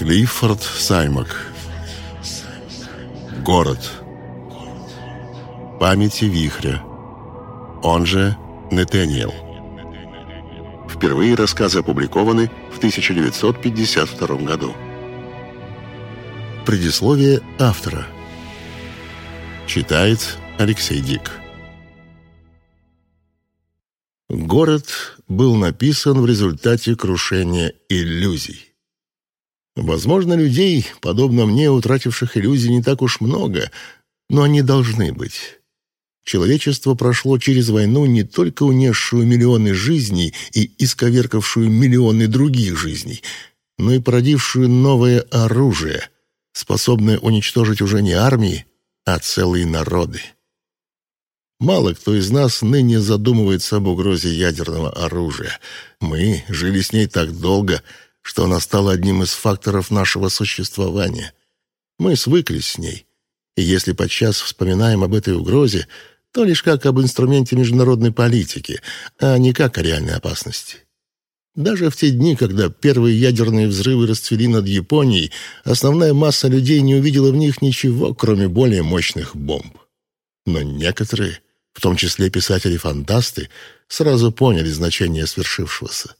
Клиффорд Саймак. Город. Памяти вихря. Он же Нетаниэл. Впервые рассказы опубликованы в 1952 году. Предисловие автора. Читает Алексей Дик. Город был написан в результате крушения иллюзий. Возможно, людей, подобно мне, утративших иллюзий, не так уж много, но они должны быть. Человечество прошло через войну, не только унесшую миллионы жизней и исковеркавшую миллионы других жизней, но и породившую новое оружие, способное уничтожить уже не армии, а целые народы. Мало кто из нас ныне задумывается об угрозе ядерного оружия. Мы жили с ней так долго, что она стала одним из факторов нашего существования. Мы свыклись с ней. И если подчас вспоминаем об этой угрозе, то лишь как об инструменте международной политики, а не как о реальной опасности. Даже в те дни, когда первые ядерные взрывы расцвели над Японией, основная масса людей не увидела в них ничего, кроме более мощных бомб. Но некоторые, в том числе писатели-фантасты, сразу поняли значение свершившегося.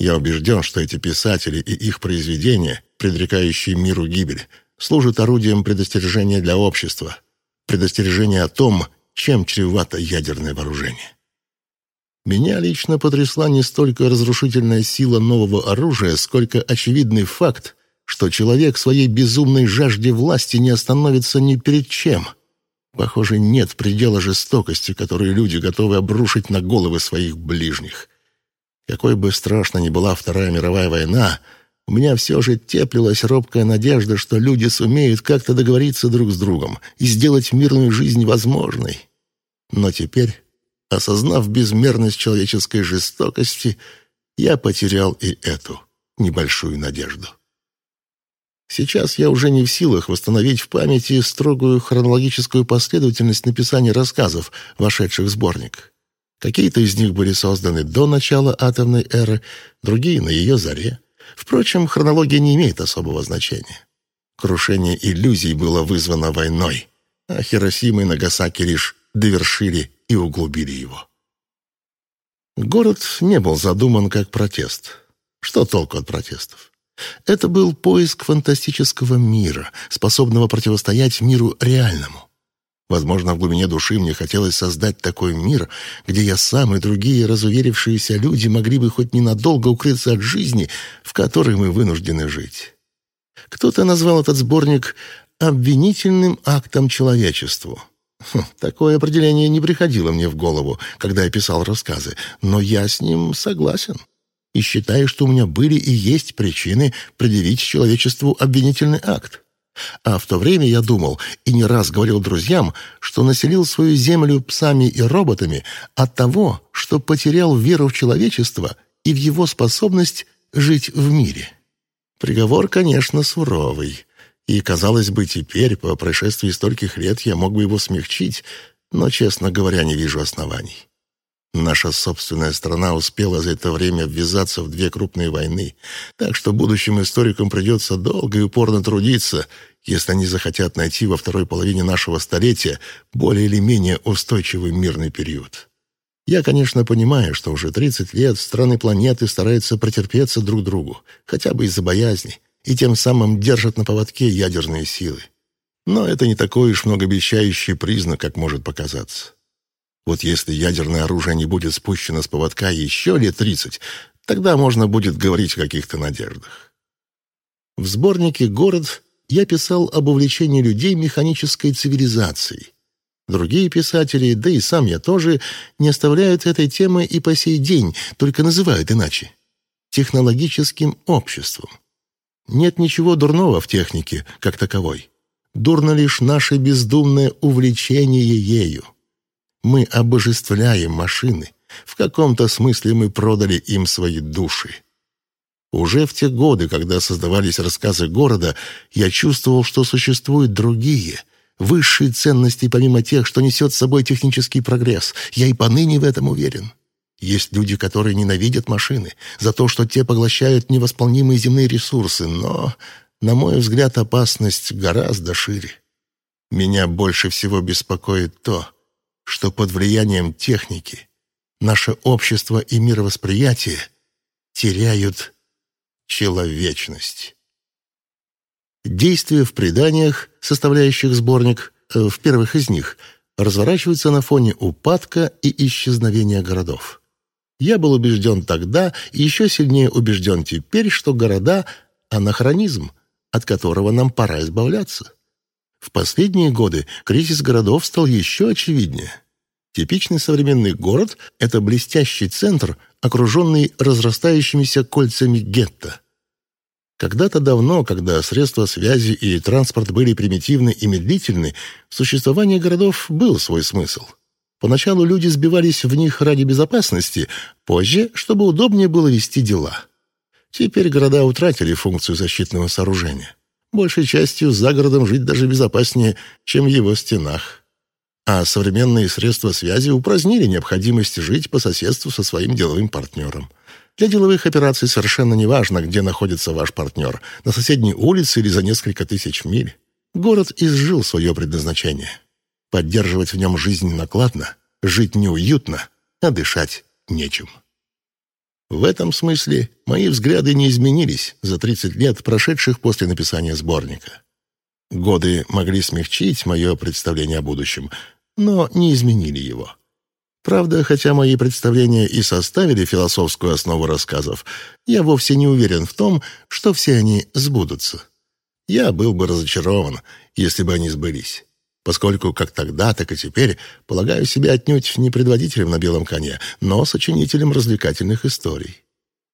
Я убежден, что эти писатели и их произведения, предрекающие миру гибель, служат орудием предостережения для общества, предостережения о том, чем чревато ядерное вооружение. Меня лично потрясла не столько разрушительная сила нового оружия, сколько очевидный факт, что человек своей безумной жажде власти не остановится ни перед чем. Похоже, нет предела жестокости, которую люди готовы обрушить на головы своих ближних. Какой бы страшно ни была Вторая мировая война, у меня все же теплилась робкая надежда, что люди сумеют как-то договориться друг с другом и сделать мирную жизнь возможной. Но теперь, осознав безмерность человеческой жестокости, я потерял и эту небольшую надежду. Сейчас я уже не в силах восстановить в памяти строгую хронологическую последовательность написания рассказов, вошедших в сборник. Какие-то из них были созданы до начала атомной эры, другие — на ее заре. Впрочем, хронология не имеет особого значения. Крушение иллюзий было вызвано войной, а Хиросима и Нагасаки лишь довершили и углубили его. Город не был задуман как протест. Что толку от протестов? Это был поиск фантастического мира, способного противостоять миру реальному. Возможно, в глубине души мне хотелось создать такой мир, где я сам и другие разуверившиеся люди могли бы хоть ненадолго укрыться от жизни, в которой мы вынуждены жить. Кто-то назвал этот сборник «обвинительным актом человечеству». Хм, такое определение не приходило мне в голову, когда я писал рассказы, но я с ним согласен. И считаю, что у меня были и есть причины предъявить человечеству обвинительный акт. А в то время я думал и не раз говорил друзьям, что населил свою землю псами и роботами от того, что потерял веру в человечество и в его способность жить в мире. Приговор, конечно, суровый. И, казалось бы, теперь, по прошествии стольких лет, я мог бы его смягчить, но, честно говоря, не вижу оснований. Наша собственная страна успела за это время ввязаться в две крупные войны, так что будущим историкам придется долго и упорно трудиться, если они захотят найти во второй половине нашего столетия более или менее устойчивый мирный период. Я, конечно, понимаю, что уже 30 лет страны планеты стараются претерпеться друг другу, хотя бы из-за боязни, и тем самым держат на поводке ядерные силы. Но это не такой уж многообещающий признак, как может показаться. Вот если ядерное оружие не будет спущено с поводка еще лет тридцать, тогда можно будет говорить о каких-то надеждах. В сборнике «Город» я писал об увлечении людей механической цивилизацией. Другие писатели, да и сам я тоже, не оставляют этой темы и по сей день, только называют иначе — технологическим обществом. Нет ничего дурного в технике, как таковой. Дурно лишь наше бездумное увлечение ею. Мы обожествляем машины. В каком-то смысле мы продали им свои души. Уже в те годы, когда создавались рассказы города, я чувствовал, что существуют другие, высшие ценности помимо тех, что несет с собой технический прогресс. Я и поныне в этом уверен. Есть люди, которые ненавидят машины за то, что те поглощают невосполнимые земные ресурсы, но на мой взгляд, опасность гораздо шире. Меня больше всего беспокоит то, что под влиянием техники наше общество и мировосприятие теряют человечность. Действия в преданиях, составляющих сборник, э, в первых из них, разворачиваются на фоне упадка и исчезновения городов. Я был убежден тогда и еще сильнее убежден теперь, что города — анахронизм, от которого нам пора избавляться. В последние годы кризис городов стал еще очевиднее. Типичный современный город — это блестящий центр, окруженный разрастающимися кольцами гетто. Когда-то давно, когда средства связи и транспорт были примитивны и медлительны, в существовании городов был свой смысл. Поначалу люди сбивались в них ради безопасности, позже, чтобы удобнее было вести дела. Теперь города утратили функцию защитного сооружения. Большей частью за городом жить даже безопаснее, чем в его стенах. А современные средства связи упразднили необходимость жить по соседству со своим деловым партнером. Для деловых операций совершенно не важно, где находится ваш партнер, на соседней улице или за несколько тысяч миль. Город изжил свое предназначение. Поддерживать в нем жизнь накладно, жить неуютно, а дышать нечем. В этом смысле мои взгляды не изменились за 30 лет, прошедших после написания сборника. Годы могли смягчить мое представление о будущем, но не изменили его. Правда, хотя мои представления и составили философскую основу рассказов, я вовсе не уверен в том, что все они сбудутся. Я был бы разочарован, если бы они сбылись поскольку как тогда, так и теперь полагаю себя отнюдь не предводителем на белом коне, но сочинителем развлекательных историй.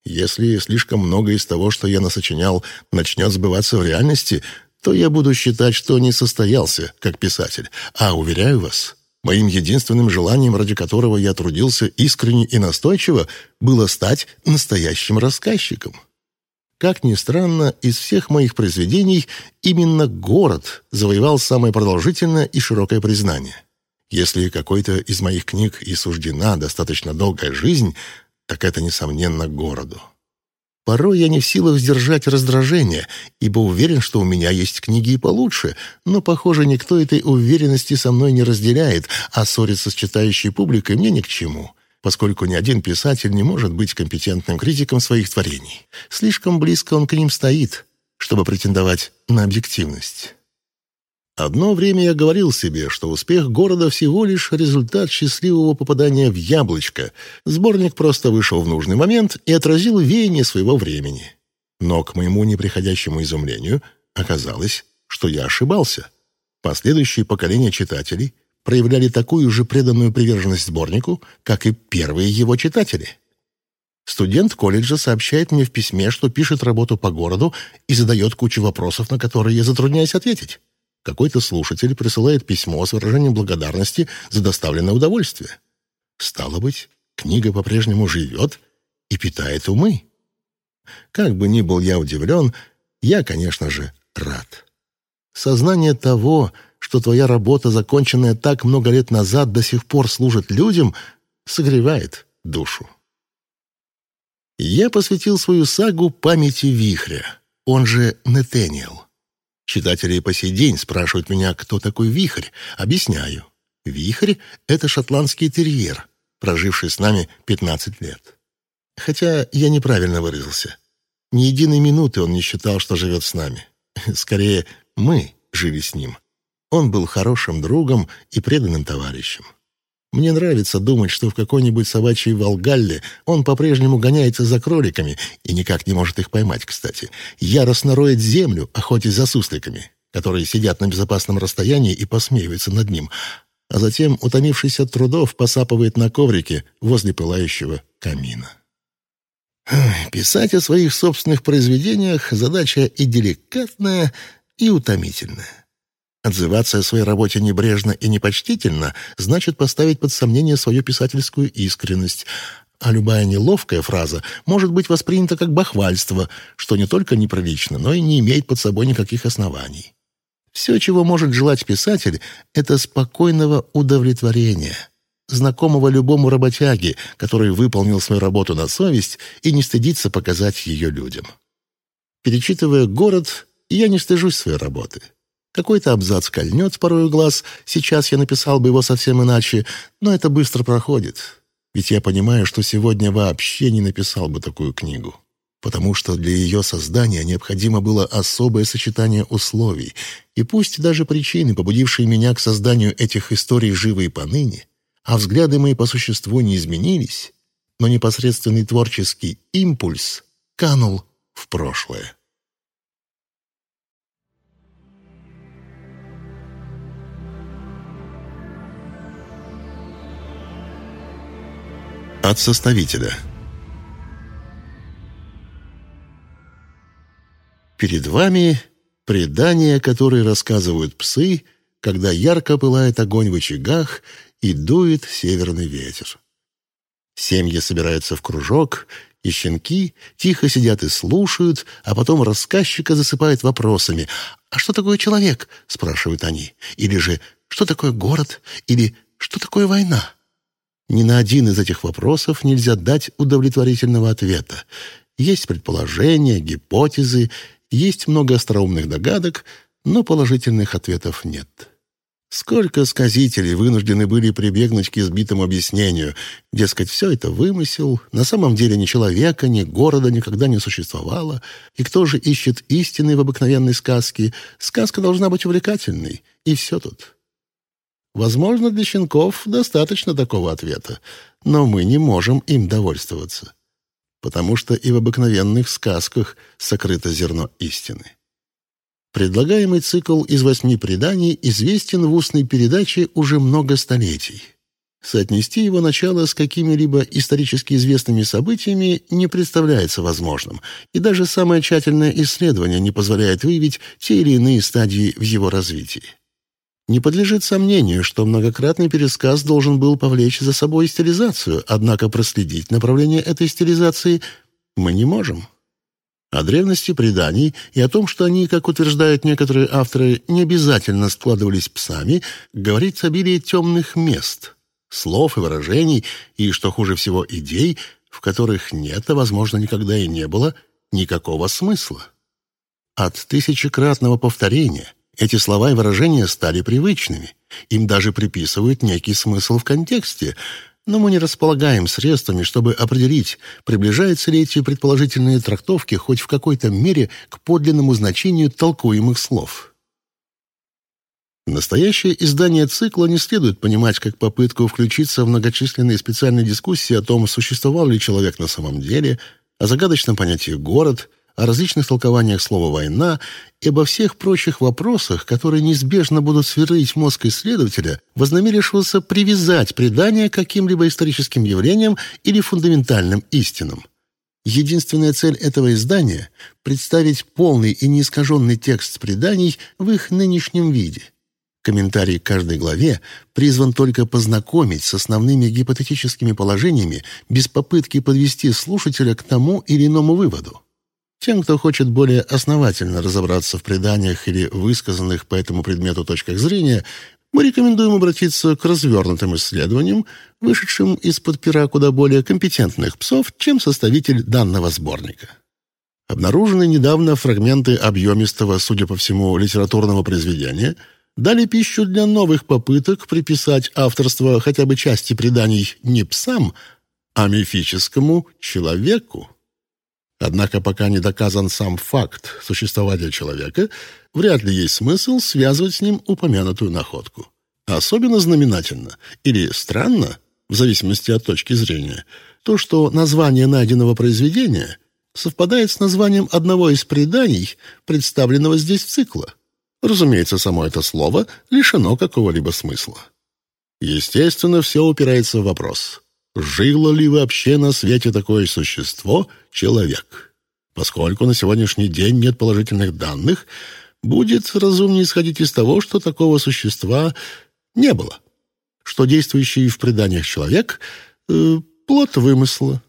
Если слишком много из того, что я насочинял, начнет сбываться в реальности, то я буду считать, что не состоялся как писатель. А, уверяю вас, моим единственным желанием, ради которого я трудился искренне и настойчиво, было стать настоящим рассказчиком. Как ни странно, из всех моих произведений именно город завоевал самое продолжительное и широкое признание. Если какой-то из моих книг и суждена достаточно долгая жизнь, так это, несомненно, городу. Порой я не в силах сдержать раздражение, ибо уверен, что у меня есть книги и получше, но, похоже, никто этой уверенности со мной не разделяет, а ссориться с читающей публикой мне ни к чему поскольку ни один писатель не может быть компетентным критиком своих творений. Слишком близко он к ним стоит, чтобы претендовать на объективность. Одно время я говорил себе, что успех города всего лишь результат счастливого попадания в яблочко. Сборник просто вышел в нужный момент и отразил веяние своего времени. Но, к моему неприходящему изумлению, оказалось, что я ошибался. Последующие поколения читателей — проявляли такую же преданную приверженность сборнику, как и первые его читатели. Студент колледжа сообщает мне в письме, что пишет работу по городу и задает кучу вопросов, на которые я затрудняюсь ответить. Какой-то слушатель присылает письмо с выражением благодарности за доставленное удовольствие. Стало быть, книга по-прежнему живет и питает умы. Как бы ни был я удивлен, я, конечно же, рад. Сознание того, что твоя работа, законченная так много лет назад, до сих пор служит людям, согревает душу. Я посвятил свою сагу памяти Вихря, он же Нетениел. Читатели по сей день спрашивают меня, кто такой Вихрь. Объясняю. Вихрь — это шотландский терьер, проживший с нами 15 лет. Хотя я неправильно выразился. Ни единой минуты он не считал, что живет с нами. Скорее, мы жили с ним. Он был хорошим другом и преданным товарищем. Мне нравится думать, что в какой-нибудь собачьей Волгалле он по-прежнему гоняется за кроликами и никак не может их поймать, кстати. Яростно роет землю, охотясь за сусликами, которые сидят на безопасном расстоянии и посмеиваются над ним, а затем, утомившись от трудов, посапывает на коврике возле пылающего камина. Писать о своих собственных произведениях — задача и деликатная, и утомительная. Отзываться о своей работе небрежно и непочтительно значит поставить под сомнение свою писательскую искренность, а любая неловкая фраза может быть воспринята как бахвальство, что не только неприлично, но и не имеет под собой никаких оснований. Все, чего может желать писатель, это спокойного удовлетворения, знакомого любому работяге, который выполнил свою работу на совесть и не стыдится показать ее людям. Перечитывая «Город», я не стыжусь своей работы. Какой-то абзац кольнет порою глаз, сейчас я написал бы его совсем иначе, но это быстро проходит. Ведь я понимаю, что сегодня вообще не написал бы такую книгу. Потому что для ее создания необходимо было особое сочетание условий, и пусть даже причины, побудившие меня к созданию этих историй, живы и поныне, а взгляды мои по существу не изменились, но непосредственный творческий импульс канул в прошлое. От составителя. Перед вами предания, которые рассказывают псы, когда ярко пылает огонь в очагах и дует северный ветер. Семьи собираются в кружок, и щенки тихо сидят и слушают, а потом рассказчика засыпают вопросами. «А что такое человек?» — спрашивают они. Или же «Что такое город?» Или «Что такое война?» Ни на один из этих вопросов нельзя дать удовлетворительного ответа. Есть предположения, гипотезы, есть много остроумных догадок, но положительных ответов нет. Сколько сказителей вынуждены были прибегнуть к избитому объяснению, дескать, все это вымысел, на самом деле ни человека, ни города никогда не существовало, и кто же ищет истины в обыкновенной сказке, сказка должна быть увлекательной, и все тут. Возможно, для щенков достаточно такого ответа, но мы не можем им довольствоваться, потому что и в обыкновенных сказках сокрыто зерно истины. Предлагаемый цикл из восьми преданий известен в устной передаче уже много столетий. Соотнести его начало с какими-либо исторически известными событиями не представляется возможным, и даже самое тщательное исследование не позволяет выявить те или иные стадии в его развитии. Не подлежит сомнению, что многократный пересказ должен был повлечь за собой стилизацию, однако проследить направление этой стилизации мы не можем. О древности преданий и о том, что они, как утверждают некоторые авторы, не обязательно складывались псами, говорит обилие темных мест, слов и выражений, и, что хуже всего, идей, в которых нет, а, возможно, никогда и не было никакого смысла. От тысячекратного повторения эти слова и выражения стали привычными. Им даже приписывают некий смысл в контексте, но мы не располагаем средствами, чтобы определить, приближаются ли эти предположительные трактовки хоть в какой-то мере к подлинному значению толкуемых слов. Настоящее издание цикла не следует понимать как попытку включиться в многочисленные специальные дискуссии о том, существовал ли человек на самом деле, о загадочном понятии «город», о различных толкованиях слова «война» и обо всех прочих вопросах, которые неизбежно будут сверлить мозг исследователя, вознамерившегося привязать предание к каким-либо историческим явлениям или фундаментальным истинам. Единственная цель этого издания — представить полный и неискаженный текст преданий в их нынешнем виде. Комментарий к каждой главе призван только познакомить с основными гипотетическими положениями без попытки подвести слушателя к тому или иному выводу. Тем, кто хочет более основательно разобраться в преданиях или высказанных по этому предмету точках зрения, мы рекомендуем обратиться к развернутым исследованиям, вышедшим из-под пера куда более компетентных псов, чем составитель данного сборника. Обнаруженные недавно фрагменты объемистого, судя по всему, литературного произведения дали пищу для новых попыток приписать авторство хотя бы части преданий не псам, а мифическому человеку. Однако пока не доказан сам факт существования человека, вряд ли есть смысл связывать с ним упомянутую находку. Особенно знаменательно или странно, в зависимости от точки зрения, то, что название найденного произведения совпадает с названием одного из преданий, представленного здесь в цикла. Разумеется, само это слово лишено какого-либо смысла. Естественно, все упирается в вопрос – жило ли вообще на свете такое существо — человек. Поскольку на сегодняшний день нет положительных данных, будет разумнее исходить из того, что такого существа не было, что действующий в преданиях человек э, — плод вымысла,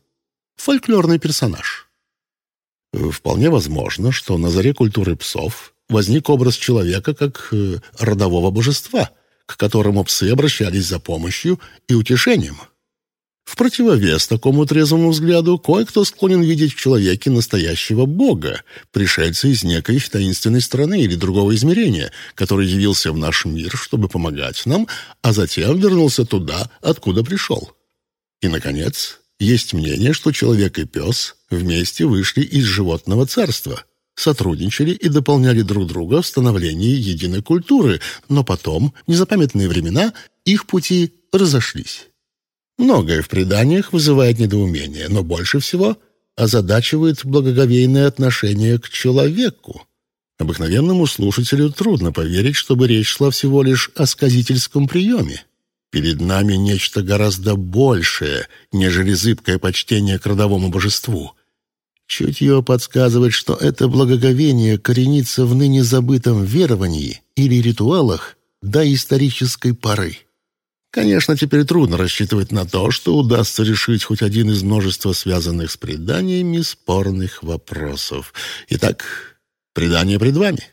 фольклорный персонаж. Вполне возможно, что на заре культуры псов возник образ человека как э, родового божества, к которому псы обращались за помощью и утешением — В противовес такому трезвому взгляду, кое-кто склонен видеть в человеке настоящего бога, пришельца из некой таинственной страны или другого измерения, который явился в наш мир, чтобы помогать нам, а затем вернулся туда, откуда пришел. И, наконец, есть мнение, что человек и пес вместе вышли из животного царства, сотрудничали и дополняли друг друга в становлении единой культуры, но потом, в незапамятные времена, их пути разошлись. Многое в преданиях вызывает недоумение, но больше всего озадачивает благоговейное отношение к человеку. Обыкновенному слушателю трудно поверить, чтобы речь шла всего лишь о сказительском приеме. Перед нами нечто гораздо большее, нежели зыбкое почтение к родовому божеству. Чутье подсказывает, что это благоговение коренится в ныне забытом веровании или ритуалах до исторической поры. Конечно, теперь трудно рассчитывать на то, что удастся решить хоть один из множества связанных с преданиями спорных вопросов. Итак, предания пред вами.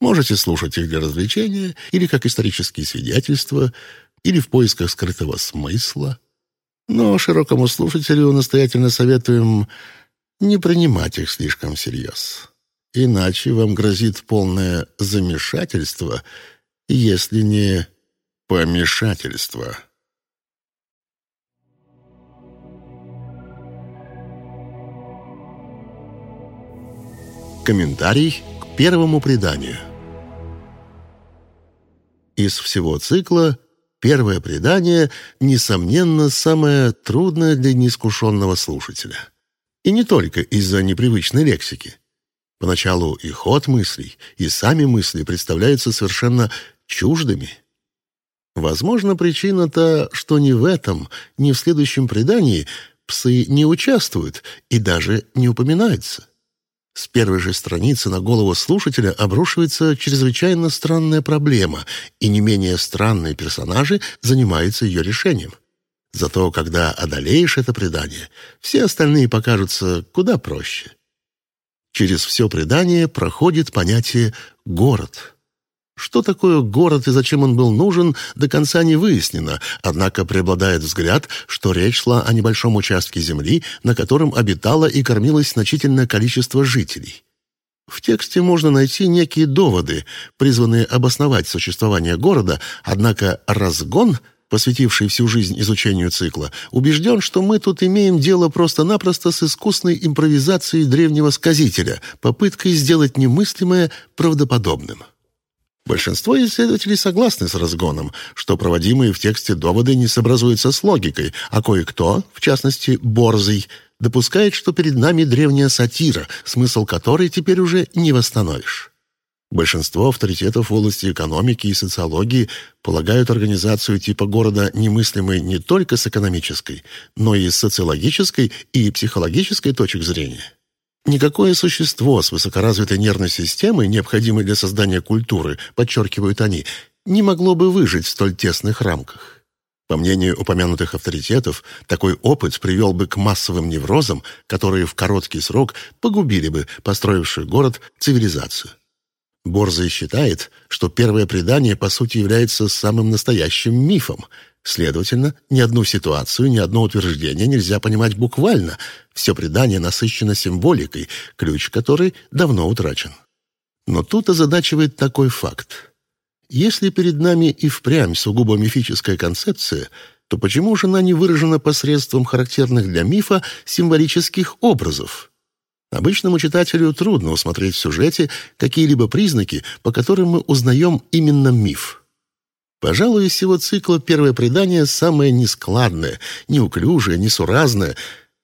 Можете слушать их для развлечения или как исторические свидетельства, или в поисках скрытого смысла. Но широкому слушателю настоятельно советуем не принимать их слишком всерьез. Иначе вам грозит полное замешательство, если не помешательство. Комментарий к первому преданию. Из всего цикла Первое предание, несомненно, самое трудное для неискушенного слушателя. И не только из-за непривычной лексики. Поначалу и ход мыслей, и сами мысли представляются совершенно чуждыми. Возможно, причина та, что ни в этом, ни в следующем предании псы не участвуют и даже не упоминаются. С первой же страницы на голову слушателя обрушивается чрезвычайно странная проблема, и не менее странные персонажи занимаются ее решением. Зато когда одолеешь это предание, все остальные покажутся куда проще. Через все предание проходит понятие «город». Что такое город и зачем он был нужен, до конца не выяснено, однако преобладает взгляд, что речь шла о небольшом участке земли, на котором обитало и кормилось значительное количество жителей. В тексте можно найти некие доводы, призванные обосновать существование города, однако разгон, посвятивший всю жизнь изучению цикла, убежден, что мы тут имеем дело просто-напросто с искусной импровизацией древнего сказителя, попыткой сделать немыслимое правдоподобным. Большинство исследователей согласны с разгоном, что проводимые в тексте доводы не сообразуются с логикой, а кое-кто, в частности Борзый, допускает, что перед нами древняя сатира, смысл которой теперь уже не восстановишь. Большинство авторитетов в области экономики и социологии полагают организацию типа города немыслимой не только с экономической, но и с социологической и психологической точек зрения. Никакое существо с высокоразвитой нервной системой, необходимой для создания культуры, подчеркивают они, не могло бы выжить в столь тесных рамках. По мнению упомянутых авторитетов, такой опыт привел бы к массовым неврозам, которые в короткий срок погубили бы построивший город цивилизацию. Борзый считает, что первое предание по сути является самым настоящим мифом – Следовательно, ни одну ситуацию, ни одно утверждение нельзя понимать буквально. Все предание насыщено символикой, ключ которой давно утрачен. Но тут озадачивает такой факт. Если перед нами и впрямь сугубо мифическая концепция, то почему же она не выражена посредством характерных для мифа символических образов? Обычному читателю трудно усмотреть в сюжете какие-либо признаки, по которым мы узнаем именно миф – Пожалуй, из всего цикла первое предание самое нескладное, неуклюжее, несуразное.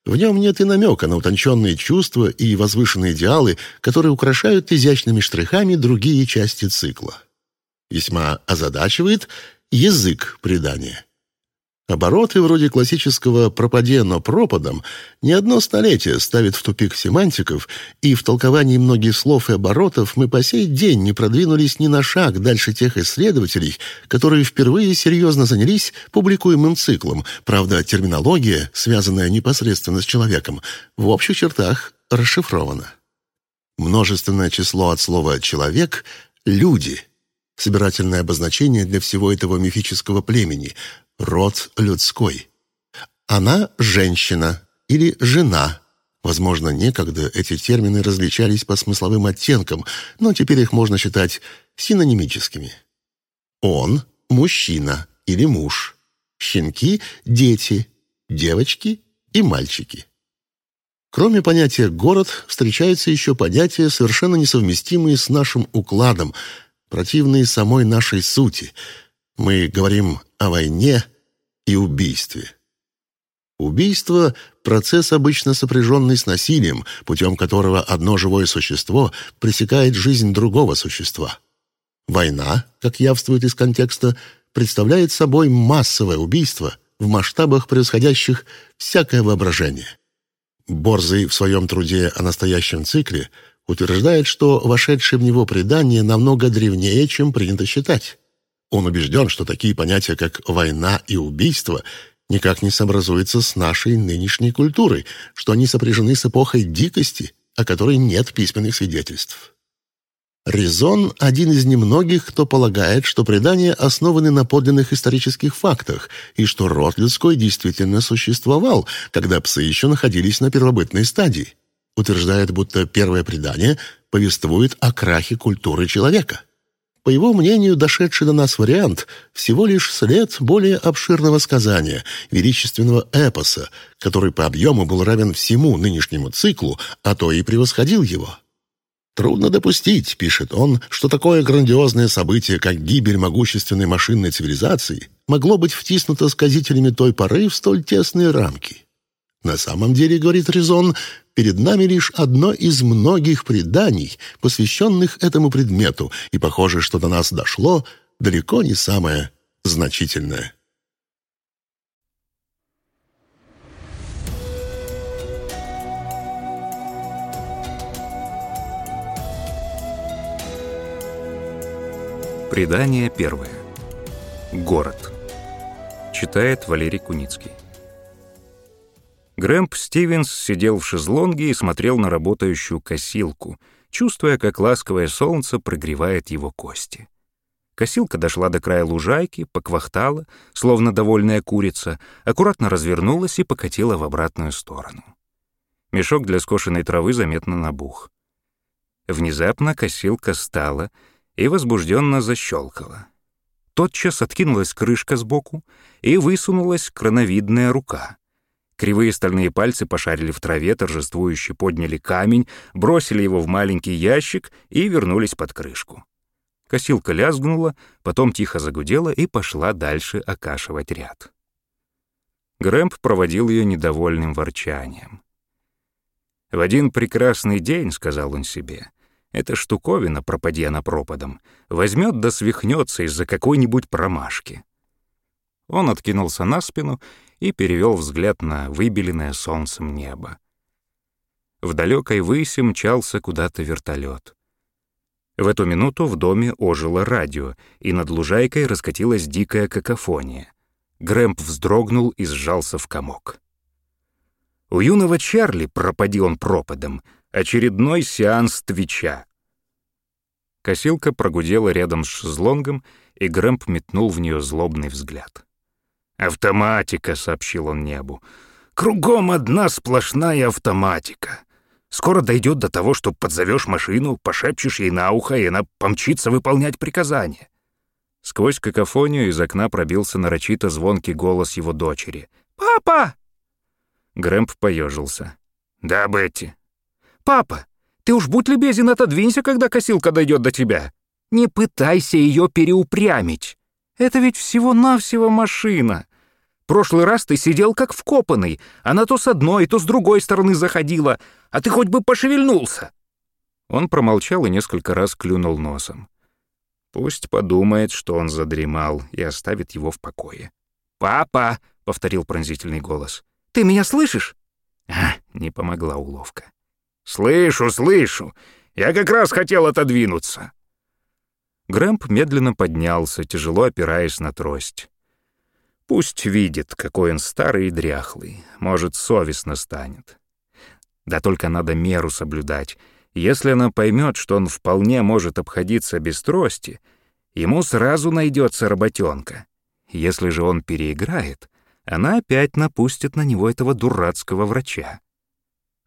В нем нет и намека на утонченные чувства и возвышенные идеалы, которые украшают изящными штрихами другие части цикла. Весьма озадачивает язык предания. Обороты вроде классического «пропаде, но пропадом» не одно столетие ставит в тупик семантиков, и в толковании многих слов и оборотов мы по сей день не продвинулись ни на шаг дальше тех исследователей, которые впервые серьезно занялись публикуемым циклом. Правда, терминология, связанная непосредственно с человеком, в общих чертах расшифрована. Множественное число от слова «человек» — «люди», собирательное обозначение для всего этого мифического племени, род людской. «она женщина» или «жена». Возможно, некогда эти термины различались по смысловым оттенкам, но теперь их можно считать синонимическими. «Он» — мужчина или муж. «Щенки» — дети, девочки и мальчики. Кроме понятия «город» встречаются еще понятия, совершенно несовместимые с нашим укладом, противные самой нашей сути. Мы говорим о войне и убийстве. Убийство – процесс, обычно сопряженный с насилием, путем которого одно живое существо пресекает жизнь другого существа. Война, как явствует из контекста, представляет собой массовое убийство в масштабах, превосходящих всякое воображение. Борзый в своем труде о настоящем цикле утверждает, что вошедшее в него предание намного древнее, чем принято считать. Он убежден, что такие понятия, как «война» и «убийство» никак не сообразуются с нашей нынешней культурой, что они сопряжены с эпохой дикости, о которой нет письменных свидетельств. Резон – один из немногих, кто полагает, что предания основаны на подлинных исторических фактах и что род людской действительно существовал, когда псы еще находились на первобытной стадии. Утверждает, будто первое предание повествует о крахе культуры человека. По его мнению, дошедший до нас вариант – всего лишь след более обширного сказания, величественного эпоса, который по объему был равен всему нынешнему циклу, а то и превосходил его. Трудно допустить, пишет он, что такое грандиозное событие, как гибель могущественной машинной цивилизации, могло быть втиснуто сказителями той поры в столь тесные рамки. На самом деле, говорит Резон, перед нами лишь одно из многих преданий, посвященных этому предмету, и похоже, что до нас дошло далеко не самое значительное. Предание первое. Город. Читает Валерий Куницкий. Грэмп Стивенс сидел в шезлонге и смотрел на работающую косилку, чувствуя, как ласковое солнце прогревает его кости. Косилка дошла до края лужайки, поквахтала, словно довольная курица, аккуратно развернулась и покатила в обратную сторону. Мешок для скошенной травы заметно набух. Внезапно косилка стала — и возбужденно защелкала. Тотчас откинулась крышка сбоку, и высунулась крановидная рука. Кривые стальные пальцы пошарили в траве, торжествующе подняли камень, бросили его в маленький ящик и вернулись под крышку. Косилка лязгнула, потом тихо загудела и пошла дальше окашивать ряд. Грэмп проводил ее недовольным ворчанием. «В один прекрасный день, — сказал он себе, эта штуковина, пропади она пропадом, возьмет да свихнется из-за какой-нибудь промашки. Он откинулся на спину и перевел взгляд на выбеленное солнцем небо. В далекой выси мчался куда-то вертолет. В эту минуту в доме ожило радио, и над лужайкой раскатилась дикая какофония. Грэмп вздрогнул и сжался в комок. У юного Чарли, пропади он пропадом, очередной сеанс Твича. Косилка прогудела рядом с шезлонгом, и Грэмп метнул в нее злобный взгляд. «Автоматика», — сообщил он небу. «Кругом одна сплошная автоматика. Скоро дойдет до того, что подзовешь машину, пошепчешь ей на ухо, и она помчится выполнять приказания». Сквозь какофонию из окна пробился нарочито звонкий голос его дочери. «Папа!» Грэмп поежился. «Да, Бетти». «Папа, ты уж будь любезен, отодвинься, когда косилка дойдет до тебя. Не пытайся ее переупрямить. Это ведь всего-навсего машина. Прошлый раз ты сидел как вкопанный. Она то с одной, то с другой стороны заходила, а ты хоть бы пошевельнулся». Он промолчал и несколько раз клюнул носом. Пусть подумает, что он задремал, и оставит его в покое. «Папа!» — повторил пронзительный голос. «Ты меня слышишь?» А, не помогла уловка. «Слышу, слышу. Я как раз хотел отодвинуться». Грэмп медленно поднялся, тяжело опираясь на трость. Пусть видит, какой он старый и дряхлый. Может, совестно станет. Да только надо меру соблюдать. Если она поймет, что он вполне может обходиться без трости, ему сразу найдется работенка. Если же он переиграет, она опять напустит на него этого дурацкого врача.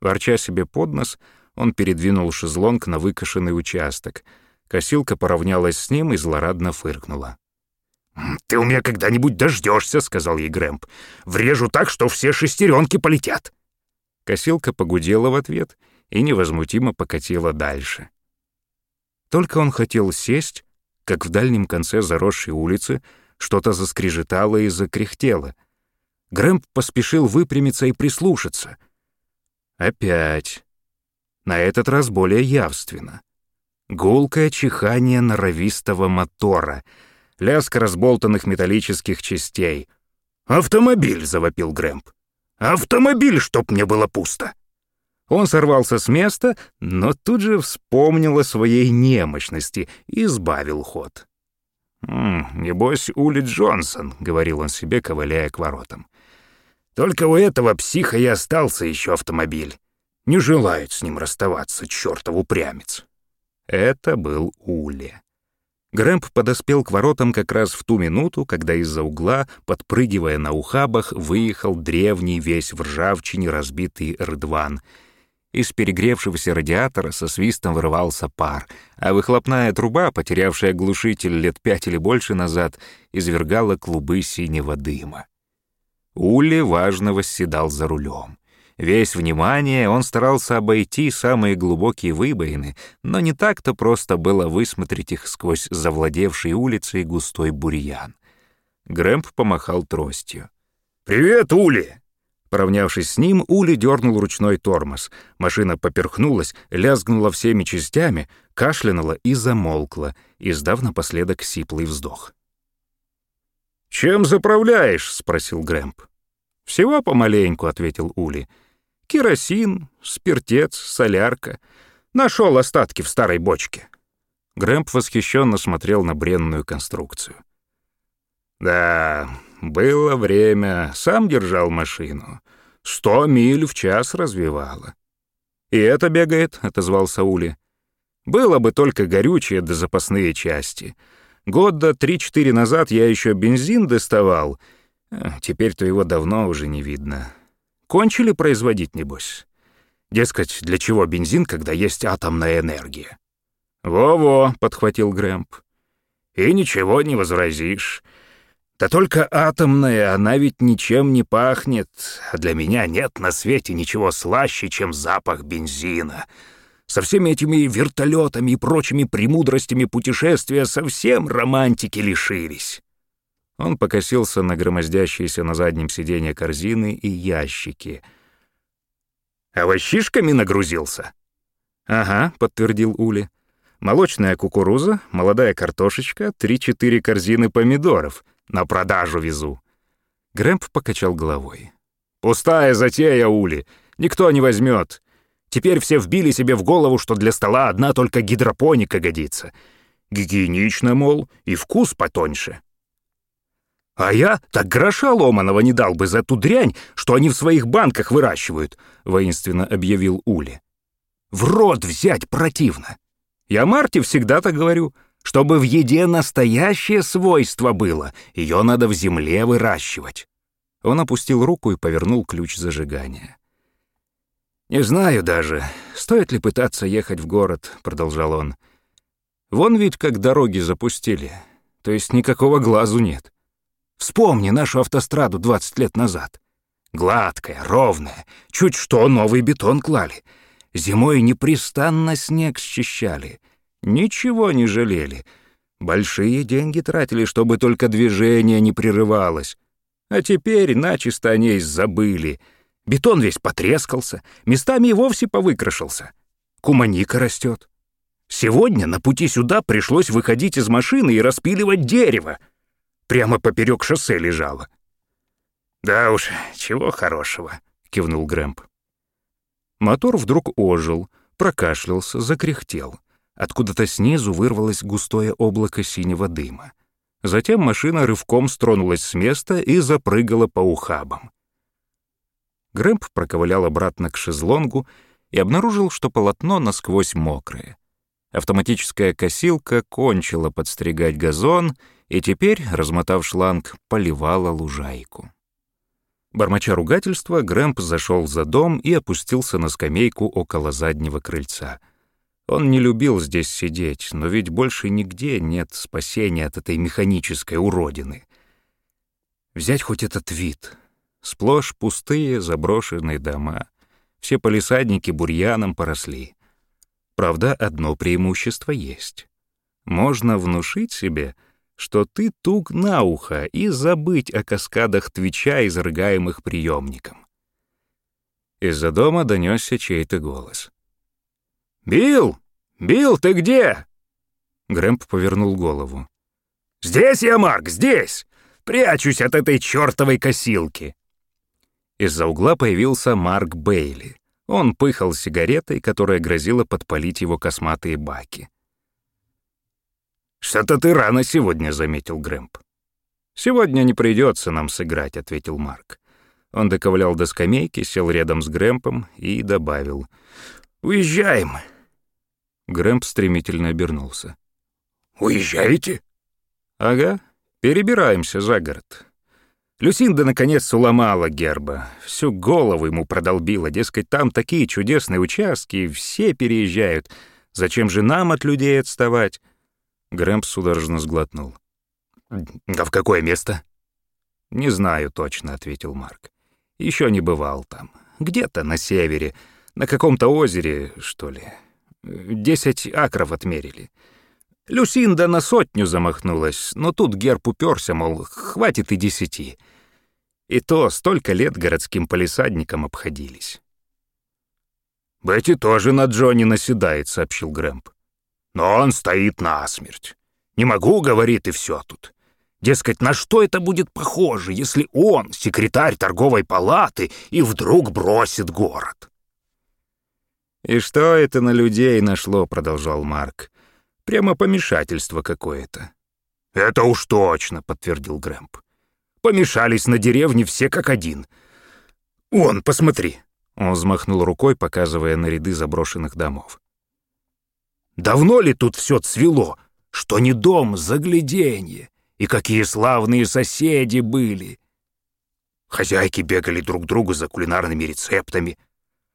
Ворча себе под нос, он передвинул шезлонг на выкошенный участок. Косилка поравнялась с ним и злорадно фыркнула. «Ты у меня когда-нибудь дождешься, сказал ей Грэмп. «Врежу так, что все шестеренки полетят». Косилка погудела в ответ и невозмутимо покатила дальше. Только он хотел сесть, как в дальнем конце заросшей улицы что-то заскрежетало и закряхтело. Грэмп поспешил выпрямиться и прислушаться. Опять. На этот раз более явственно. Гулкое чихание норовистого мотора, лязг разболтанных металлических частей. «Автомобиль!» — завопил Грэмп. «Автомобиль, чтоб мне было пусто!» Он сорвался с места, но тут же вспомнил о своей немощности и сбавил ход. «М -м, «Небось, Ули Джонсон», — говорил он себе, ковыляя к воротам. «Только у этого психа и остался еще автомобиль. Не желает с ним расставаться, чертов упрямец». Это был Ули. Грэмп подоспел к воротам как раз в ту минуту, когда из-за угла, подпрыгивая на ухабах, выехал древний весь в ржавчине разбитый рдван — из перегревшегося радиатора со свистом вырывался пар, а выхлопная труба, потерявшая глушитель лет пять или больше назад, извергала клубы синего дыма. Ули важно восседал за рулем. Весь внимание он старался обойти самые глубокие выбоины, но не так-то просто было высмотреть их сквозь завладевшие улицы и густой бурьян. Грэмп помахал тростью. «Привет, Ули!» Поравнявшись с ним, Ули дернул ручной тормоз. Машина поперхнулась, лязгнула всеми частями, кашлянула и замолкла, издав напоследок сиплый вздох. «Чем заправляешь?» — спросил Грэмп. «Всего помаленьку», — ответил Ули. «Керосин, спиртец, солярка. Нашел остатки в старой бочке». Грэмп восхищенно смотрел на бренную конструкцию. «Да, было время, сам держал машину. Сто миль в час развивала. «И это бегает», — отозвался Ули. «Было бы только горючее да запасные части. Года три-четыре назад я еще бензин доставал. Теперь-то его давно уже не видно. Кончили производить, небось? Дескать, для чего бензин, когда есть атомная энергия?» «Во-во», — подхватил Грэмп. «И ничего не возразишь. Да только атомная, она ведь ничем не пахнет, а для меня нет на свете ничего слаще, чем запах бензина. Со всеми этими вертолетами и прочими премудростями путешествия совсем романтики лишились. Он покосился на громоздящиеся на заднем сиденье корзины и ящики. «Овощишками нагрузился?» «Ага», — подтвердил Ули. «Молочная кукуруза, молодая картошечка, три-четыре корзины помидоров — на продажу везу». Грэмп покачал головой. «Пустая затея, Ули. Никто не возьмет. Теперь все вбили себе в голову, что для стола одна только гидропоника годится. Гигиенично, мол, и вкус потоньше». «А я так гроша ломаного не дал бы за ту дрянь, что они в своих банках выращивают», — воинственно объявил Ули. «В рот взять противно. Я Марте всегда так говорю. Чтобы в еде настоящее свойство было, ее надо в земле выращивать. Он опустил руку и повернул ключ зажигания. «Не знаю даже, стоит ли пытаться ехать в город», — продолжал он. «Вон ведь как дороги запустили, то есть никакого глазу нет. Вспомни нашу автостраду 20 лет назад. Гладкая, ровная, чуть что новый бетон клали. Зимой непрестанно снег счищали. Ничего не жалели. Большие деньги тратили, чтобы только движение не прерывалось. А теперь начисто о ней забыли. Бетон весь потрескался, местами и вовсе повыкрашился. Куманика растет. Сегодня на пути сюда пришлось выходить из машины и распиливать дерево. Прямо поперек шоссе лежало. «Да уж, чего хорошего», — кивнул Грэмп. Мотор вдруг ожил, прокашлялся, закряхтел. Откуда-то снизу вырвалось густое облако синего дыма. Затем машина рывком стронулась с места и запрыгала по ухабам. Грэмп проковылял обратно к шезлонгу и обнаружил, что полотно насквозь мокрое. Автоматическая косилка кончила подстригать газон и теперь, размотав шланг, поливала лужайку. Бормоча ругательства, Грэмп зашел за дом и опустился на скамейку около заднего крыльца. Он не любил здесь сидеть, но ведь больше нигде нет спасения от этой механической уродины. Взять хоть этот вид. Сплошь пустые заброшенные дома. Все полисадники бурьяном поросли. Правда, одно преимущество есть. Можно внушить себе — что ты туг на ухо и забыть о каскадах твича, изрыгаемых приемником. Из-за дома донесся чей-то голос. «Билл! Билл, ты где?» Грэмп повернул голову. «Здесь я, Марк, здесь! Прячусь от этой чертовой косилки!» Из-за угла появился Марк Бейли. Он пыхал сигаретой, которая грозила подпалить его косматые баки. «Что-то ты рано сегодня», — заметил Грэмп. «Сегодня не придется нам сыграть», — ответил Марк. Он доковылял до скамейки, сел рядом с Грэмпом и добавил. «Уезжаем». Грэмп стремительно обернулся. «Уезжаете?» «Ага, перебираемся за город». Люсинда наконец уломала герба. Всю голову ему продолбила, дескать, там такие чудесные участки, все переезжают. Зачем же нам от людей отставать? Грэмп судорожно сглотнул. «А в какое место?» «Не знаю точно», — ответил Марк. Еще не бывал там. Где-то на севере, на каком-то озере, что ли. Десять акров отмерили. Люсинда на сотню замахнулась, но тут герб уперся, мол, хватит и десяти. И то столько лет городским полисадникам обходились. «Бетти тоже на Джонни наседает», — сообщил Грэмп. Но он стоит насмерть. Не могу, говорит, и все тут. Дескать, на что это будет похоже, если он, секретарь торговой палаты, и вдруг бросит город? «И что это на людей нашло?» — продолжал Марк. «Прямо помешательство какое-то». «Это уж точно», — подтвердил Грэмп. «Помешались на деревне все как один. Он, посмотри». Он взмахнул рукой, показывая на ряды заброшенных домов. Давно ли тут все цвело, что не дом, загляденье, и какие славные соседи были. Хозяйки бегали друг другу за кулинарными рецептами,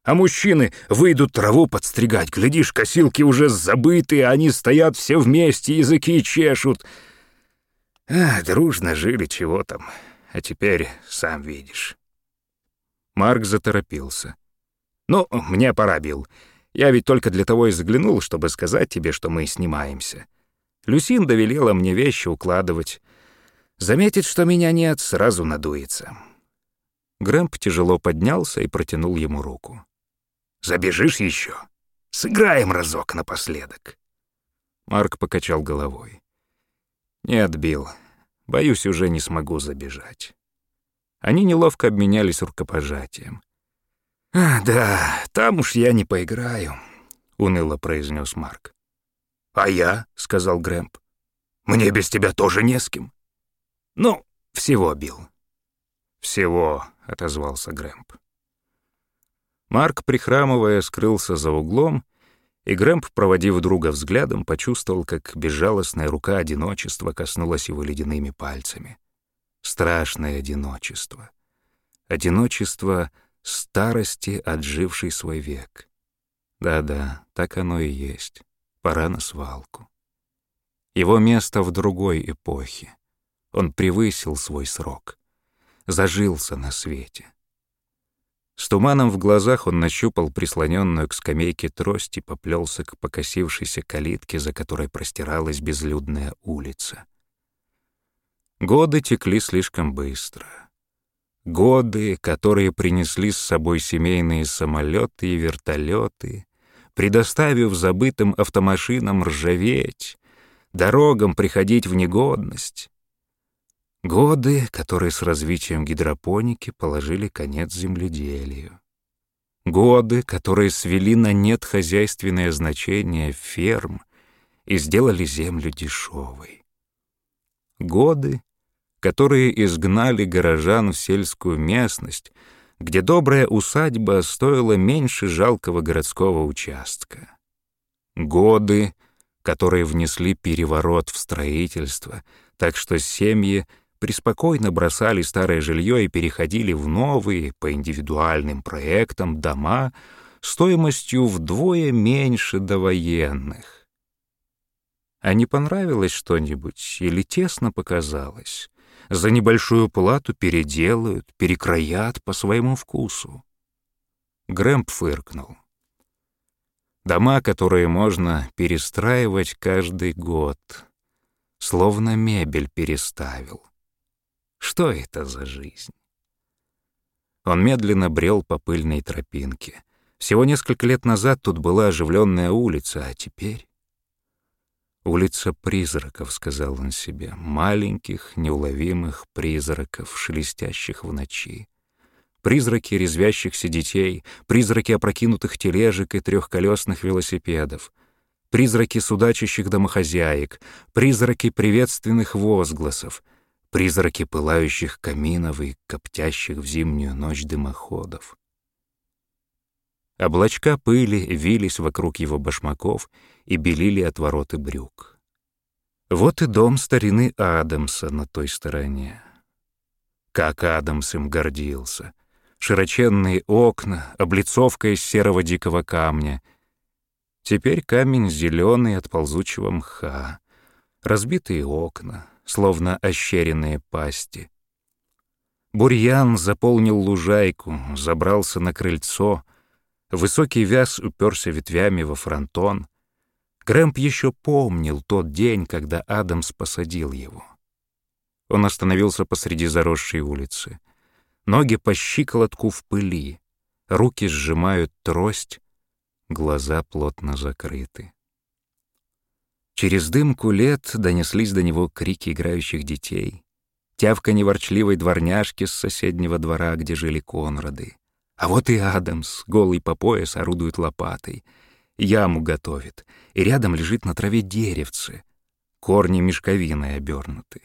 а мужчины выйдут траву подстригать. Глядишь, косилки уже забыты, а они стоят все вместе, языки чешут. А, дружно жили, чего там. А теперь сам видишь. Марк заторопился. «Ну, мне пора, Билл. Я ведь только для того и заглянул, чтобы сказать тебе, что мы снимаемся. Люсин довелела мне вещи укладывать. Заметит, что меня нет, сразу надуется». Грэмп тяжело поднялся и протянул ему руку. «Забежишь еще? Сыграем разок напоследок». Марк покачал головой. «Нет, Билл, боюсь, уже не смогу забежать». Они неловко обменялись рукопожатием. «А, да, там уж я не поиграю», — уныло произнес Марк. «А я?» — сказал Грэмп. «Мне без тебя тоже не с кем». «Ну, всего бил». «Всего», — отозвался Грэмп. Марк, прихрамывая, скрылся за углом, и Грэмп, проводив друга взглядом, почувствовал, как безжалостная рука одиночества коснулась его ледяными пальцами. Страшное одиночество. Одиночество — старости, отживший свой век. Да-да, так оно и есть. Пора на свалку. Его место в другой эпохе. Он превысил свой срок. Зажился на свете. С туманом в глазах он нащупал прислоненную к скамейке трость и поплелся к покосившейся калитке, за которой простиралась безлюдная улица. Годы текли слишком быстро — Годы, которые принесли с собой семейные самолеты и вертолеты, предоставив забытым автомашинам ржаветь, дорогам приходить в негодность. Годы, которые с развитием гидропоники положили конец земледелию. Годы, которые свели на нет хозяйственное значение ферм и сделали землю дешевой. Годы, которые изгнали горожан в сельскую местность, где добрая усадьба стоила меньше жалкого городского участка. Годы, которые внесли переворот в строительство, так что семьи преспокойно бросали старое жилье и переходили в новые, по индивидуальным проектам, дома стоимостью вдвое меньше довоенных. А не понравилось что-нибудь или тесно показалось, за небольшую плату переделают, перекроят по своему вкусу. Грэмп фыркнул. Дома, которые можно перестраивать каждый год, словно мебель переставил. Что это за жизнь? Он медленно брел по пыльной тропинке. Всего несколько лет назад тут была оживленная улица, а теперь... «Улица призраков», — сказал он себе, — «маленьких, неуловимых призраков, шелестящих в ночи. Призраки резвящихся детей, призраки опрокинутых тележек и трехколесных велосипедов, призраки судачащих домохозяек, призраки приветственных возгласов, призраки пылающих каминов и коптящих в зимнюю ночь дымоходов. Облачка пыли вились вокруг его башмаков и белили отвороты брюк. Вот и дом старины Адамса на той стороне. Как Адамс им гордился. Широченные окна, облицовка из серого дикого камня. Теперь камень зеленый от ползучего мха. Разбитые окна, словно ощеренные пасти. Бурьян заполнил лужайку, забрался на крыльцо — Высокий вяз уперся ветвями во фронтон. Грэмп еще помнил тот день, когда Адамс посадил его. Он остановился посреди заросшей улицы. Ноги по щиколотку в пыли, руки сжимают трость, глаза плотно закрыты. Через дымку лет донеслись до него крики играющих детей, тявка неворчливой дворняжки с соседнего двора, где жили Конрады. А вот и Адамс, голый по пояс, орудует лопатой. Яму готовит, и рядом лежит на траве деревце. Корни мешковиной обернуты.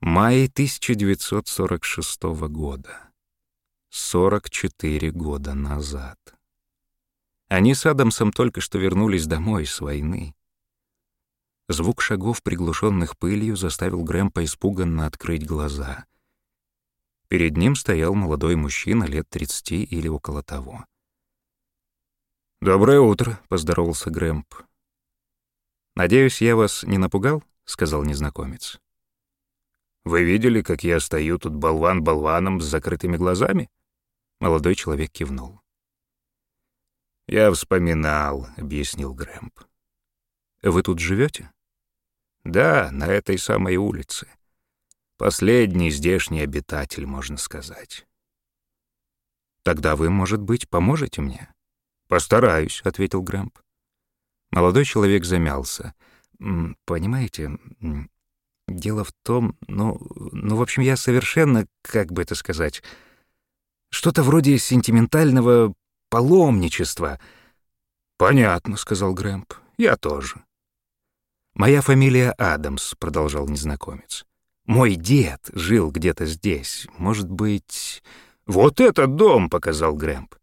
Май 1946 года. 44 года назад. Они с Адамсом только что вернулись домой с войны. Звук шагов, приглушенных пылью, заставил Грэмпа испуганно открыть глаза — Перед ним стоял молодой мужчина лет тридцати или около того. «Доброе утро», — поздоровался Грэмп. «Надеюсь, я вас не напугал?» — сказал незнакомец. «Вы видели, как я стою тут болван болваном с закрытыми глазами?» Молодой человек кивнул. «Я вспоминал», — объяснил Грэмп. «Вы тут живете? «Да, на этой самой улице. Последний здешний обитатель, можно сказать. «Тогда вы, может быть, поможете мне?» «Постараюсь», — ответил Грэмп. Молодой человек замялся. «Понимаете, дело в том, ну, ну, в общем, я совершенно, как бы это сказать, что-то вроде сентиментального паломничества». «Понятно», — сказал Грэмп, — «я тоже». «Моя фамилия Адамс», — продолжал незнакомец. Мой дед жил где-то здесь. Может быть... «Вот этот дом!» — показал Грэмп.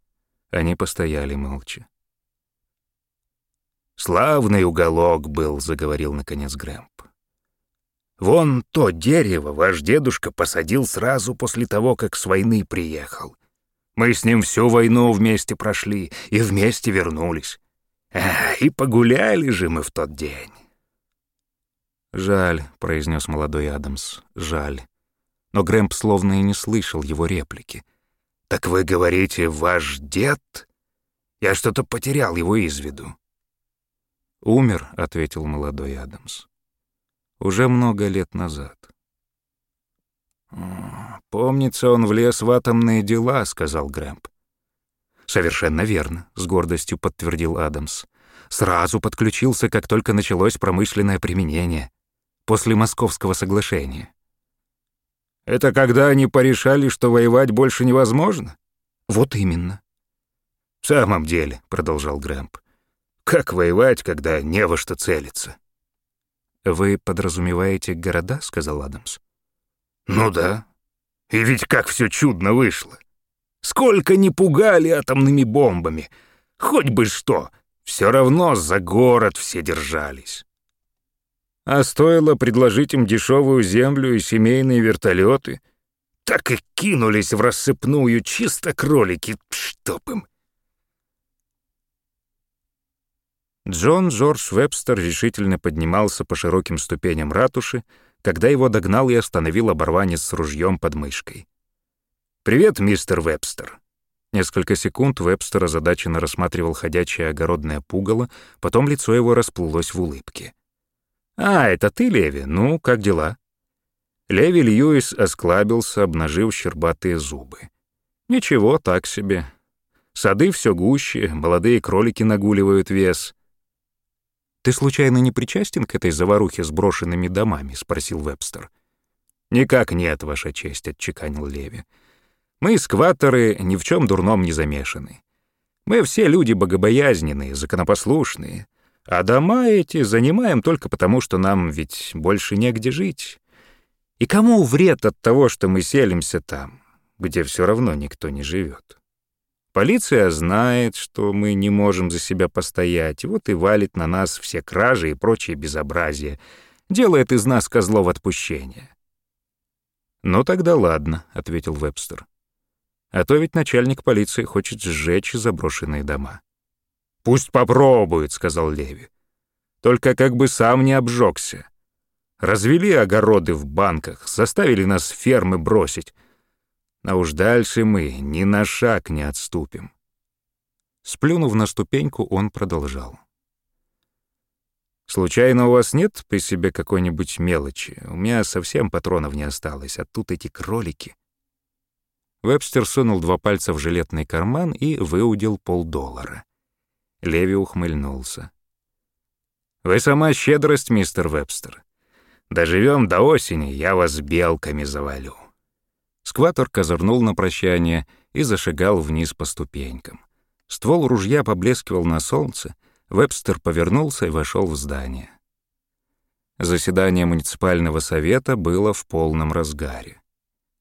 Они постояли молча. «Славный уголок был», — заговорил наконец Грэмп. «Вон то дерево ваш дедушка посадил сразу после того, как с войны приехал. Мы с ним всю войну вместе прошли и вместе вернулись. А, и погуляли же мы в тот день. «Жаль», — произнес молодой Адамс, — «жаль». Но Грэмп словно и не слышал его реплики. «Так вы говорите, ваш дед? Я что-то потерял его из виду». «Умер», — ответил молодой Адамс. «Уже много лет назад». «Помнится, он влез в атомные дела», — сказал Грэмп. «Совершенно верно», — с гордостью подтвердил Адамс. «Сразу подключился, как только началось промышленное применение после Московского соглашения. Это когда они порешали, что воевать больше невозможно? Вот именно. В самом деле, продолжал Грэмп, как воевать, когда не во что целиться? Вы подразумеваете города, сказал Адамс. Ну да. И ведь как все чудно вышло. Сколько не пугали атомными бомбами. Хоть бы что, все равно за город все держались. А стоило предложить им дешевую землю и семейные вертолеты, так и кинулись в рассыпную чисто кролики, чтоб им. Джон Джордж Вебстер решительно поднимался по широким ступеням ратуши, когда его догнал и остановил оборванец с ружьем под мышкой. «Привет, мистер Вебстер». Несколько секунд Вебстер озадаченно рассматривал ходячее огородное пугало, потом лицо его расплылось в улыбке. «А, это ты, Леви? Ну, как дела?» Леви Льюис осклабился, обнажив щербатые зубы. «Ничего, так себе. Сады все гуще, молодые кролики нагуливают вес. «Ты случайно не причастен к этой заварухе с брошенными домами?» — спросил Вебстер. «Никак нет, Ваша честь», — отчеканил Леви. «Мы, скваторы, ни в чем дурном не замешаны. Мы все люди богобоязненные, законопослушные, а дома эти занимаем только потому, что нам ведь больше негде жить. И кому вред от того, что мы селимся там, где все равно никто не живет?» Полиция знает, что мы не можем за себя постоять, вот и валит на нас все кражи и прочие безобразия, делает из нас козлов отпущения. «Ну тогда ладно», — ответил Вебстер. «А то ведь начальник полиции хочет сжечь заброшенные дома». «Пусть попробует», — сказал Леви. «Только как бы сам не обжегся. Развели огороды в банках, заставили нас фермы бросить, а уж дальше мы ни на шаг не отступим. Сплюнув на ступеньку, он продолжал. «Случайно у вас нет при себе какой-нибудь мелочи? У меня совсем патронов не осталось, а тут эти кролики». Вебстер сунул два пальца в жилетный карман и выудил полдоллара. Леви ухмыльнулся. «Вы сама щедрость, мистер Вебстер. Доживем до осени, я вас белками завалю». Скватор козырнул на прощание и зашагал вниз по ступенькам. Ствол ружья поблескивал на солнце, Вебстер повернулся и вошел в здание. Заседание муниципального совета было в полном разгаре.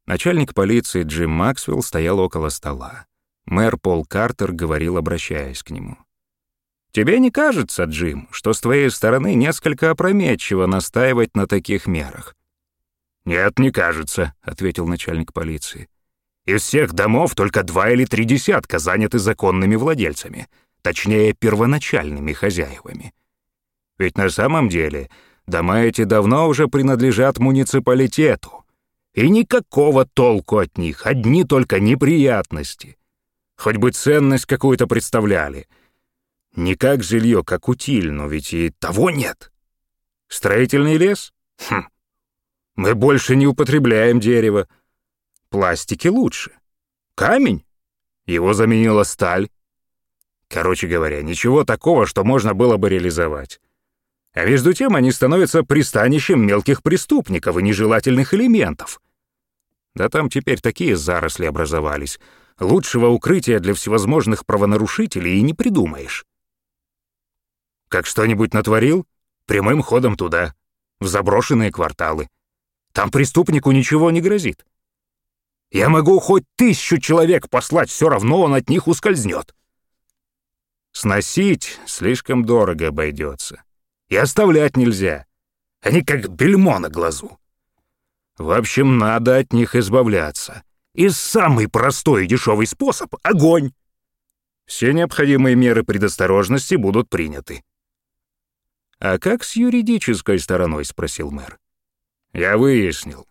Начальник полиции Джим Максвелл стоял около стола. Мэр Пол Картер говорил, обращаясь к нему. «Тебе не кажется, Джим, что с твоей стороны несколько опрометчиво настаивать на таких мерах? «Нет, не кажется», — ответил начальник полиции. «Из всех домов только два или три десятка заняты законными владельцами, точнее, первоначальными хозяевами. Ведь на самом деле дома эти давно уже принадлежат муниципалитету, и никакого толку от них, одни только неприятности. Хоть бы ценность какую-то представляли. Не как жилье, как утиль, но ведь и того нет. Строительный лес? Хм, мы больше не употребляем дерево. Пластики лучше. Камень? Его заменила сталь. Короче говоря, ничего такого, что можно было бы реализовать. А между тем они становятся пристанищем мелких преступников и нежелательных элементов. Да там теперь такие заросли образовались. Лучшего укрытия для всевозможных правонарушителей и не придумаешь. Как что-нибудь натворил? Прямым ходом туда, в заброшенные кварталы. Там преступнику ничего не грозит. Я могу хоть тысячу человек послать, все равно он от них ускользнет. Сносить слишком дорого обойдется. И оставлять нельзя. Они как бельмо на глазу. В общем, надо от них избавляться. И самый простой и дешевый способ — огонь. Все необходимые меры предосторожности будут приняты. «А как с юридической стороной?» — спросил мэр. Я выяснил.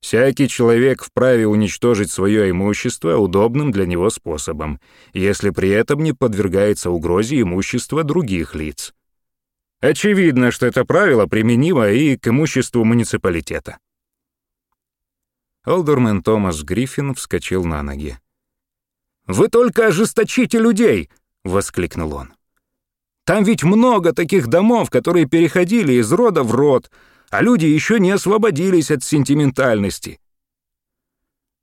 Всякий человек вправе уничтожить свое имущество удобным для него способом, если при этом не подвергается угрозе имущества других лиц. Очевидно, что это правило применимо и к имуществу муниципалитета. Олдермен Томас Гриффин вскочил на ноги. «Вы только ожесточите людей!» — воскликнул он. «Там ведь много таких домов, которые переходили из рода в род, а люди еще не освободились от сентиментальности.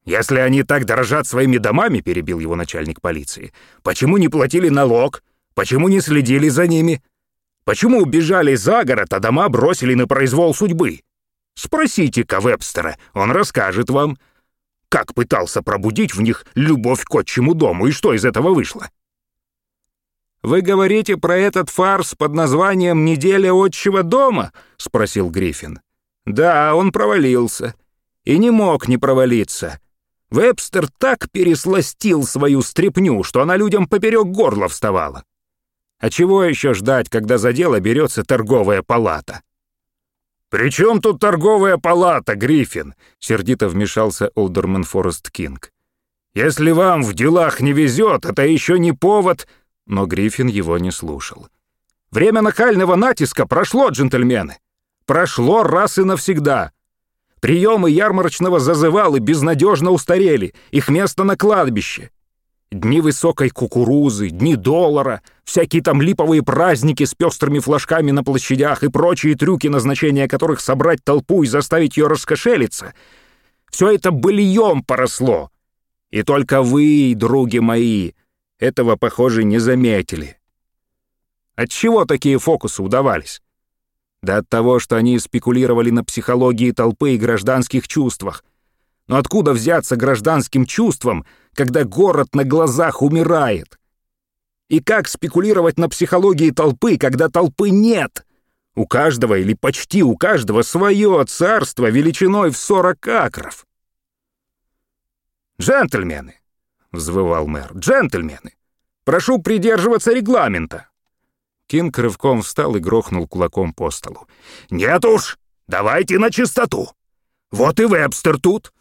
«Если они так дорожат своими домами», — перебил его начальник полиции, «почему не платили налог? Почему не следили за ними? Почему убежали за город, а дома бросили на произвол судьбы? Спросите-ка Вебстера, он расскажет вам, как пытался пробудить в них любовь к отчему дому и что из этого вышло». «Вы говорите про этот фарс под названием «Неделя отчего дома»?» — спросил Гриффин. «Да, он провалился. И не мог не провалиться. Вебстер так пересластил свою стряпню, что она людям поперек горла вставала. А чего еще ждать, когда за дело берется торговая палата?» «При чем тут торговая палата, Гриффин?» — сердито вмешался Олдерман Форест Кинг. «Если вам в делах не везет, это еще не повод...» но Гриффин его не слушал. «Время нахального натиска прошло, джентльмены! Прошло раз и навсегда! Приемы ярмарочного зазывалы безнадежно устарели, их место на кладбище. Дни высокой кукурузы, дни доллара, всякие там липовые праздники с пестрыми флажками на площадях и прочие трюки, назначения которых собрать толпу и заставить ее раскошелиться. Все это быльем поросло. И только вы, други мои, этого, похоже, не заметили. От чего такие фокусы удавались? Да от того, что они спекулировали на психологии толпы и гражданских чувствах. Но откуда взяться гражданским чувствам, когда город на глазах умирает? И как спекулировать на психологии толпы, когда толпы нет? У каждого или почти у каждого свое царство величиной в сорок акров. «Джентльмены!» — взвывал мэр. «Джентльмены! Прошу придерживаться регламента!» Кинг рывком встал и грохнул кулаком по столу. «Нет уж! Давайте начистоту! Вот и Вебстер тут!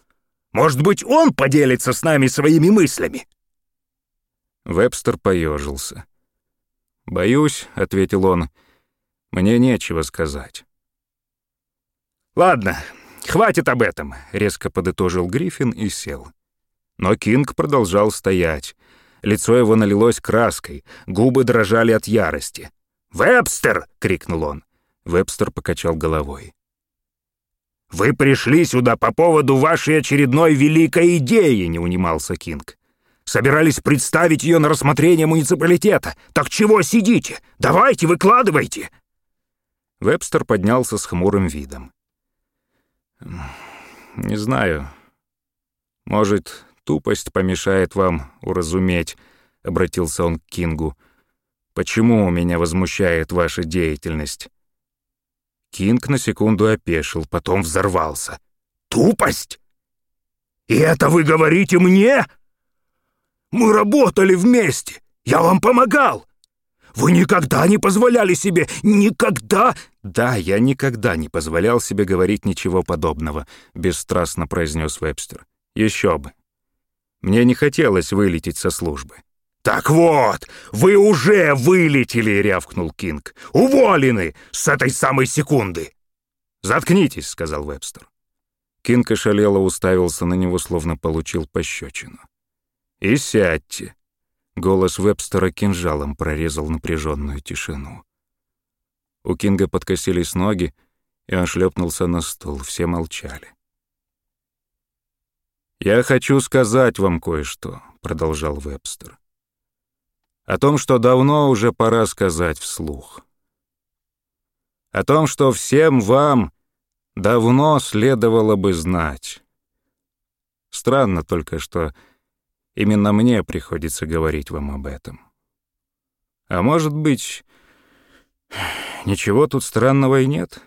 Может быть, он поделится с нами своими мыслями?» Вебстер поежился. «Боюсь», — ответил он, — «мне нечего сказать». «Ладно, хватит об этом», — резко подытожил Гриффин и сел. Но Кинг продолжал стоять. Лицо его налилось краской, губы дрожали от ярости. «Вебстер!» — крикнул он. Вебстер покачал головой. «Вы пришли сюда по поводу вашей очередной великой идеи», — не унимался Кинг. «Собирались представить ее на рассмотрение муниципалитета. Так чего сидите? Давайте, выкладывайте!» Вебстер поднялся с хмурым видом. «Не знаю. Может, тупость помешает вам уразуметь», — обратился он к Кингу. «Почему меня возмущает ваша деятельность?» Кинг на секунду опешил, потом взорвался. «Тупость? И это вы говорите мне? Мы работали вместе, я вам помогал. Вы никогда не позволяли себе, никогда...» «Да, я никогда не позволял себе говорить ничего подобного», — бесстрастно произнес Вебстер. «Еще бы. Мне не хотелось вылететь со службы. «Так вот, вы уже вылетели!» — рявкнул Кинг. «Уволены с этой самой секунды!» «Заткнитесь!» — сказал Вебстер. Кинг ошалело уставился на него, словно получил пощечину. «И сядьте!» Голос Вебстера кинжалом прорезал напряженную тишину. У Кинга подкосились ноги, и он шлепнулся на стул. Все молчали. «Я хочу сказать вам кое-что», — продолжал Вебстер. «О том, что давно уже пора сказать вслух. О том, что всем вам давно следовало бы знать. Странно только, что именно мне приходится говорить вам об этом. А может быть, ничего тут странного и нет?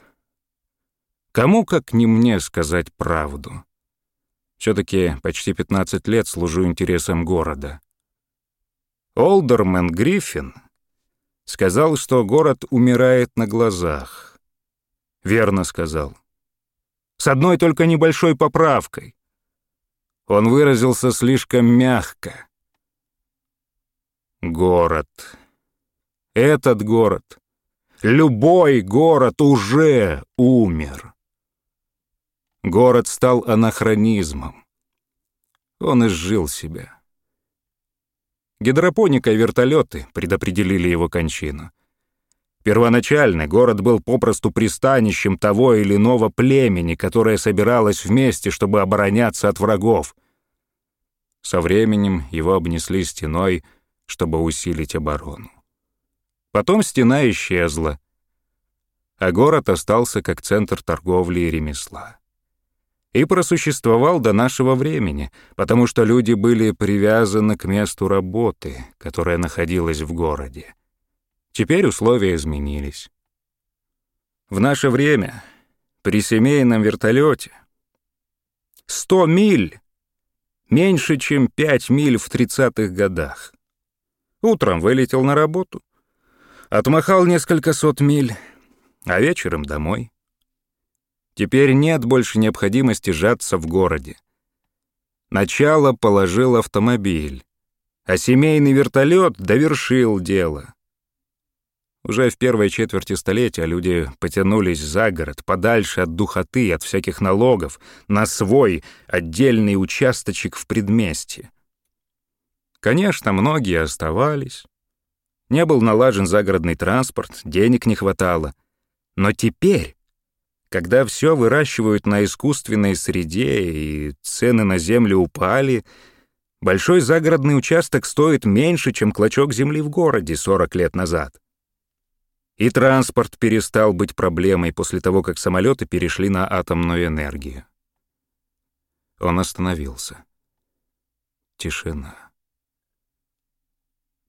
Кому, как не мне, сказать правду?» Все-таки почти 15 лет служу интересам города. Олдермен Гриффин сказал, что город умирает на глазах. Верно сказал. С одной только небольшой поправкой. Он выразился слишком мягко. Город. Этот город. Любой город уже умер. Город стал анахронизмом. Он изжил себя. Гидропоника и вертолеты предопределили его кончину. Первоначально город был попросту пристанищем того или иного племени, которое собиралось вместе, чтобы обороняться от врагов. Со временем его обнесли стеной, чтобы усилить оборону. Потом стена исчезла, а город остался как центр торговли и ремесла и просуществовал до нашего времени, потому что люди были привязаны к месту работы, которое находилось в городе. Теперь условия изменились. В наше время при семейном вертолете 100 миль меньше, чем 5 миль в 30-х годах. Утром вылетел на работу, отмахал несколько сот миль, а вечером домой. Теперь нет больше необходимости сжаться в городе. Начало положил автомобиль, а семейный вертолет довершил дело. Уже в первой четверти столетия люди потянулись за город, подальше от духоты, от всяких налогов, на свой отдельный участочек в предместье. Конечно, многие оставались. Не был налажен загородный транспорт, денег не хватало. Но теперь, когда все выращивают на искусственной среде и цены на землю упали, большой загородный участок стоит меньше, чем клочок земли в городе 40 лет назад. И транспорт перестал быть проблемой после того, как самолеты перешли на атомную энергию. Он остановился. Тишина.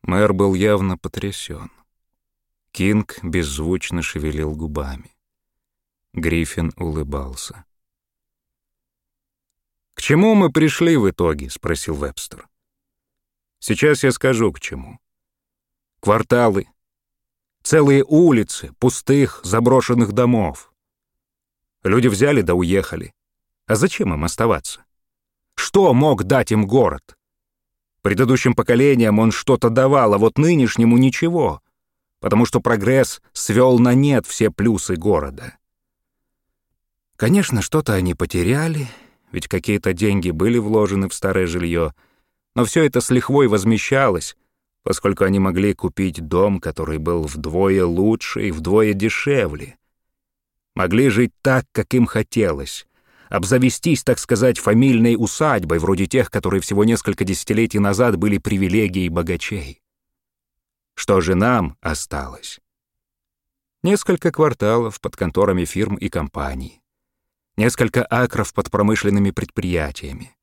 Мэр был явно потрясен. Кинг беззвучно шевелил губами. Гриффин улыбался. «К чему мы пришли в итоге?» — спросил Вебстер. «Сейчас я скажу, к чему. Кварталы, Целые улицы пустых, заброшенных домов. Люди взяли да уехали. А зачем им оставаться? Что мог дать им город? Предыдущим поколениям он что-то давал, а вот нынешнему ничего, потому что прогресс свел на нет все плюсы города. Конечно, что-то они потеряли, ведь какие-то деньги были вложены в старое жилье, но все это с лихвой возмещалось, поскольку они могли купить дом, который был вдвое лучше и вдвое дешевле. Могли жить так, как им хотелось, обзавестись, так сказать, фамильной усадьбой, вроде тех, которые всего несколько десятилетий назад были привилегией богачей. Что же нам осталось? Несколько кварталов под конторами фирм и компаний, несколько акров под промышленными предприятиями,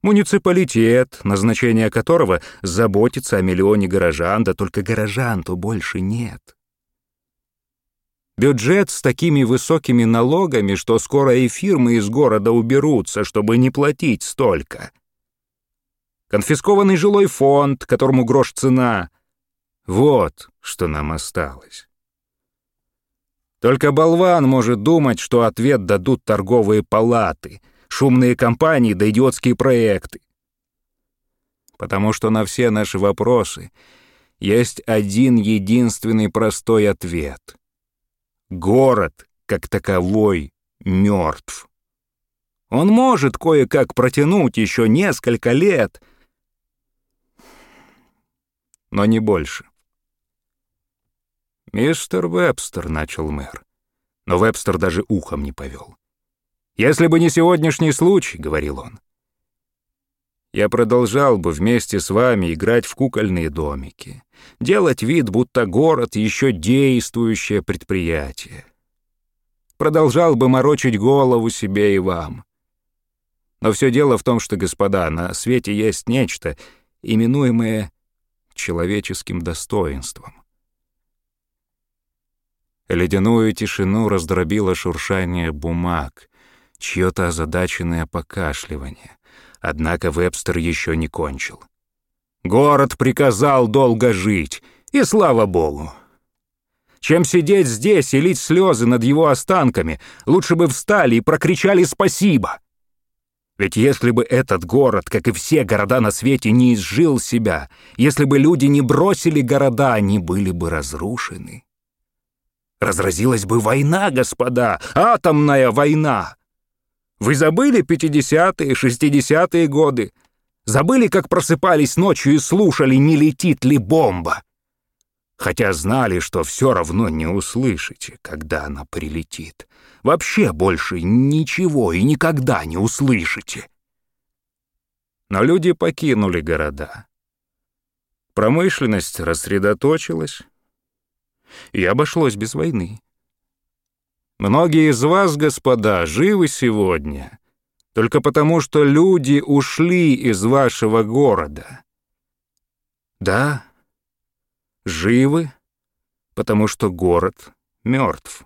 Муниципалитет, назначение которого заботится о миллионе горожан, да только горожан-то больше нет. Бюджет с такими высокими налогами, что скоро и фирмы из города уберутся, чтобы не платить столько. Конфискованный жилой фонд, которому грош цена. Вот что нам осталось. Только болван может думать, что ответ дадут торговые палаты — шумные компании да идиотские проекты. Потому что на все наши вопросы есть один единственный простой ответ. Город, как таковой, мертв. Он может кое-как протянуть еще несколько лет, но не больше. «Мистер Вебстер», — начал мэр, но Вебстер даже ухом не повел. «Если бы не сегодняшний случай», — говорил он, я продолжал бы вместе с вами играть в кукольные домики, делать вид, будто город — еще действующее предприятие. Продолжал бы морочить голову себе и вам. Но все дело в том, что, господа, на свете есть нечто, именуемое человеческим достоинством. Ледяную тишину раздробило шуршание бумаг, чье-то озадаченное покашливание. Однако Вебстер еще не кончил. «Город приказал долго жить, и слава богу!» Чем сидеть здесь и лить слезы над его останками, лучше бы встали и прокричали «спасибо». Ведь если бы этот город, как и все города на свете, не изжил себя, если бы люди не бросили города, они были бы разрушены. Разразилась бы война, господа, атомная война. Вы забыли 50-е, 60-е годы? Забыли, как просыпались ночью и слушали, не летит ли бомба? Хотя знали, что все равно не услышите, когда она прилетит. Вообще больше ничего и никогда не услышите. Но люди покинули города. Промышленность рассредоточилась, и обошлось без войны. Многие из вас, господа, живы сегодня только потому, что люди ушли из вашего города. Да, живы, потому что город мертв.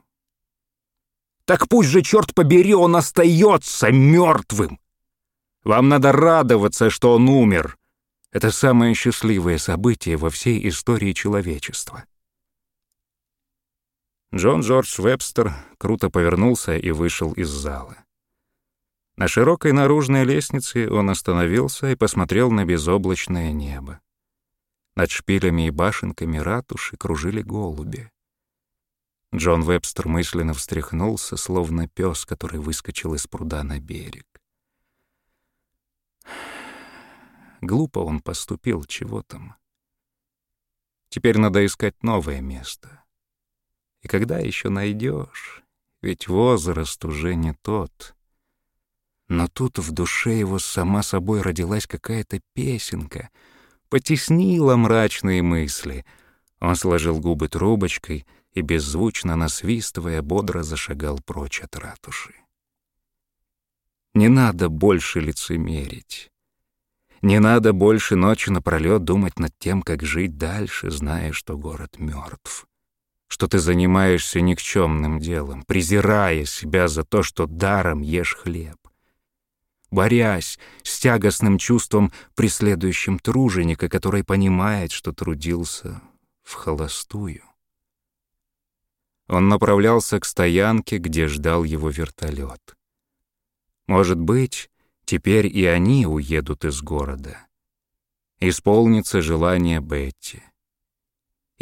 Так пусть же, черт побери, он остается мертвым. Вам надо радоваться, что он умер. Это самое счастливое событие во всей истории человечества. Джон Джордж Вебстер круто повернулся и вышел из зала. На широкой наружной лестнице он остановился и посмотрел на безоблачное небо. Над шпилями и башенками ратуши кружили голуби. Джон Вебстер мысленно встряхнулся, словно пес, который выскочил из пруда на берег. Глупо он поступил, чего там. Теперь надо искать новое место. И когда еще найдешь? Ведь возраст уже не тот. Но тут в душе его сама собой родилась какая-то песенка, потеснила мрачные мысли. Он сложил губы трубочкой и, беззвучно насвистывая, бодро зашагал прочь от ратуши. Не надо больше лицемерить. Не надо больше ночи напролёт думать над тем, как жить дальше, зная, что город мертв, что ты занимаешься никчемным делом, презирая себя за то, что даром ешь хлеб борясь с тягостным чувством преследующим труженика, который понимает, что трудился в холостую. Он направлялся к стоянке, где ждал его вертолет. Может быть, теперь и они уедут из города. Исполнится желание Бетти.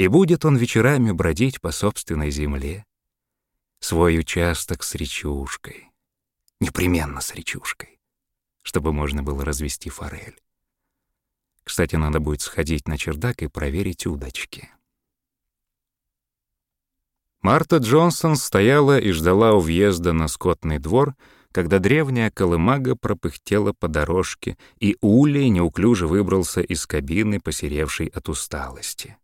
И будет он вечерами бродить по собственной земле, свой участок с речушкой, непременно с речушкой чтобы можно было развести форель. Кстати, надо будет сходить на чердак и проверить удочки. Марта Джонсон стояла и ждала у въезда на скотный двор, когда древняя колымага пропыхтела по дорожке, и Улей неуклюже выбрался из кабины, посеревшей от усталости.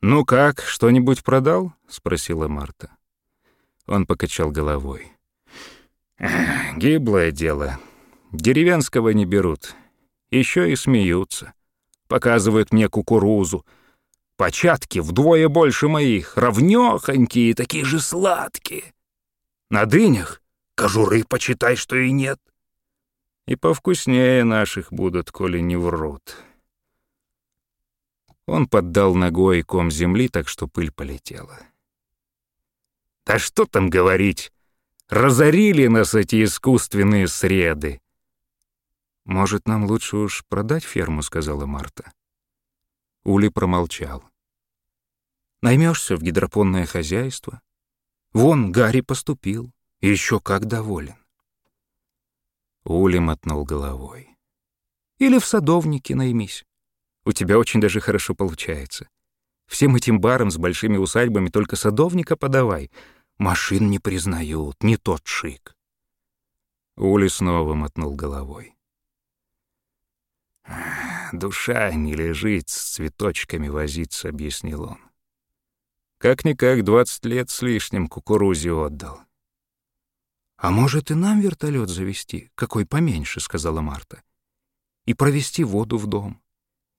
«Ну как, что-нибудь продал?» — спросила Марта. Он покачал головой. Гиблое дело. Деревенского не берут. Еще и смеются. Показывают мне кукурузу. Початки вдвое больше моих, равнёхонькие, такие же сладкие. На дынях кожуры почитай, что и нет. И повкуснее наших будут, коли не врут. Он поддал ногой ком земли, так что пыль полетела. Да что там говорить, Разорили нас эти искусственные среды. «Может, нам лучше уж продать ферму?» — сказала Марта. Ули промолчал. Наймешься в гидропонное хозяйство. Вон Гарри поступил, еще как доволен. Ули мотнул головой. Или в садовнике наймись. У тебя очень даже хорошо получается. Всем этим барам с большими усадьбами только садовника подавай — Машин не признают, не тот шик. Ули снова мотнул головой. «Душа не лежит, с цветочками возиться», — объяснил он. «Как-никак двадцать лет с лишним кукурузе отдал». «А может, и нам вертолет завести, какой поменьше», — сказала Марта. «И провести воду в дом,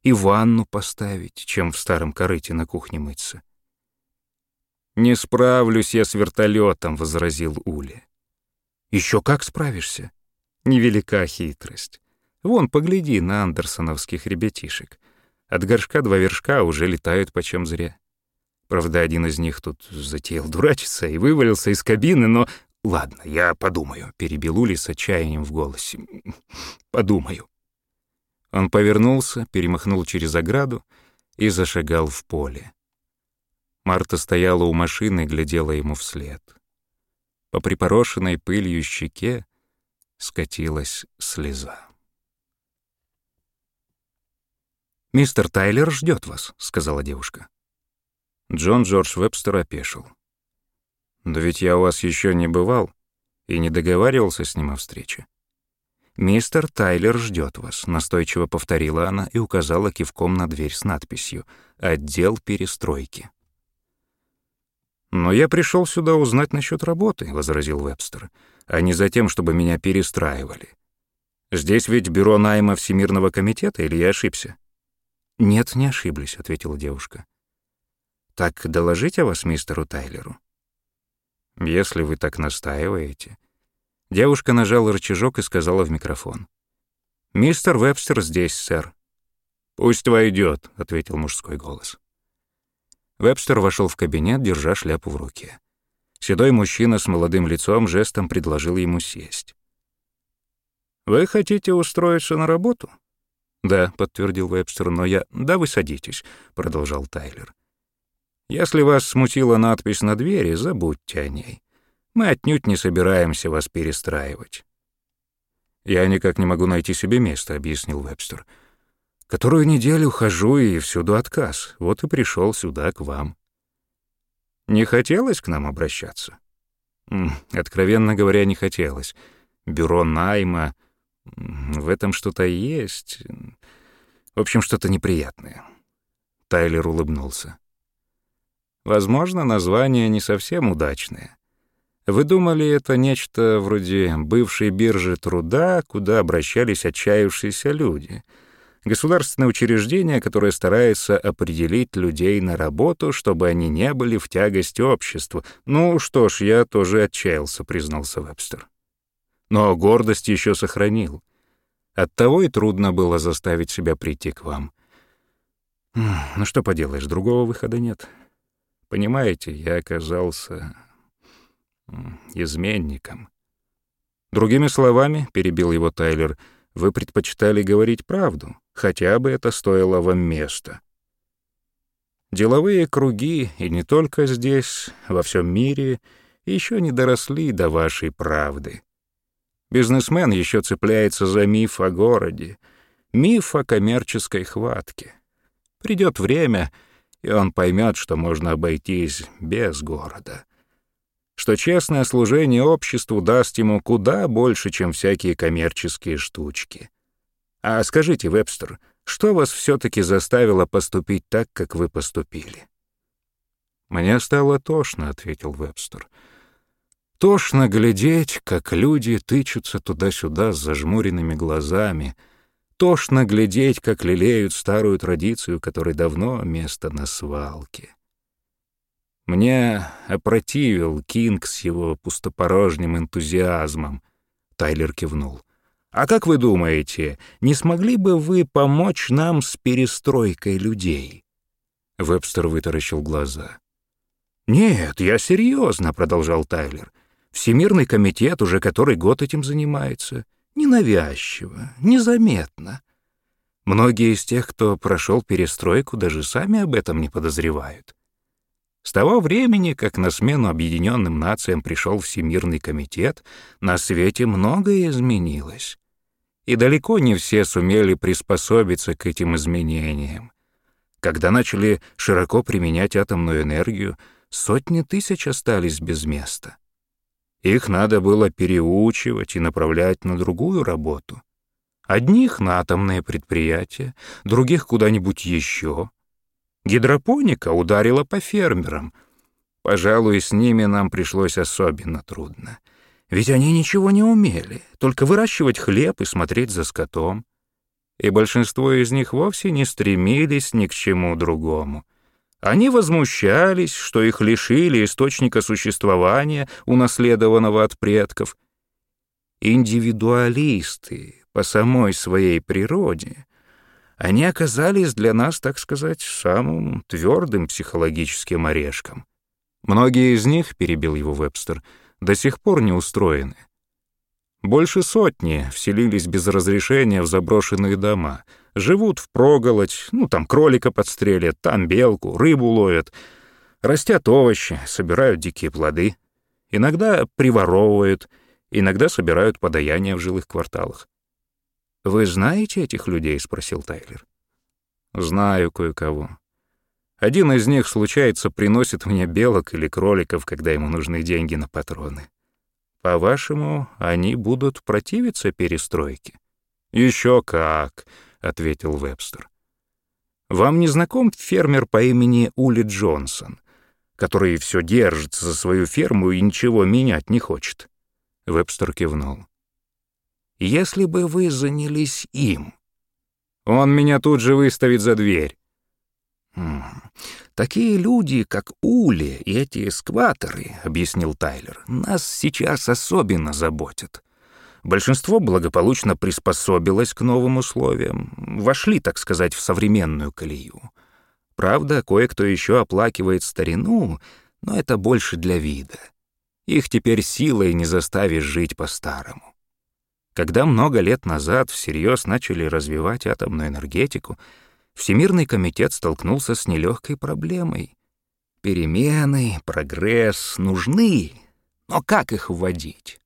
и ванну поставить, чем в старом корыте на кухне мыться. «Не справлюсь я с вертолетом», — возразил Ули. «Еще как справишься?» Невелика хитрость. Вон, погляди на андерсоновских ребятишек. От горшка два вершка уже летают почем зря. Правда, один из них тут затеял дурачиться и вывалился из кабины, но... «Ладно, я подумаю», — перебил Ули с отчаянием в голосе. «Подумаю». Он повернулся, перемахнул через ограду и зашагал в поле. Марта стояла у машины и глядела ему вслед. По припорошенной пылью щеке скатилась слеза. «Мистер Тайлер ждет вас», — сказала девушка. Джон Джордж Вебстер опешил. «Да ведь я у вас еще не бывал и не договаривался с ним о встрече». «Мистер Тайлер ждет вас», — настойчиво повторила она и указала кивком на дверь с надписью «Отдел перестройки». «Но я пришел сюда узнать насчет работы», — возразил Вебстер, «а не за тем, чтобы меня перестраивали. Здесь ведь бюро найма Всемирного комитета, или я ошибся?» «Нет, не ошиблись», — ответила девушка. Так доложить о вас мистеру Тайлеру? Если вы так настаиваете. Девушка нажала рычажок и сказала в микрофон. «Мистер Вебстер здесь, сэр». «Пусть войдет», — ответил мужской голос. Вебстер вошел в кабинет, держа шляпу в руке. Седой мужчина с молодым лицом жестом предложил ему сесть. «Вы хотите устроиться на работу?» «Да», — подтвердил Вебстер, — «но я...» «Да, вы садитесь», — продолжал Тайлер. Если вас смутила надпись на двери, забудьте о ней. Мы отнюдь не собираемся вас перестраивать. «Я никак не могу найти себе места», — объяснил Вебстер. «Которую неделю хожу и всюду отказ. Вот и пришел сюда, к вам». «Не хотелось к нам обращаться?» «Откровенно говоря, не хотелось. Бюро найма. В этом что-то есть. В общем, что-то неприятное». Тайлер улыбнулся. Возможно, название не совсем удачное. Вы думали, это нечто вроде бывшей биржи труда, куда обращались отчаявшиеся люди. Государственное учреждение, которое старается определить людей на работу, чтобы они не были в тягость обществу. Ну что ж, я тоже отчаялся, признался Вебстер. Но гордость еще сохранил. Оттого и трудно было заставить себя прийти к вам. Ну что поделаешь, другого выхода нет. Понимаете, я оказался изменником. Другими словами, перебил его Тайлер, вы предпочитали говорить правду, хотя бы это стоило вам места. Деловые круги, и не только здесь, во всем мире, еще не доросли до вашей правды. Бизнесмен еще цепляется за миф о городе, миф о коммерческой хватке. Придет время — и он поймет, что можно обойтись без города. Что честное служение обществу даст ему куда больше, чем всякие коммерческие штучки. А скажите, Вебстер, что вас все-таки заставило поступить так, как вы поступили? «Мне стало тошно», — ответил Вебстер. «Тошно глядеть, как люди тычутся туда-сюда с зажмуренными глазами — Тошно глядеть, как лелеют старую традицию, которой давно место на свалке. Мне опротивил Кинг с его пустопорожним энтузиазмом. Тайлер кивнул. «А как вы думаете, не смогли бы вы помочь нам с перестройкой людей?» Вебстер вытаращил глаза. «Нет, я серьезно», — продолжал Тайлер. «Всемирный комитет уже который год этим занимается ненавязчиво, незаметно. Многие из тех, кто прошел перестройку, даже сами об этом не подозревают. С того времени, как на смену Объединенным Нациям пришел Всемирный комитет, на свете многое изменилось. И далеко не все сумели приспособиться к этим изменениям. Когда начали широко применять атомную энергию, сотни тысяч остались без места. Их надо было переучивать и направлять на другую работу. Одних на атомные предприятия, других куда-нибудь еще. Гидропоника ударила по фермерам. Пожалуй, с ними нам пришлось особенно трудно. Ведь они ничего не умели, только выращивать хлеб и смотреть за скотом. И большинство из них вовсе не стремились ни к чему другому — они возмущались, что их лишили источника существования, унаследованного от предков. Индивидуалисты по самой своей природе, они оказались для нас, так сказать, самым твердым психологическим орешком. Многие из них, перебил его Вебстер, до сих пор не устроены. Больше сотни вселились без разрешения в заброшенные дома — Живут впроголодь, ну, там кролика подстрелят, там белку, рыбу ловят. Растят овощи, собирают дикие плоды. Иногда приворовывают, иногда собирают подаяния в жилых кварталах. «Вы знаете этих людей?» — спросил Тайлер. «Знаю кое-кого. Один из них, случается, приносит мне белок или кроликов, когда ему нужны деньги на патроны. По-вашему, они будут противиться перестройке?» «Еще как!» — ответил Вебстер. «Вам не знаком фермер по имени Ули Джонсон, который все держится за свою ферму и ничего менять не хочет?» Вебстер кивнул. «Если бы вы занялись им, он меня тут же выставит за дверь». Такие люди, как Ули и эти эскваторы, объяснил Тайлер, нас сейчас особенно заботят. Большинство благополучно приспособилось к новым условиям, вошли, так сказать, в современную колею. Правда, кое-кто еще оплакивает старину, но это больше для вида. Их теперь силой не заставишь жить по-старому. Когда много лет назад всерьез начали развивать атомную энергетику, Всемирный комитет столкнулся с нелегкой проблемой. Перемены, прогресс нужны, но как их вводить?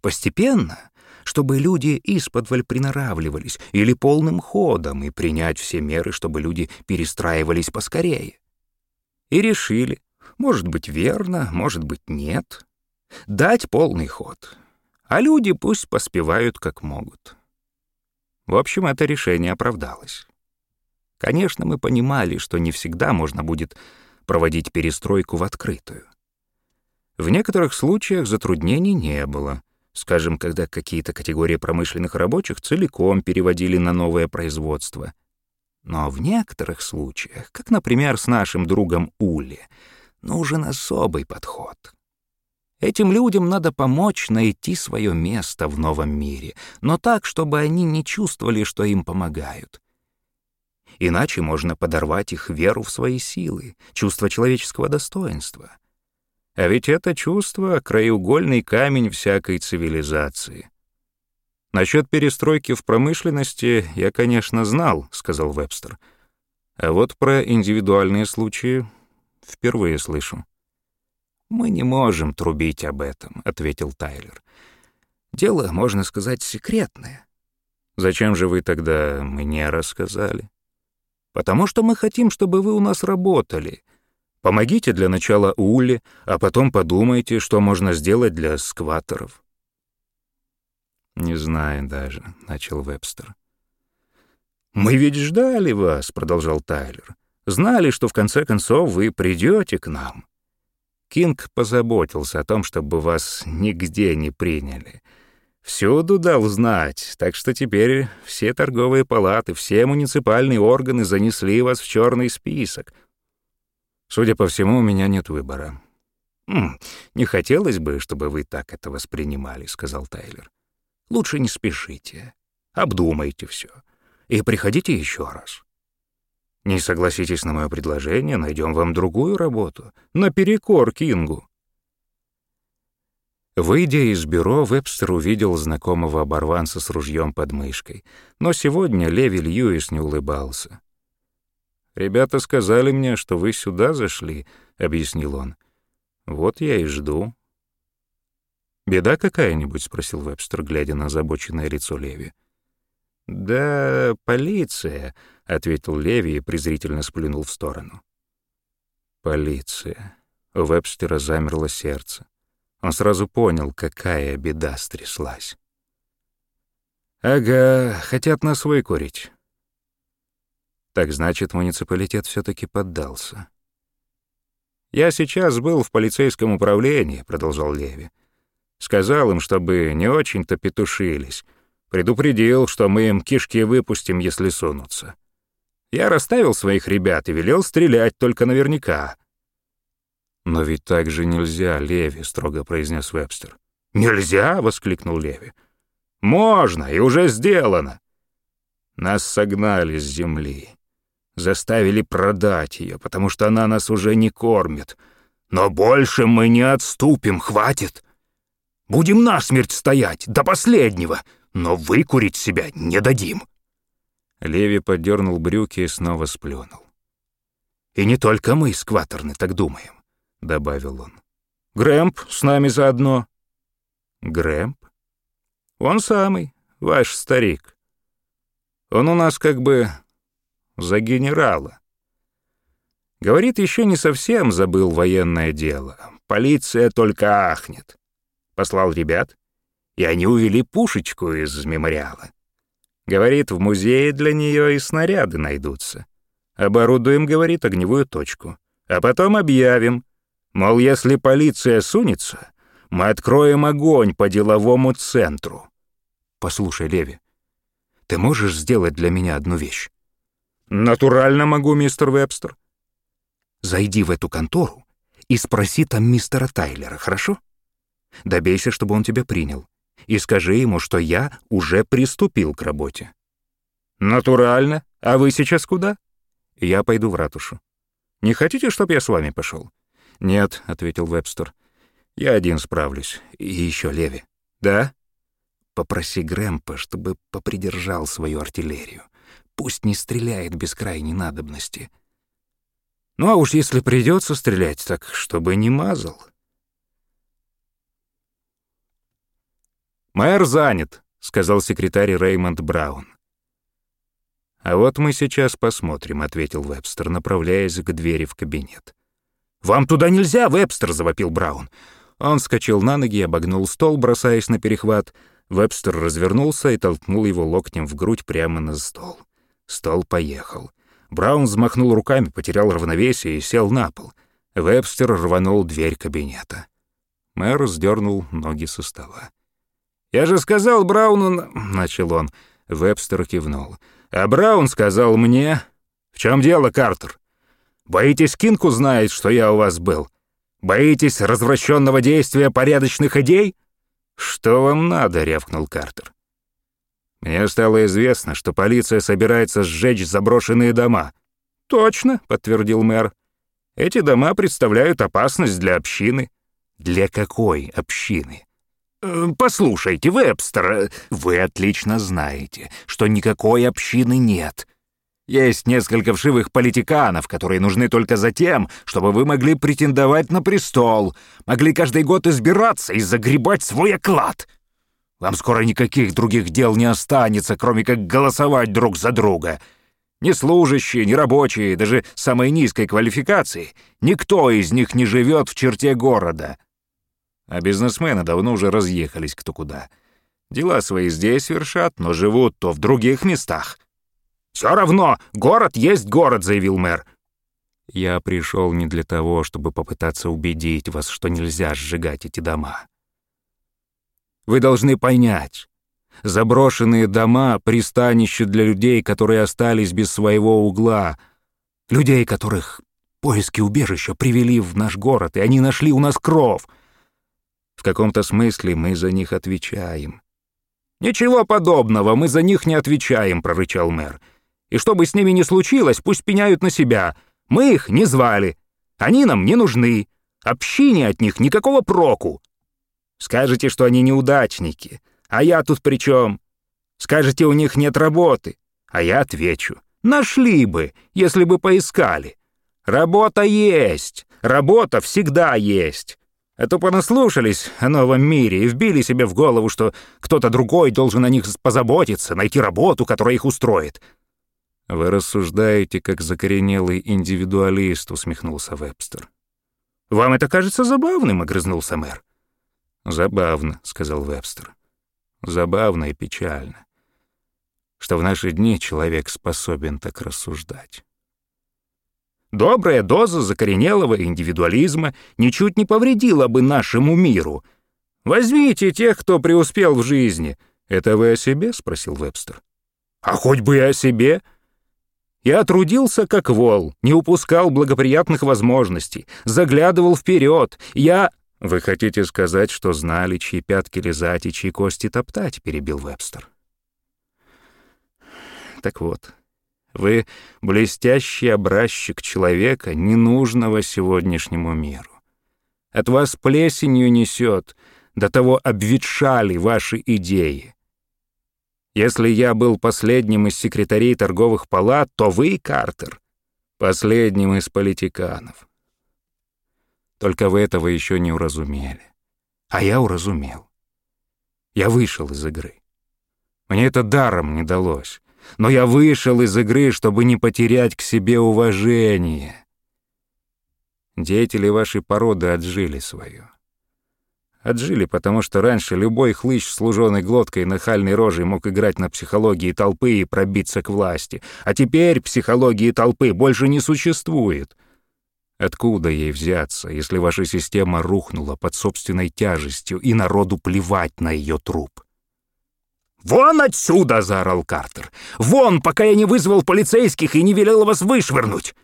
Постепенно, чтобы люди исподволь приноравливались или полным ходом и принять все меры, чтобы люди перестраивались поскорее. И решили, может быть, верно, может быть, нет, дать полный ход, а люди пусть поспевают как могут. В общем, это решение оправдалось. Конечно, мы понимали, что не всегда можно будет проводить перестройку в открытую. В некоторых случаях затруднений не было. Скажем, когда какие-то категории промышленных рабочих целиком переводили на новое производство. Но в некоторых случаях, как, например, с нашим другом Ули, нужен особый подход. Этим людям надо помочь найти свое место в новом мире, но так, чтобы они не чувствовали, что им помогают — Иначе можно подорвать их веру в свои силы, чувство человеческого достоинства. А ведь это чувство — краеугольный камень всякой цивилизации. «Насчет перестройки в промышленности я, конечно, знал», — сказал Вебстер. «А вот про индивидуальные случаи впервые слышу». «Мы не можем трубить об этом», — ответил Тайлер. «Дело, можно сказать, секретное». «Зачем же вы тогда мне рассказали?» Потому что мы хотим, чтобы вы у нас работали. Помогите для начала Уле, а потом подумайте, что можно сделать для скваторов». «Не знаю даже», — начал Вебстер. «Мы ведь ждали вас», — продолжал Тайлер. «Знали, что в конце концов вы придете к нам». Кинг позаботился о том, чтобы вас нигде не приняли. Всюду дал знать, так что теперь все торговые палаты, все муниципальные органы занесли вас в черный список. Судя по всему, у меня нет выбора. «М, «Не хотелось бы, чтобы вы так это воспринимали», — сказал Тайлер. «Лучше не спешите, обдумайте все и приходите еще раз. Не согласитесь на мое предложение, найдем вам другую работу, наперекор Кингу. Выйдя из бюро, Вебстер увидел знакомого оборванца с ружьем под мышкой. Но сегодня Леви Льюис не улыбался. «Ребята сказали мне, что вы сюда зашли», — объяснил он. «Вот я и жду». «Беда какая-нибудь?» — спросил Вебстер, глядя на озабоченное лицо Леви. «Да, полиция», — ответил Леви и презрительно сплюнул в сторону. «Полиция». У Вебстера замерло сердце. Он сразу понял, какая беда стряслась. «Ага, хотят нас выкурить». Так значит, муниципалитет все таки поддался. «Я сейчас был в полицейском управлении», — продолжал Леви. «Сказал им, чтобы не очень-то петушились. Предупредил, что мы им кишки выпустим, если сунутся. Я расставил своих ребят и велел стрелять только наверняка. «Но ведь так же нельзя, Леви», — строго произнес Вебстер. «Нельзя?» — воскликнул Леви. «Можно, и уже сделано». Нас согнали с земли. Заставили продать ее, потому что она нас уже не кормит. Но больше мы не отступим, хватит. Будем насмерть стоять, до последнего, но выкурить себя не дадим. Леви подернул брюки и снова сплюнул. И не только мы, скваторны, так думаем. — добавил он. «Грэмп с нами заодно». «Грэмп?» «Он самый, ваш старик. Он у нас как бы за генерала. Говорит, еще не совсем забыл военное дело. Полиция только ахнет. Послал ребят, и они увели пушечку из мемориала. Говорит, в музее для нее и снаряды найдутся. Оборудуем, говорит, огневую точку. А потом объявим, Мол, если полиция сунется, мы откроем огонь по деловому центру. Послушай, Леви, ты можешь сделать для меня одну вещь? Натурально могу, мистер Вебстер. Зайди в эту контору и спроси там мистера Тайлера, хорошо? Добейся, чтобы он тебя принял. И скажи ему, что я уже приступил к работе. Натурально. А вы сейчас куда? Я пойду в ратушу. Не хотите, чтобы я с вами пошел? Нет, ответил Вебстер. Я один справлюсь. И еще Леви. Да? Попроси Грэмпа, чтобы попридержал свою артиллерию. Пусть не стреляет без крайней надобности. Ну а уж если придется стрелять, так чтобы не мазал. «Мэр занят», — сказал секретарь Реймонд Браун. «А вот мы сейчас посмотрим», — ответил Вебстер, направляясь к двери в кабинет. «Вам туда нельзя, Вебстер!» — завопил Браун. Он вскочил на ноги и обогнул стол, бросаясь на перехват. Вебстер развернулся и толкнул его локтем в грудь прямо на стол. Стол поехал. Браун взмахнул руками, потерял равновесие и сел на пол. Вебстер рванул дверь кабинета. Мэр сдернул ноги со стола. «Я же сказал Брауну...» — начал он. Вебстер кивнул. «А Браун сказал мне...» «В чем дело, Картер? Боитесь, Кинку знает, что я у вас был? Боитесь развращенного действия порядочных идей?» «Что вам надо?» — рявкнул Картер. «Мне стало известно, что полиция собирается сжечь заброшенные дома». «Точно», — подтвердил мэр. «Эти дома представляют опасность для общины». «Для какой общины?» Э, «Послушайте, Вебстер, вы отлично знаете, что никакой общины нет. Есть несколько вшивых политиканов, которые нужны только за тем, чтобы вы могли претендовать на престол, могли каждый год избираться и загребать свой оклад. Вам скоро никаких других дел не останется, кроме как голосовать друг за друга». Ни служащие, ни рабочие, даже самой низкой квалификации, никто из них не живет в черте города а бизнесмены давно уже разъехались кто куда. Дела свои здесь вершат, но живут то в других местах. «Все равно, город есть город», — заявил мэр. «Я пришел не для того, чтобы попытаться убедить вас, что нельзя сжигать эти дома. Вы должны понять, заброшенные дома — пристанище для людей, которые остались без своего угла, людей, которых поиски убежища привели в наш город, и они нашли у нас кров — в каком-то смысле мы за них отвечаем. «Ничего подобного, мы за них не отвечаем», — прорычал мэр. «И что бы с ними ни случилось, пусть пеняют на себя. Мы их не звали. Они нам не нужны. Общине от них никакого проку. Скажете, что они неудачники. А я тут при чем? Скажете, у них нет работы. А я отвечу. Нашли бы, если бы поискали. Работа есть. Работа всегда есть. А то понаслушались о новом мире и вбили себе в голову, что кто-то другой должен о них позаботиться, найти работу, которая их устроит. «Вы рассуждаете, как закоренелый индивидуалист», — усмехнулся Вебстер. «Вам это кажется забавным?» — огрызнулся мэр. «Забавно», — сказал Вебстер. «Забавно и печально, что в наши дни человек способен так рассуждать». Добрая доза закоренелого индивидуализма ничуть не повредила бы нашему миру. Возьмите тех, кто преуспел в жизни. Это вы о себе? спросил Вебстер. А хоть бы и о себе. Я трудился как вол, не упускал благоприятных возможностей, заглядывал вперед. Я... Вы хотите сказать, что знали, чьи пятки лизать и чьи кости топтать, перебил Вебстер. Так вот, вы блестящий образчик человека, ненужного сегодняшнему миру. От вас плесенью несет, до того обветшали ваши идеи. Если я был последним из секретарей торговых палат, то вы, Картер, последним из политиканов. Только вы этого еще не уразумели. А я уразумел. Я вышел из игры. Мне это даром не далось но я вышел из игры, чтобы не потерять к себе уважение. Деятели вашей породы отжили свое. Отжили, потому что раньше любой хлыщ с луженой глоткой и нахальной рожей мог играть на психологии толпы и пробиться к власти. А теперь психологии толпы больше не существует. Откуда ей взяться, если ваша система рухнула под собственной тяжестью, и народу плевать на ее труп? «Вон отсюда!» — заорал Картер. «Вон, пока я не вызвал полицейских и не велел вас вышвырнуть!»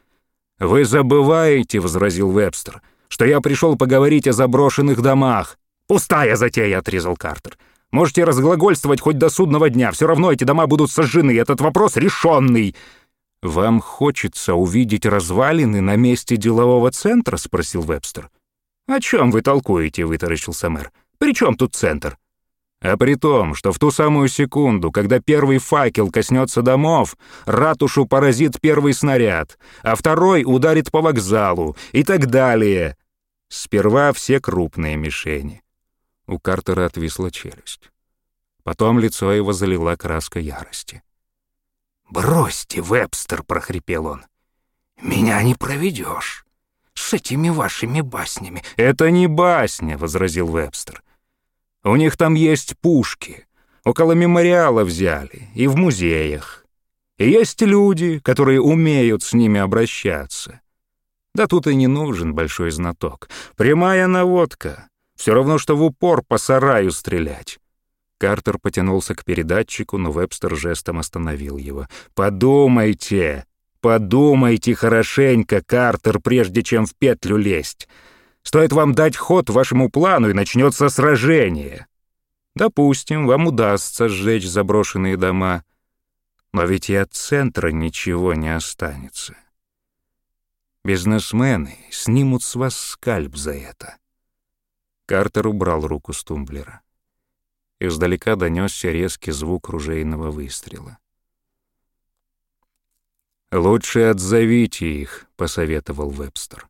«Вы забываете», — возразил Вебстер, «что я пришел поговорить о заброшенных домах». «Пустая затея», — отрезал Картер. «Можете разглагольствовать хоть до судного дня, все равно эти дома будут сожжены, этот вопрос решенный». «Вам хочется увидеть развалины на месте делового центра?» — спросил Вебстер. «О чем вы толкуете?» — вытаращился мэр. «При чем тут центр?» А при том, что в ту самую секунду, когда первый факел коснется домов, ратушу поразит первый снаряд, а второй ударит по вокзалу и так далее. Сперва все крупные мишени. У Картера отвисла челюсть. Потом лицо его залила краска ярости. «Бросьте, Вебстер!» — прохрипел он. «Меня не проведешь с этими вашими баснями». «Это не басня», — возразил Вебстер. «У них там есть пушки. Около мемориала взяли и в музеях. И есть люди, которые умеют с ними обращаться. Да тут и не нужен большой знаток. Прямая наводка. Все равно, что в упор по сараю стрелять. Картер потянулся к передатчику, но Вебстер жестом остановил его. «Подумайте! Подумайте хорошенько, Картер, прежде чем в петлю лезть. Стоит вам дать ход вашему плану, и начнется сражение. Допустим, вам удастся сжечь заброшенные дома, но ведь и от центра ничего не останется. Бизнесмены снимут с вас скальп за это». Картер убрал руку с тумблера. Издалека донесся резкий звук ружейного выстрела. «Лучше отзовите их», — посоветовал Вебстер.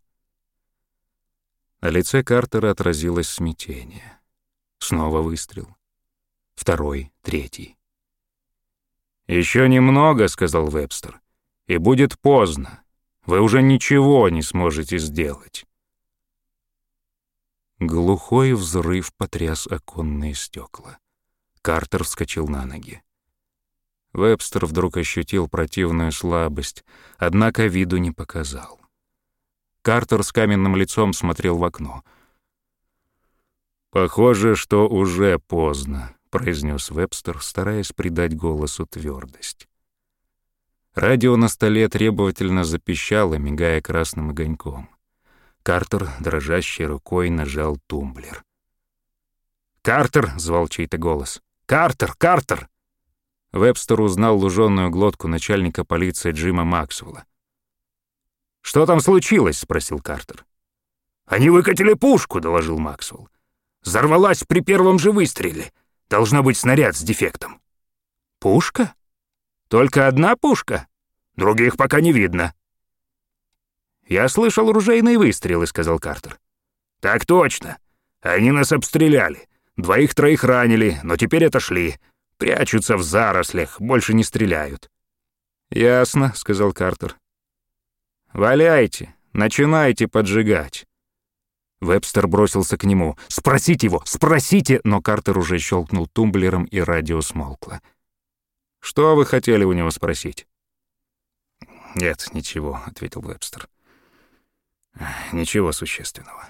На лице Картера отразилось смятение. Снова выстрел. Второй, третий. «Еще немного», — сказал Вебстер, — «и будет поздно. Вы уже ничего не сможете сделать». Глухой взрыв потряс оконные стекла. Картер вскочил на ноги. Вебстер вдруг ощутил противную слабость, однако виду не показал. Картер с каменным лицом смотрел в окно. «Похоже, что уже поздно», — произнес Вебстер, стараясь придать голосу твердость. Радио на столе требовательно запищало, мигая красным огоньком. Картер, дрожащей рукой, нажал тумблер. «Картер!» — звал чей-то голос. «Картер! Картер!» Вебстер узнал луженую глотку начальника полиции Джима Максвелла. «Что там случилось?» — спросил Картер. «Они выкатили пушку», — доложил Максвелл. «Взорвалась при первом же выстреле. Должна быть снаряд с дефектом». «Пушка? Только одна пушка? Других пока не видно». «Я слышал ружейные выстрелы», — сказал Картер. «Так точно. Они нас обстреляли. Двоих-троих ранили, но теперь отошли. Прячутся в зарослях, больше не стреляют». «Ясно», — сказал Картер. «Валяйте, начинайте поджигать». Вебстер бросился к нему. «Спросите его! Спросите!» Но Картер уже щелкнул тумблером, и радио смолкло. «Что вы хотели у него спросить?» «Нет, ничего», — ответил Вебстер. Ничего существенного.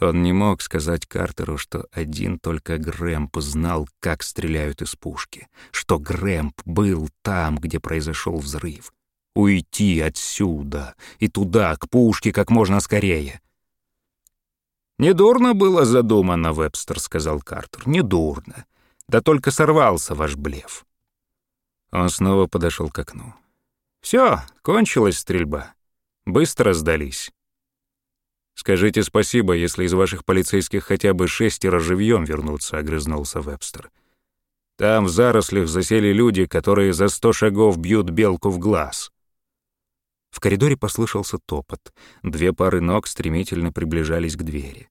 Он не мог сказать Картеру, что один только Грэмп знал, как стреляют из пушки, что Грэмп был там, где произошел взрыв. Уйти отсюда и туда, к пушке, как можно скорее. «Недурно было задумано, Вебстер», — сказал Картер. «Недурно. Да только сорвался ваш блеф». Он снова подошел к окну. «Все, кончилась стрельба. Быстро сдались. «Скажите спасибо, если из ваших полицейских хотя бы шестеро живьем вернутся», — огрызнулся Вебстер. «Там в зарослях засели люди, которые за сто шагов бьют белку в глаз». В коридоре послышался топот. Две пары ног стремительно приближались к двери.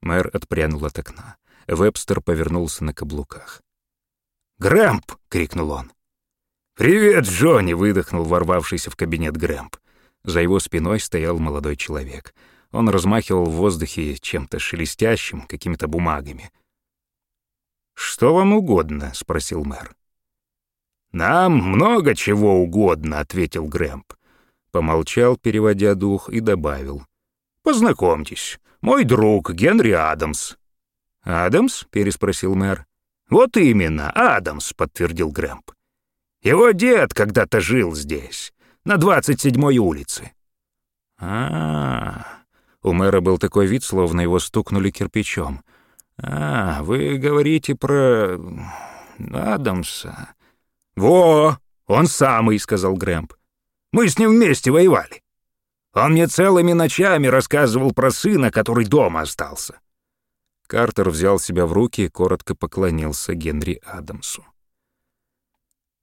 Мэр отпрянул от окна. Вебстер повернулся на каблуках. «Грэмп!» — крикнул он. «Привет, Джонни!» — выдохнул ворвавшийся в кабинет Грэмп. За его спиной стоял молодой человек. Он размахивал в воздухе чем-то шелестящим, какими-то бумагами. «Что вам угодно?» — спросил мэр. «Нам много чего угодно», — ответил Грэмп. Помолчал, переводя дух, и добавил. «Познакомьтесь, мой друг Генри Адамс». «Адамс?» — переспросил мэр. «Вот именно, Адамс», — подтвердил Грэмп. «Его дед когда-то жил здесь. на 27-й улице». А, У мэра был такой вид, словно его стукнули кирпичом. «А, вы говорите про... Адамса». «Во, он самый», — сказал Грэмп. «Мы с ним вместе воевали. Он мне целыми ночами рассказывал про сына, который дома остался». Картер взял себя в руки и коротко поклонился Генри Адамсу.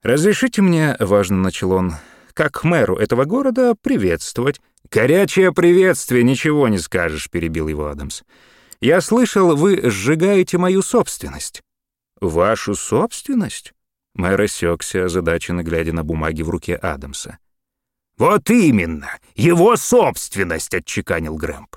«Разрешите мне, — важно начал он, — как мэру этого города приветствовать». «Горячее приветствие, ничего не скажешь», — перебил его Адамс. «Я слышал, вы сжигаете мою собственность». «Вашу собственность?» Мэр осекся, озадаченно глядя на бумаги в руке Адамса. «Вот именно! Его собственность!» — отчеканил Грэмп.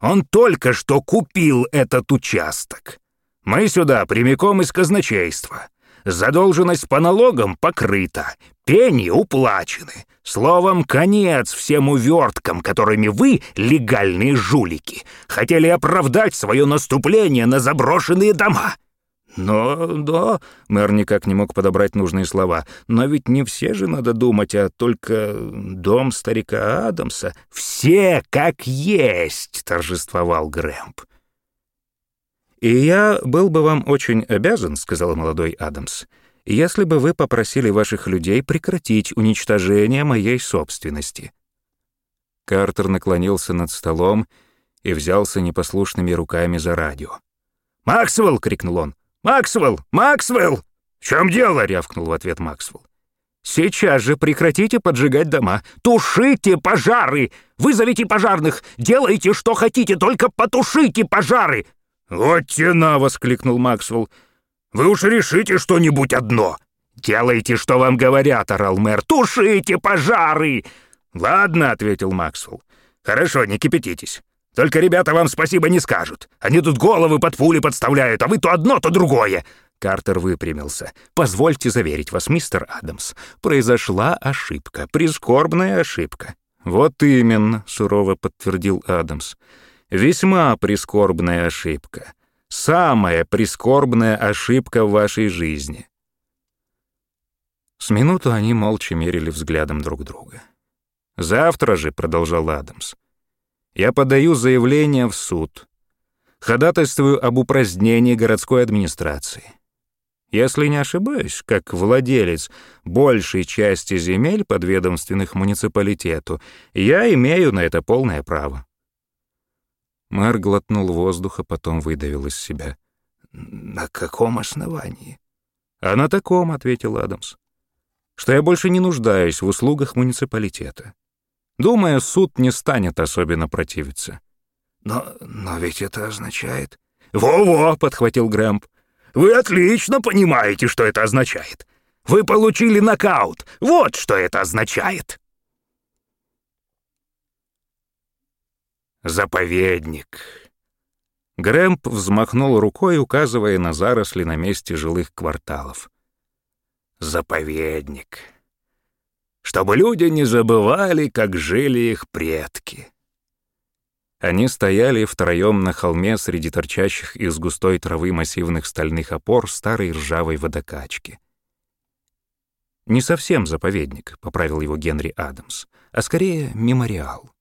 «Он только что купил этот участок. Мы сюда прямиком из казначейства. Задолженность по налогам покрыта, пени уплачены. Словом, конец всем уверткам, которыми вы, легальные жулики, хотели оправдать свое наступление на заброшенные дома. Но, да, мэр никак не мог подобрать нужные слова. Но ведь не все же надо думать, а только дом старика Адамса. Все как есть, торжествовал Грэмп. «И я был бы вам очень обязан», — сказал молодой Адамс, «если бы вы попросили ваших людей прекратить уничтожение моей собственности». Картер наклонился над столом и взялся непослушными руками за радио. «Максвелл!» — крикнул он. «Максвелл! Максвелл!» «В чем дело?» — рявкнул в ответ Максвелл. «Сейчас же прекратите поджигать дома! Тушите пожары! Вызовите пожарных! Делайте, что хотите, только потушите пожары!» «Вот тена!» — воскликнул Максвелл. «Вы уж решите что-нибудь одно!» «Делайте, что вам говорят!» — орал мэр. «Тушите пожары!» «Ладно!» — ответил Максвелл. «Хорошо, не кипятитесь. Только ребята вам спасибо не скажут. Они тут головы под пули подставляют, а вы то одно, то другое!» Картер выпрямился. «Позвольте заверить вас, мистер Адамс, произошла ошибка, прискорбная ошибка». «Вот именно», — сурово подтвердил Адамс. Весьма прискорбная ошибка. Самая прискорбная ошибка в вашей жизни. С минуту они молча мерили взглядом друг друга. «Завтра же», — продолжал Адамс, — «я подаю заявление в суд. Ходатайствую об упразднении городской администрации. Если не ошибаюсь, как владелец большей части земель, подведомственных муниципалитету, я имею на это полное право. Мэр глотнул воздуха, потом выдавил из себя. «На каком основании?» «А на таком», — ответил Адамс, «что я больше не нуждаюсь в услугах муниципалитета. Думаю, суд не станет особенно противиться». «Но, но ведь это означает...» «Во-во», — подхватил Грэмп, «вы отлично понимаете, что это означает. Вы получили нокаут. Вот что это означает». Заповедник. Грэмп взмахнул рукой, указывая на заросли на месте жилых кварталов. Заповедник. Чтобы люди не забывали, как жили их предки. Они стояли втроем на холме среди торчащих из густой травы массивных стальных опор старой ржавой водокачки. «Не совсем заповедник», — поправил его Генри Адамс, «а скорее мемориал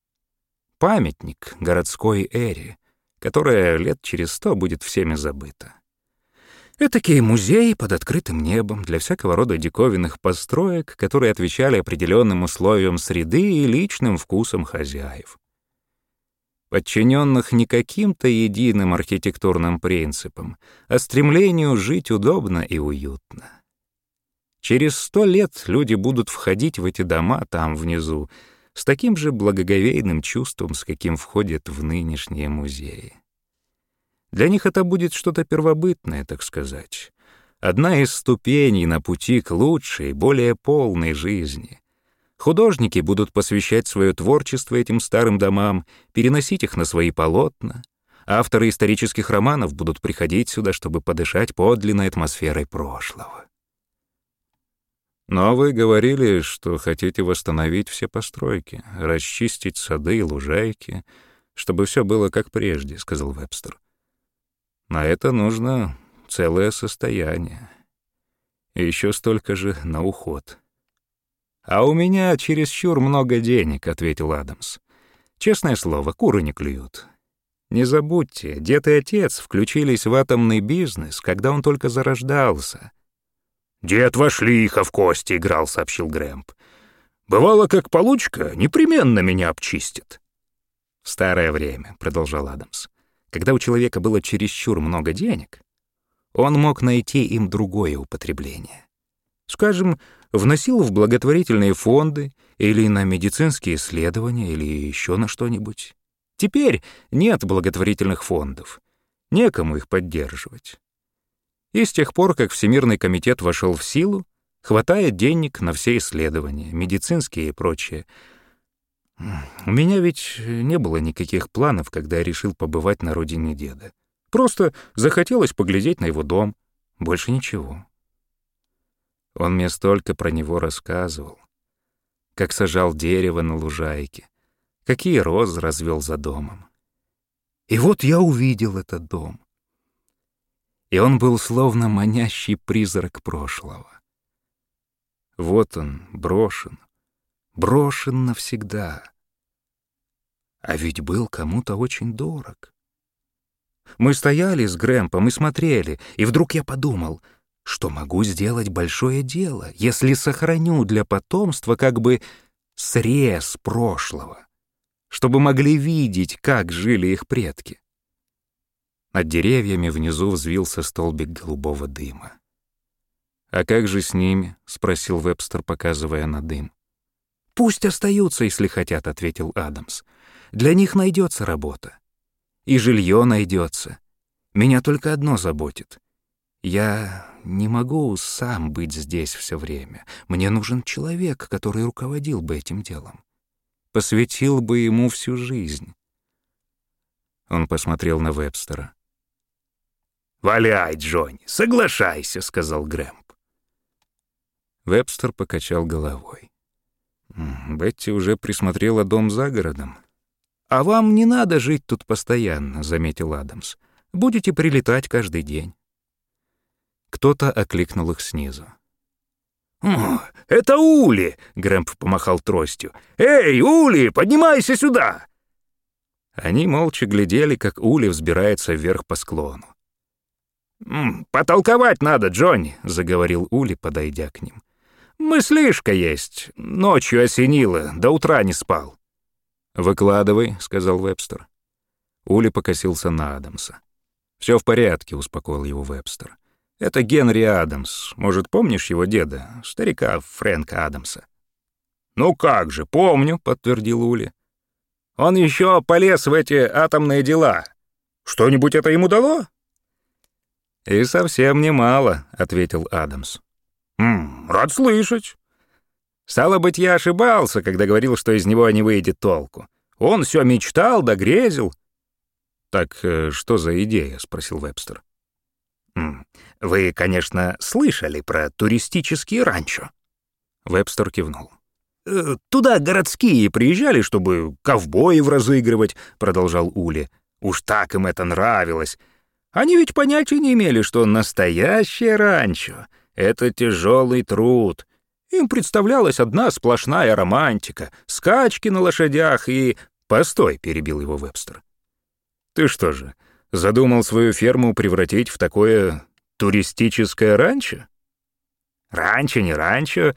памятник городской эре, которая лет через сто будет всеми забыта. Этакий музей под открытым небом для всякого рода диковинных построек, которые отвечали определенным условиям среды и личным вкусам хозяев. Подчиненных не каким-то единым архитектурным принципам, а стремлению жить удобно и уютно. Через сто лет люди будут входить в эти дома там внизу, с таким же благоговейным чувством, с каким входят в нынешние музеи. Для них это будет что-то первобытное, так сказать. Одна из ступеней на пути к лучшей, более полной жизни. Художники будут посвящать свое творчество этим старым домам, переносить их на свои полотна. Авторы исторических романов будут приходить сюда, чтобы подышать подлинной атмосферой прошлого. Но вы говорили, что хотите восстановить все постройки, расчистить сады и лужайки, чтобы все было как прежде, — сказал Вебстер. На это нужно целое состояние. И еще столько же на уход. «А у меня чересчур много денег», — ответил Адамс. «Честное слово, куры не клюют. Не забудьте, дед и отец включились в атомный бизнес, когда он только зарождался». «Дед Вашлиха в кости играл», — сообщил Грэмп. «Бывало, как получка, непременно меня обчистит». «В старое время», — продолжал Адамс, «когда у человека было чересчур много денег, он мог найти им другое употребление. Скажем, вносил в благотворительные фонды или на медицинские исследования или еще на что-нибудь. Теперь нет благотворительных фондов, некому их поддерживать. И с тех пор, как Всемирный комитет вошел в силу, хватает денег на все исследования, медицинские и прочее. У меня ведь не было никаких планов, когда я решил побывать на родине деда. Просто захотелось поглядеть на его дом. Больше ничего. Он мне столько про него рассказывал. Как сажал дерево на лужайке, какие розы развел за домом. И вот я увидел этот дом. И он был словно манящий призрак прошлого. Вот он, брошен, брошен навсегда. А ведь был кому-то очень дорог. Мы стояли с Грэмпом и смотрели, и вдруг я подумал — что могу сделать большое дело, если сохраню для потомства как бы срез прошлого, чтобы могли видеть, как жили их предки. Над деревьями внизу взвился столбик голубого дыма. «А как же с ними?» — спросил Вебстер, показывая на дым. «Пусть остаются, если хотят», — ответил Адамс. «Для них найдется работа. И жилье найдется. Меня только одно заботит. Я не могу сам быть здесь все время. Мне нужен человек, который руководил бы этим делом. Посвятил бы ему всю жизнь. Он посмотрел на Вебстера. «Валяй, Джонни, соглашайся», — сказал Грэмп. Вебстер покачал головой. Бетти уже присмотрела дом за городом. «А вам не надо жить тут постоянно», — заметил Адамс. «Будете прилетать каждый день». Кто-то окликнул их снизу. «Это Ули!» — Грэмп помахал тростью. «Эй, Ули, поднимайся сюда!» Они молча глядели, как Ули взбирается вверх по склону. «Потолковать надо, Джонни», — заговорил Ули, подойдя к ним. «Мыслишка есть. Ночью осенило, до утра не спал». «Выкладывай», — сказал Вебстер. Ули покосился на Адамса. «Все в порядке», — успокоил его Вебстер. Это Генри Адамс. Может, помнишь его деда, старика Фрэнка Адамса? «Ну как же, помню», — подтвердил Ули. «Он еще полез в эти атомные дела. Что-нибудь это ему дало?» «И совсем немало», — ответил Адамс. «М -м, «Рад слышать». «Стало быть, я ошибался, когда говорил, что из него не выйдет толку. Он все мечтал да грезил». «Так э, что за идея?» — спросил Вебстер. Вы, конечно, слышали про туристические ранчо?» Вебстер кивнул. «Э, «Туда городские приезжали, чтобы ковбоев разыгрывать», — продолжал Ули. «Уж так им это нравилось. Они ведь понятия не имели, что настоящее ранчо — это тяжелый труд. Им представлялась одна сплошная романтика, скачки на лошадях и...» «Постой», — перебил его Вебстер. «Ты что же, задумал свою ферму превратить в такое туристическое ранчо? Ранчо не ранчо,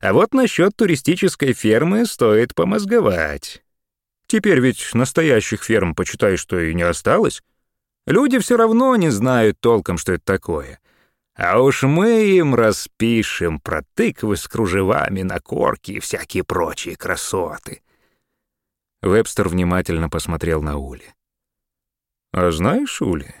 а вот насчет туристической фермы стоит помозговать. Теперь ведь настоящих ферм, почитай, что и не осталось. Люди все равно не знают толком, что это такое. А уж мы им распишем про тыквы с кружевами на корке и всякие прочие красоты. Вебстер внимательно посмотрел на Ули. А знаешь, Ули,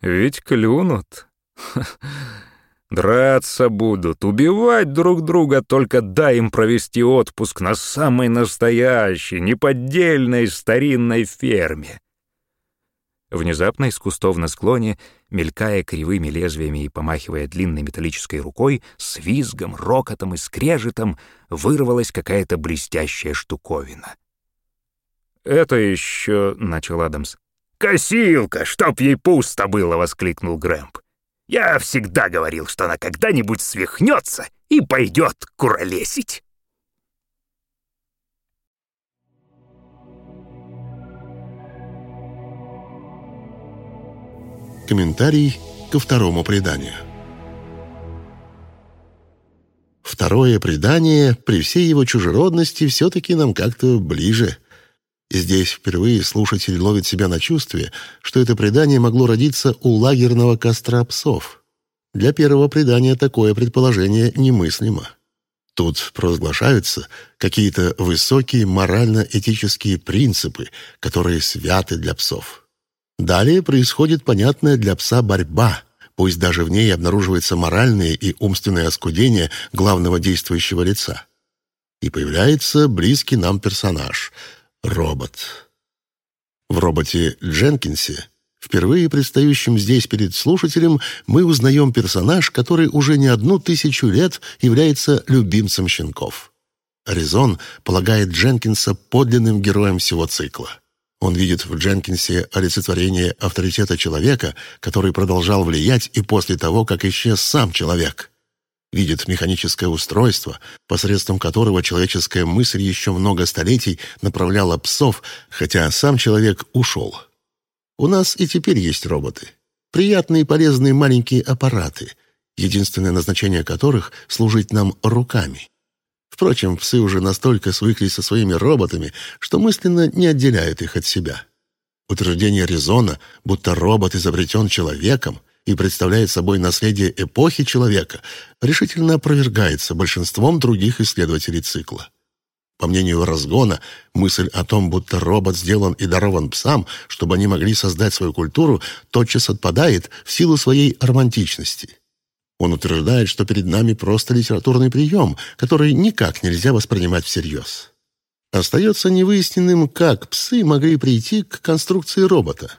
ведь клюнут. Драться будут, убивать друг друга, только дай им провести отпуск на самой настоящей, неподдельной старинной ферме. Внезапно из кустов на склоне, мелькая кривыми лезвиями и помахивая длинной металлической рукой, с визгом, рокотом и скрежетом вырвалась какая-то блестящая штуковина. «Это еще...» — начал Адамс. «Косилка, чтоб ей пусто было!» — воскликнул Грэмп. «Я всегда говорил, что она когда-нибудь свихнется и пойдет куролесить!» Комментарий ко второму преданию. Второе предание, при всей его чужеродности, все-таки нам как-то ближе. И здесь впервые слушатель ловит себя на чувстве, что это предание могло родиться у лагерного костра псов. Для первого предания такое предположение немыслимо. Тут провозглашаются какие-то высокие морально-этические принципы, которые святы для псов. Далее происходит понятная для пса борьба, пусть даже в ней обнаруживается моральное и умственное оскудение главного действующего лица. И появляется близкий нам персонаж — робот. В роботе Дженкинсе, впервые предстающем здесь перед слушателем, мы узнаем персонаж, который уже не одну тысячу лет является любимцем щенков. Резон полагает Дженкинса подлинным героем всего цикла — он видит в Дженкинсе олицетворение авторитета человека, который продолжал влиять и после того, как исчез сам человек. Видит механическое устройство, посредством которого человеческая мысль еще много столетий направляла псов, хотя сам человек ушел. У нас и теперь есть роботы. Приятные и полезные маленькие аппараты, единственное назначение которых — служить нам руками. Впрочем, псы уже настолько свыклись со своими роботами, что мысленно не отделяют их от себя. Утверждение Резона, будто робот изобретен человеком и представляет собой наследие эпохи человека, решительно опровергается большинством других исследователей цикла. По мнению Разгона, мысль о том, будто робот сделан и дарован псам, чтобы они могли создать свою культуру, тотчас отпадает в силу своей романтичности. Он утверждает, что перед нами просто литературный прием, который никак нельзя воспринимать всерьез. Остается невыясненным, как псы могли прийти к конструкции робота.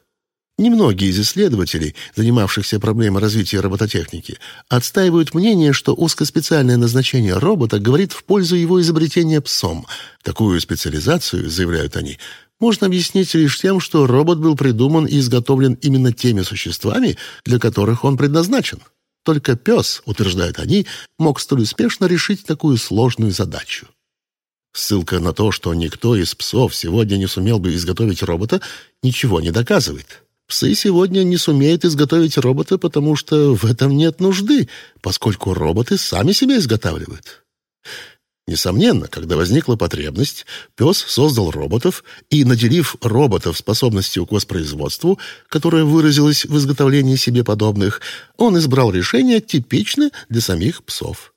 Немногие из исследователей, занимавшихся проблемой развития робототехники, отстаивают мнение, что узкоспециальное назначение робота говорит в пользу его изобретения псом. Такую специализацию, заявляют они, можно объяснить лишь тем, что робот был придуман и изготовлен именно теми существами, для которых он предназначен. Только пес, утверждают они, мог столь успешно решить такую сложную задачу. Ссылка на то, что никто из псов сегодня не сумел бы изготовить робота, ничего не доказывает. Псы сегодня не сумеют изготовить робота, потому что в этом нет нужды, поскольку роботы сами себя изготавливают. Несомненно, когда возникла потребность, пес создал роботов и, наделив роботов способностью к воспроизводству, которая выразилась в изготовлении себе подобных, он избрал решение, типичное для самих псов.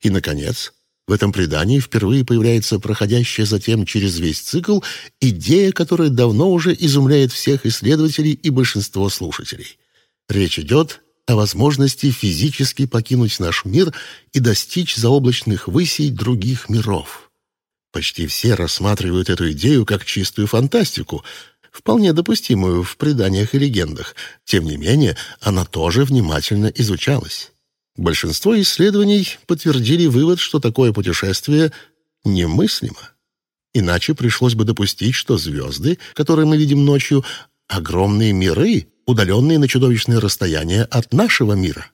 И, наконец, в этом предании впервые появляется проходящая затем через весь цикл идея, которая давно уже изумляет всех исследователей и большинство слушателей. Речь идет о возможности физически покинуть наш мир и достичь заоблачных высей других миров. Почти все рассматривают эту идею как чистую фантастику, вполне допустимую в преданиях и легендах. Тем не менее, она тоже внимательно изучалась. Большинство исследований подтвердили вывод, что такое путешествие немыслимо. Иначе пришлось бы допустить, что звезды, которые мы видим ночью, огромные миры, удаленные на чудовищное расстояние от нашего мира.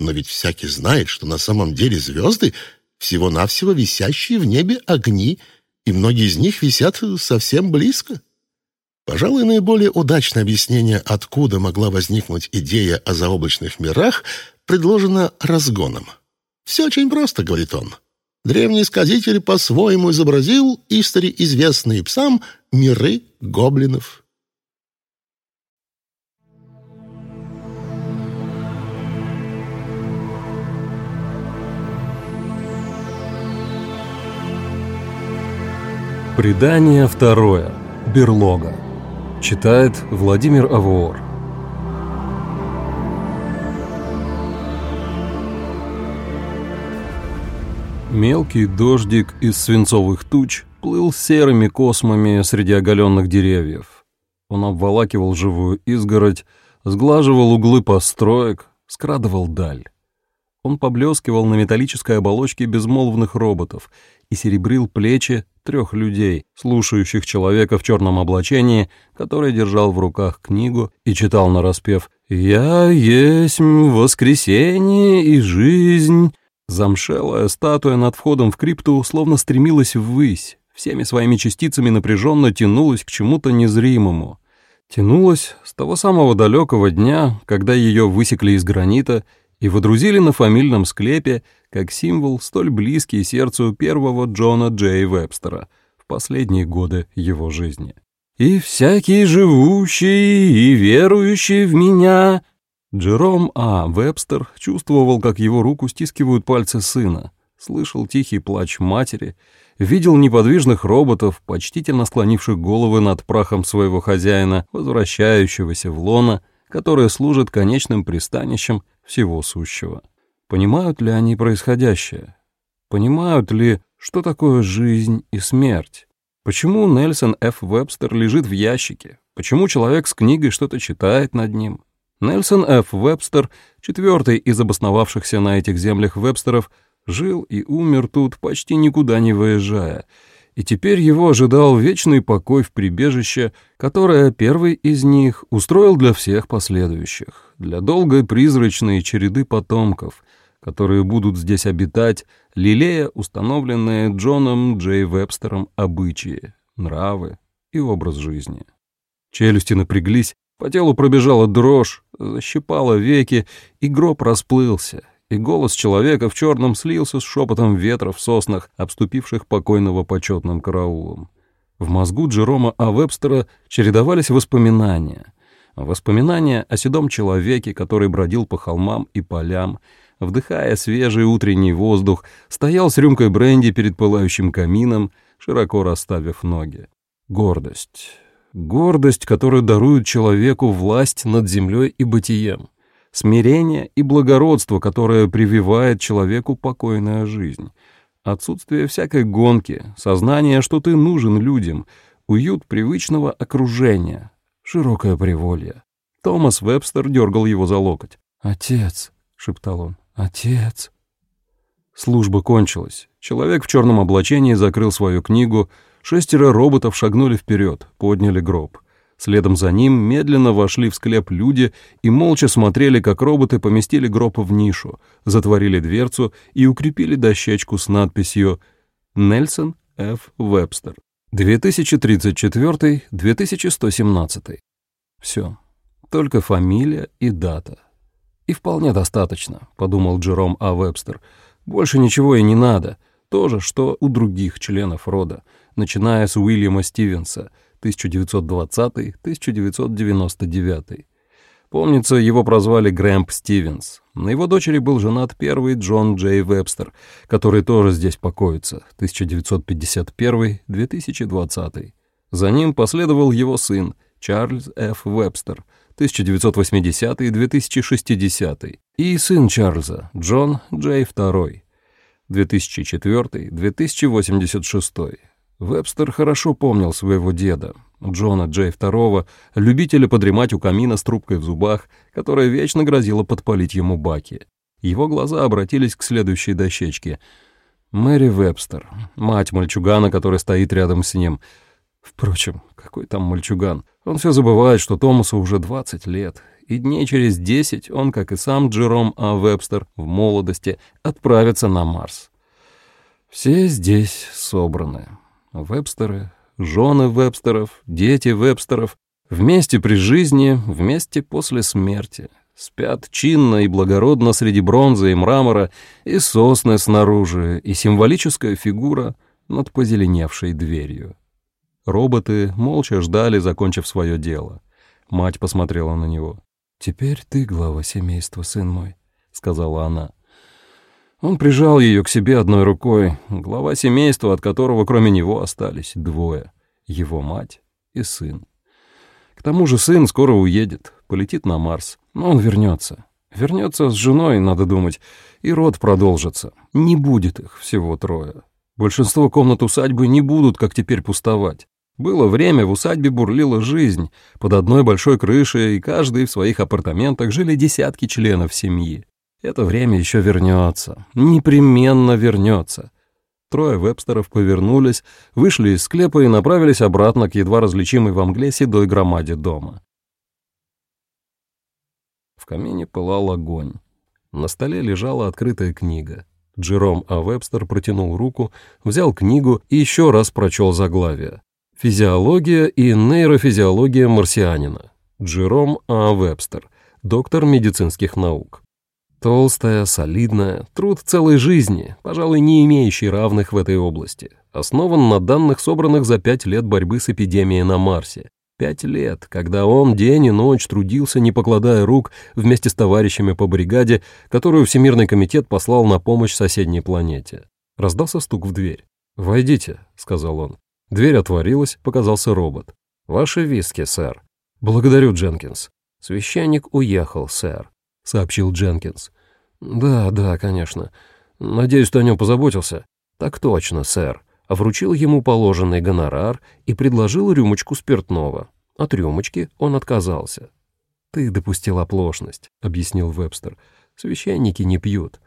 Но ведь всякий знает, что на самом деле звезды всего-навсего висящие в небе огни, и многие из них висят совсем близко. Пожалуй, наиболее удачное объяснение, откуда могла возникнуть идея о заоблачных мирах, предложено разгоном. «Все очень просто», — говорит он. Древний сказитель по-своему изобразил истори известные псам миры гоблинов. Предание второе. Берлога. Читает Владимир Авуор. Мелкий дождик из свинцовых туч плыл серыми космами среди оголенных деревьев. Он обволакивал живую изгородь, сглаживал углы построек, скрадывал даль. Он поблескивал на металлической оболочке безмолвных роботов и серебрил плечи трех людей, слушающих человека в черном облачении, который держал в руках книгу и читал нараспев «Я есть воскресенье и жизнь». Замшелая статуя над входом в крипту словно стремилась ввысь, всеми своими частицами напряженно тянулась к чему-то незримому. Тянулась с того самого далекого дня, когда ее высекли из гранита и водрузили на фамильном склепе как символ, столь близкий сердцу первого Джона Джей Вебстера в последние годы его жизни. «И всякий живущий и верующий в меня...» Джером А. Вебстер чувствовал, как его руку стискивают пальцы сына, слышал тихий плач матери, видел неподвижных роботов, почтительно склонивших головы над прахом своего хозяина, возвращающегося в лоно, которое служит конечным пристанищем всего сущего. Понимают ли они происходящее? Понимают ли, что такое жизнь и смерть? Почему Нельсон Ф. Вебстер лежит в ящике? Почему человек с книгой что-то читает над ним? Нельсон Ф. Вебстер, четвертый из обосновавшихся на этих землях Вебстеров, жил и умер тут, почти никуда не выезжая, и теперь его ожидал вечный покой в прибежище, которое первый из них устроил для всех последующих, для долгой призрачной череды потомков, которые будут здесь обитать, лелея установленные Джоном Джей Вебстером обычаи, нравы и образ жизни. Челюсти напряглись, по телу пробежала дрожь, защипала веки, и гроб расплылся, и голос человека в черном слился с шепотом ветра в соснах, обступивших покойного почетным караулом. В мозгу Джерома А. Вебстера чередовались воспоминания. Воспоминания о седом человеке, который бродил по холмам и полям, вдыхая свежий утренний воздух, стоял с рюмкой бренди перед пылающим камином, широко расставив ноги. Гордость. Гордость, которую дарует человеку власть над землей и бытием. Смирение и благородство, которое прививает человеку покойная жизнь. Отсутствие всякой гонки, сознание, что ты нужен людям, уют привычного окружения, широкое приволье. Томас Вебстер дергал его за локоть. «Отец», — шептал он, «Отец!» Служба кончилась. Человек в черном облачении закрыл свою книгу, шестеро роботов шагнули вперед, подняли гроб. Следом за ним медленно вошли в склеп люди и молча смотрели, как роботы поместили гроб в нишу, затворили дверцу и укрепили дощечку с надписью «Нельсон Ф. Вебстер. 2034-2117». Все. Только фамилия и дата. «И вполне достаточно», — подумал Джером А. Вебстер. «Больше ничего и не надо. То же, что у других членов рода, начиная с Уильяма Стивенса, 1920-1999. Помнится, его прозвали Грэмп Стивенс. На его дочери был женат первый Джон Джей Вебстер, который тоже здесь покоится, 1951-2020. За ним последовал его сын, Чарльз Ф. Вебстер, 1980-2060, и сын Чарльза, Джон Джей II, 2004-2086. Вебстер хорошо помнил своего деда, Джона Джей II, любителя подремать у камина с трубкой в зубах, которая вечно грозила подпалить ему баки. Его глаза обратились к следующей дощечке. Мэри Вебстер, мать мальчугана, который стоит рядом с ним — Впрочем, какой там мальчуган? Он все забывает, что Томасу уже 20 лет, и дней через 10 он, как и сам Джером А. Вебстер в молодости, отправится на Марс. Все здесь собраны. Вебстеры, жены Вебстеров, дети Вебстеров, вместе при жизни, вместе после смерти. Спят чинно и благородно среди бронзы и мрамора, и сосны снаружи, и символическая фигура над позеленевшей дверью. Роботы молча ждали, закончив свое дело. Мать посмотрела на него. «Теперь ты глава семейства, сын мой», — сказала она. Он прижал ее к себе одной рукой, глава семейства, от которого кроме него остались двое — его мать и сын. К тому же сын скоро уедет, полетит на Марс, но он вернется. Вернется с женой, надо думать, и род продолжится. Не будет их всего трое. Большинство комнат усадьбы не будут, как теперь, пустовать. Было время, в усадьбе бурлила жизнь. Под одной большой крышей, и каждый в своих апартаментах жили десятки членов семьи. Это время еще вернется. Непременно вернется. Трое вебстеров повернулись, вышли из склепа и направились обратно к едва различимой во мгле седой громаде дома. В камине пылал огонь. На столе лежала открытая книга. Джером А. Вебстер протянул руку, взял книгу и еще раз прочел заглавие. Физиология и нейрофизиология марсианина. Джером А. Вебстер, доктор медицинских наук. Толстая, солидная, труд целой жизни, пожалуй, не имеющий равных в этой области. Основан на данных, собранных за пять лет борьбы с эпидемией на Марсе. Пять лет, когда он день и ночь трудился, не покладая рук, вместе с товарищами по бригаде, которую Всемирный комитет послал на помощь соседней планете. Раздался стук в дверь. «Войдите», — сказал он. Дверь отворилась, показался робот. «Ваши виски, сэр». «Благодарю, Дженкинс». «Священник уехал, сэр», — сообщил Дженкинс. «Да, да, конечно. Надеюсь, ты о нем позаботился?» «Так точно, сэр». Вручил ему положенный гонорар и предложил рюмочку спиртного. От рюмочки он отказался. «Ты допустил оплошность», — объяснил Вебстер. «Священники не пьют».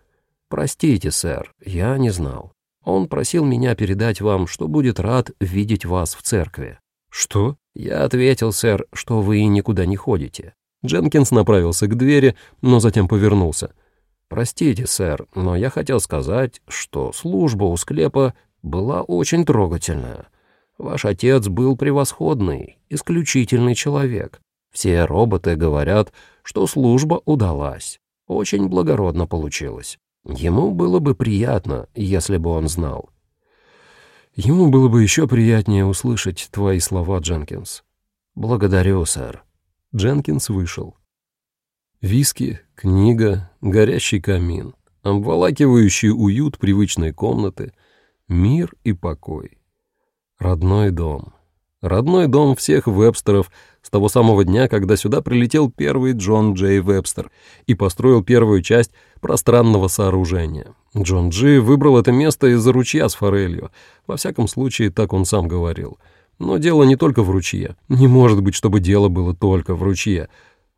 «Простите, сэр, я не знал». Он просил меня передать вам, что будет рад видеть вас в церкви». «Что?» Я ответил, сэр, что вы никуда не ходите. Дженкинс направился к двери, но затем повернулся. «Простите, сэр, но я хотел сказать, что служба у склепа была очень трогательная. Ваш отец был превосходный, исключительный человек. Все роботы говорят, что служба удалась. Очень благородно получилось. Ему было бы приятно, если бы он знал. Ему было бы еще приятнее услышать твои слова, Дженкинс. Благодарю, сэр. Дженкинс вышел. Виски, книга, горящий камин, обволакивающий уют привычной комнаты, мир и покой. Родной дом. Родной дом всех Вебстеров с того самого дня, когда сюда прилетел первый Джон Джей Вебстер и построил первую часть пространного сооружения. Джон Джей выбрал это место из-за ручья с форелью. Во всяком случае, так он сам говорил. Но дело не только в ручье. Не может быть, чтобы дело было только в ручье.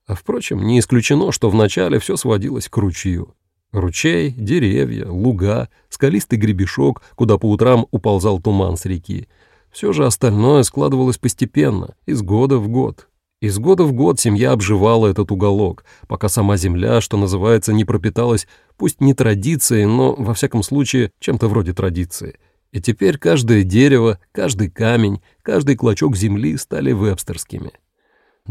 А, впрочем, не исключено, что вначале все сводилось к ручью. Ручей, деревья, луга, скалистый гребешок, куда по утрам уползал туман с реки — все же остальное складывалось постепенно, из года в год. Из года в год семья обживала этот уголок, пока сама земля, что называется, не пропиталась, пусть не традицией, но, во всяком случае, чем-то вроде традиции. И теперь каждое дерево, каждый камень, каждый клочок земли стали вебстерскими.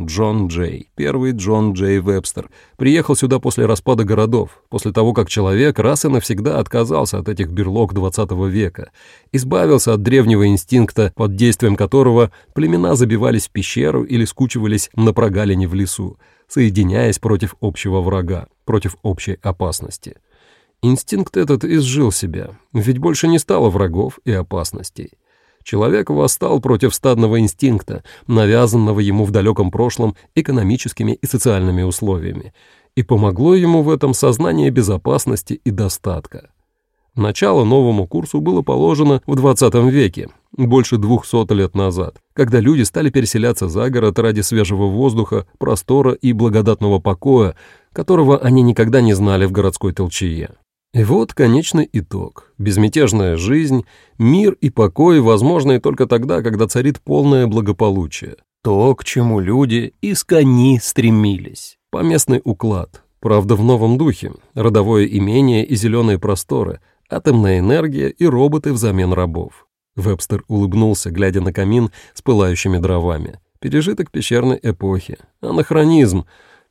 Джон Джей, первый Джон Джей Вебстер, приехал сюда после распада городов, после того, как человек раз и навсегда отказался от этих берлог XX века, избавился от древнего инстинкта, под действием которого племена забивались в пещеру или скучивались на прогалине в лесу, соединяясь против общего врага, против общей опасности. Инстинкт этот изжил себя, ведь больше не стало врагов и опасностей. Человек восстал против стадного инстинкта, навязанного ему в далеком прошлом экономическими и социальными условиями, и помогло ему в этом сознание безопасности и достатка. Начало новому курсу было положено в 20 веке, больше 200 лет назад, когда люди стали переселяться за город ради свежего воздуха, простора и благодатного покоя, которого они никогда не знали в городской толчее. И вот конечный итог. Безмятежная жизнь, мир и покой возможны только тогда, когда царит полное благополучие. То, к чему люди искони стремились. Поместный уклад. Правда, в новом духе. Родовое имение и зеленые просторы, атомная энергия и роботы взамен рабов. Вебстер улыбнулся, глядя на камин с пылающими дровами. Пережиток пещерной эпохи. Анахронизм,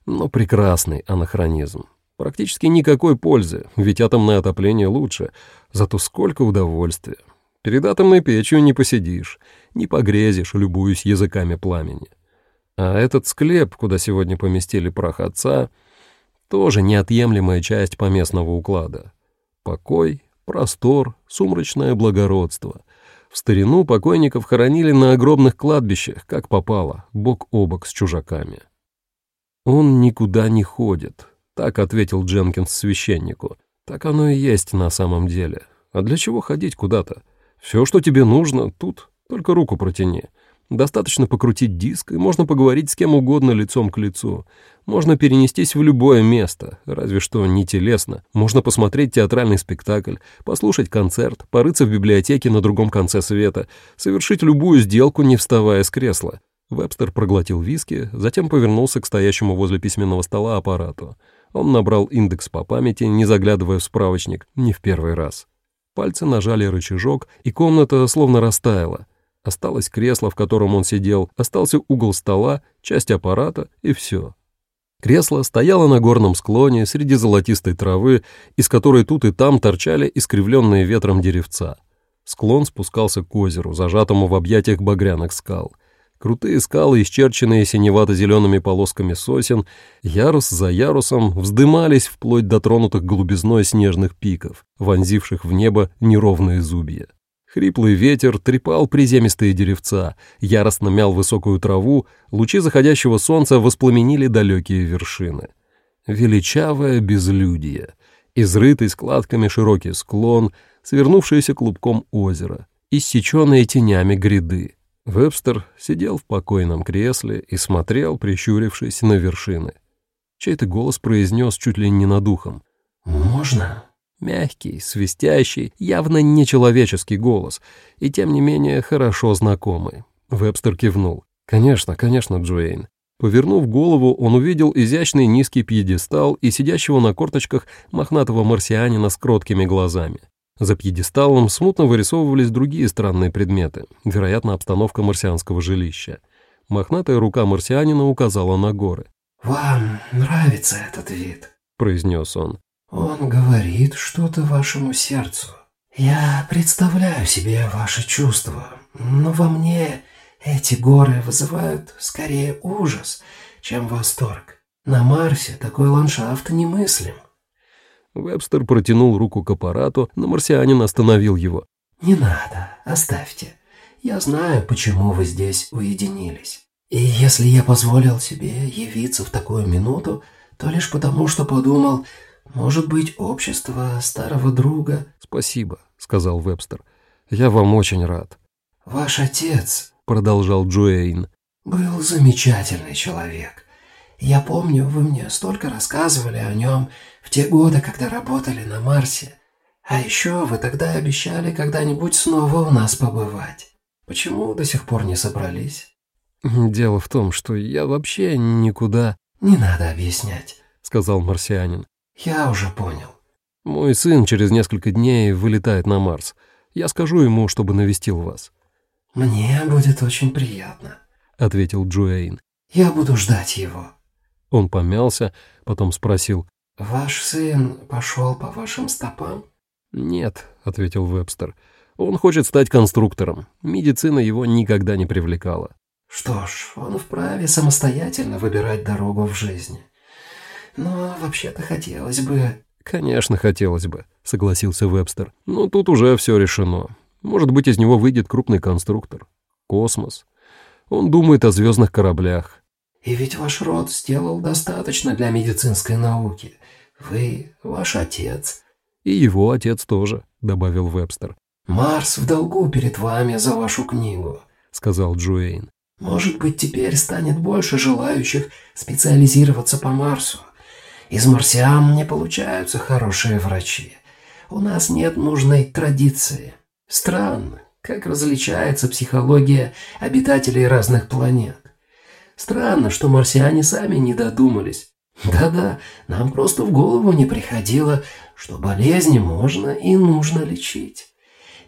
но прекрасный анахронизм. Практически никакой пользы, ведь атомное отопление лучше, зато сколько удовольствия. Перед атомной печью не посидишь, не погрезишь, любуясь языками пламени. А этот склеп, куда сегодня поместили прах отца, тоже неотъемлемая часть поместного уклада. Покой, простор, сумрачное благородство. В старину покойников хоронили на огромных кладбищах, как попало, бок о бок с чужаками. Он никуда не ходит, так ответил Дженкинс священнику. Так оно и есть на самом деле. А для чего ходить куда-то? Все, что тебе нужно, тут, только руку протяни. Достаточно покрутить диск, и можно поговорить с кем угодно лицом к лицу. Можно перенестись в любое место, разве что не телесно. Можно посмотреть театральный спектакль, послушать концерт, порыться в библиотеке на другом конце света, совершить любую сделку, не вставая с кресла. Вебстер проглотил виски, затем повернулся к стоящему возле письменного стола аппарату. Он набрал индекс по памяти, не заглядывая в справочник, не в первый раз. Пальцы нажали рычажок, и комната словно растаяла. Осталось кресло, в котором он сидел, остался угол стола, часть аппарата и все. Кресло стояло на горном склоне среди золотистой травы, из которой тут и там торчали искривленные ветром деревца. Склон спускался к озеру, зажатому в объятиях багряных скал. Крутые скалы, исчерченные синевато-зелеными полосками сосен, ярус за ярусом вздымались вплоть до тронутых голубизной снежных пиков, вонзивших в небо неровные зубья. Хриплый ветер трепал приземистые деревца, яростно мял высокую траву, лучи заходящего солнца воспламенили далекие вершины. Величавое безлюдие, изрытый складками широкий склон, свернувшееся клубком озеро, иссеченные тенями гряды. Вебстер сидел в покойном кресле и смотрел, прищурившись на вершины. Чей-то голос произнес чуть ли не над ухом. «Можно?» Мягкий, свистящий, явно нечеловеческий голос, и тем не менее хорошо знакомый. Вебстер кивнул. «Конечно, конечно, Джуэйн». Повернув голову, он увидел изящный низкий пьедестал и сидящего на корточках мохнатого марсианина с кроткими глазами. За пьедесталом смутно вырисовывались другие странные предметы, вероятно, обстановка марсианского жилища. Мохнатая рука марсианина указала на горы. «Вам нравится этот вид?» — произнес он. Он говорит что-то вашему сердцу. Я представляю себе ваши чувства, но во мне эти горы вызывают скорее ужас, чем восторг. На Марсе такой ландшафт немыслим. Вебстер протянул руку к аппарату, но марсианин остановил его. «Не надо, оставьте. Я знаю, почему вы здесь уединились. И если я позволил себе явиться в такую минуту, то лишь потому, что подумал, может быть, общество старого друга...» «Спасибо», — сказал Вебстер. «Я вам очень рад». «Ваш отец», — продолжал Джуэйн, — «был замечательный человек. Я помню, вы мне столько рассказывали о нем те годы, когда работали на Марсе. А еще вы тогда обещали когда-нибудь снова у нас побывать. Почему до сих пор не собрались?» «Дело в том, что я вообще никуда...» «Не надо объяснять», — сказал марсианин. «Я уже понял». «Мой сын через несколько дней вылетает на Марс. Я скажу ему, чтобы навестил вас». «Мне будет очень приятно», — ответил Джуэйн. «Я буду ждать его». Он помялся, потом спросил. «Ваш сын пошел по вашим стопам?» «Нет», — ответил Вебстер. «Он хочет стать конструктором. Медицина его никогда не привлекала». «Что ж, он вправе самостоятельно выбирать дорогу в жизни. Но вообще-то хотелось бы...» «Конечно, хотелось бы», — согласился Вебстер. «Но тут уже все решено. Может быть, из него выйдет крупный конструктор. Космос. Он думает о звездных кораблях». «И ведь ваш род сделал достаточно для медицинской науки. Вы, ваш отец...» «И его отец тоже», — добавил Вебстер. «Марс в долгу перед вами за вашу книгу», — сказал Джуэйн. «Может быть, теперь станет больше желающих специализироваться по Марсу. Из марсиан не получаются хорошие врачи. У нас нет нужной традиции. Странно, как различается психология обитателей разных планет. Странно, что марсиане сами не додумались. Да-да, нам просто в голову не приходило, что болезни можно и нужно лечить.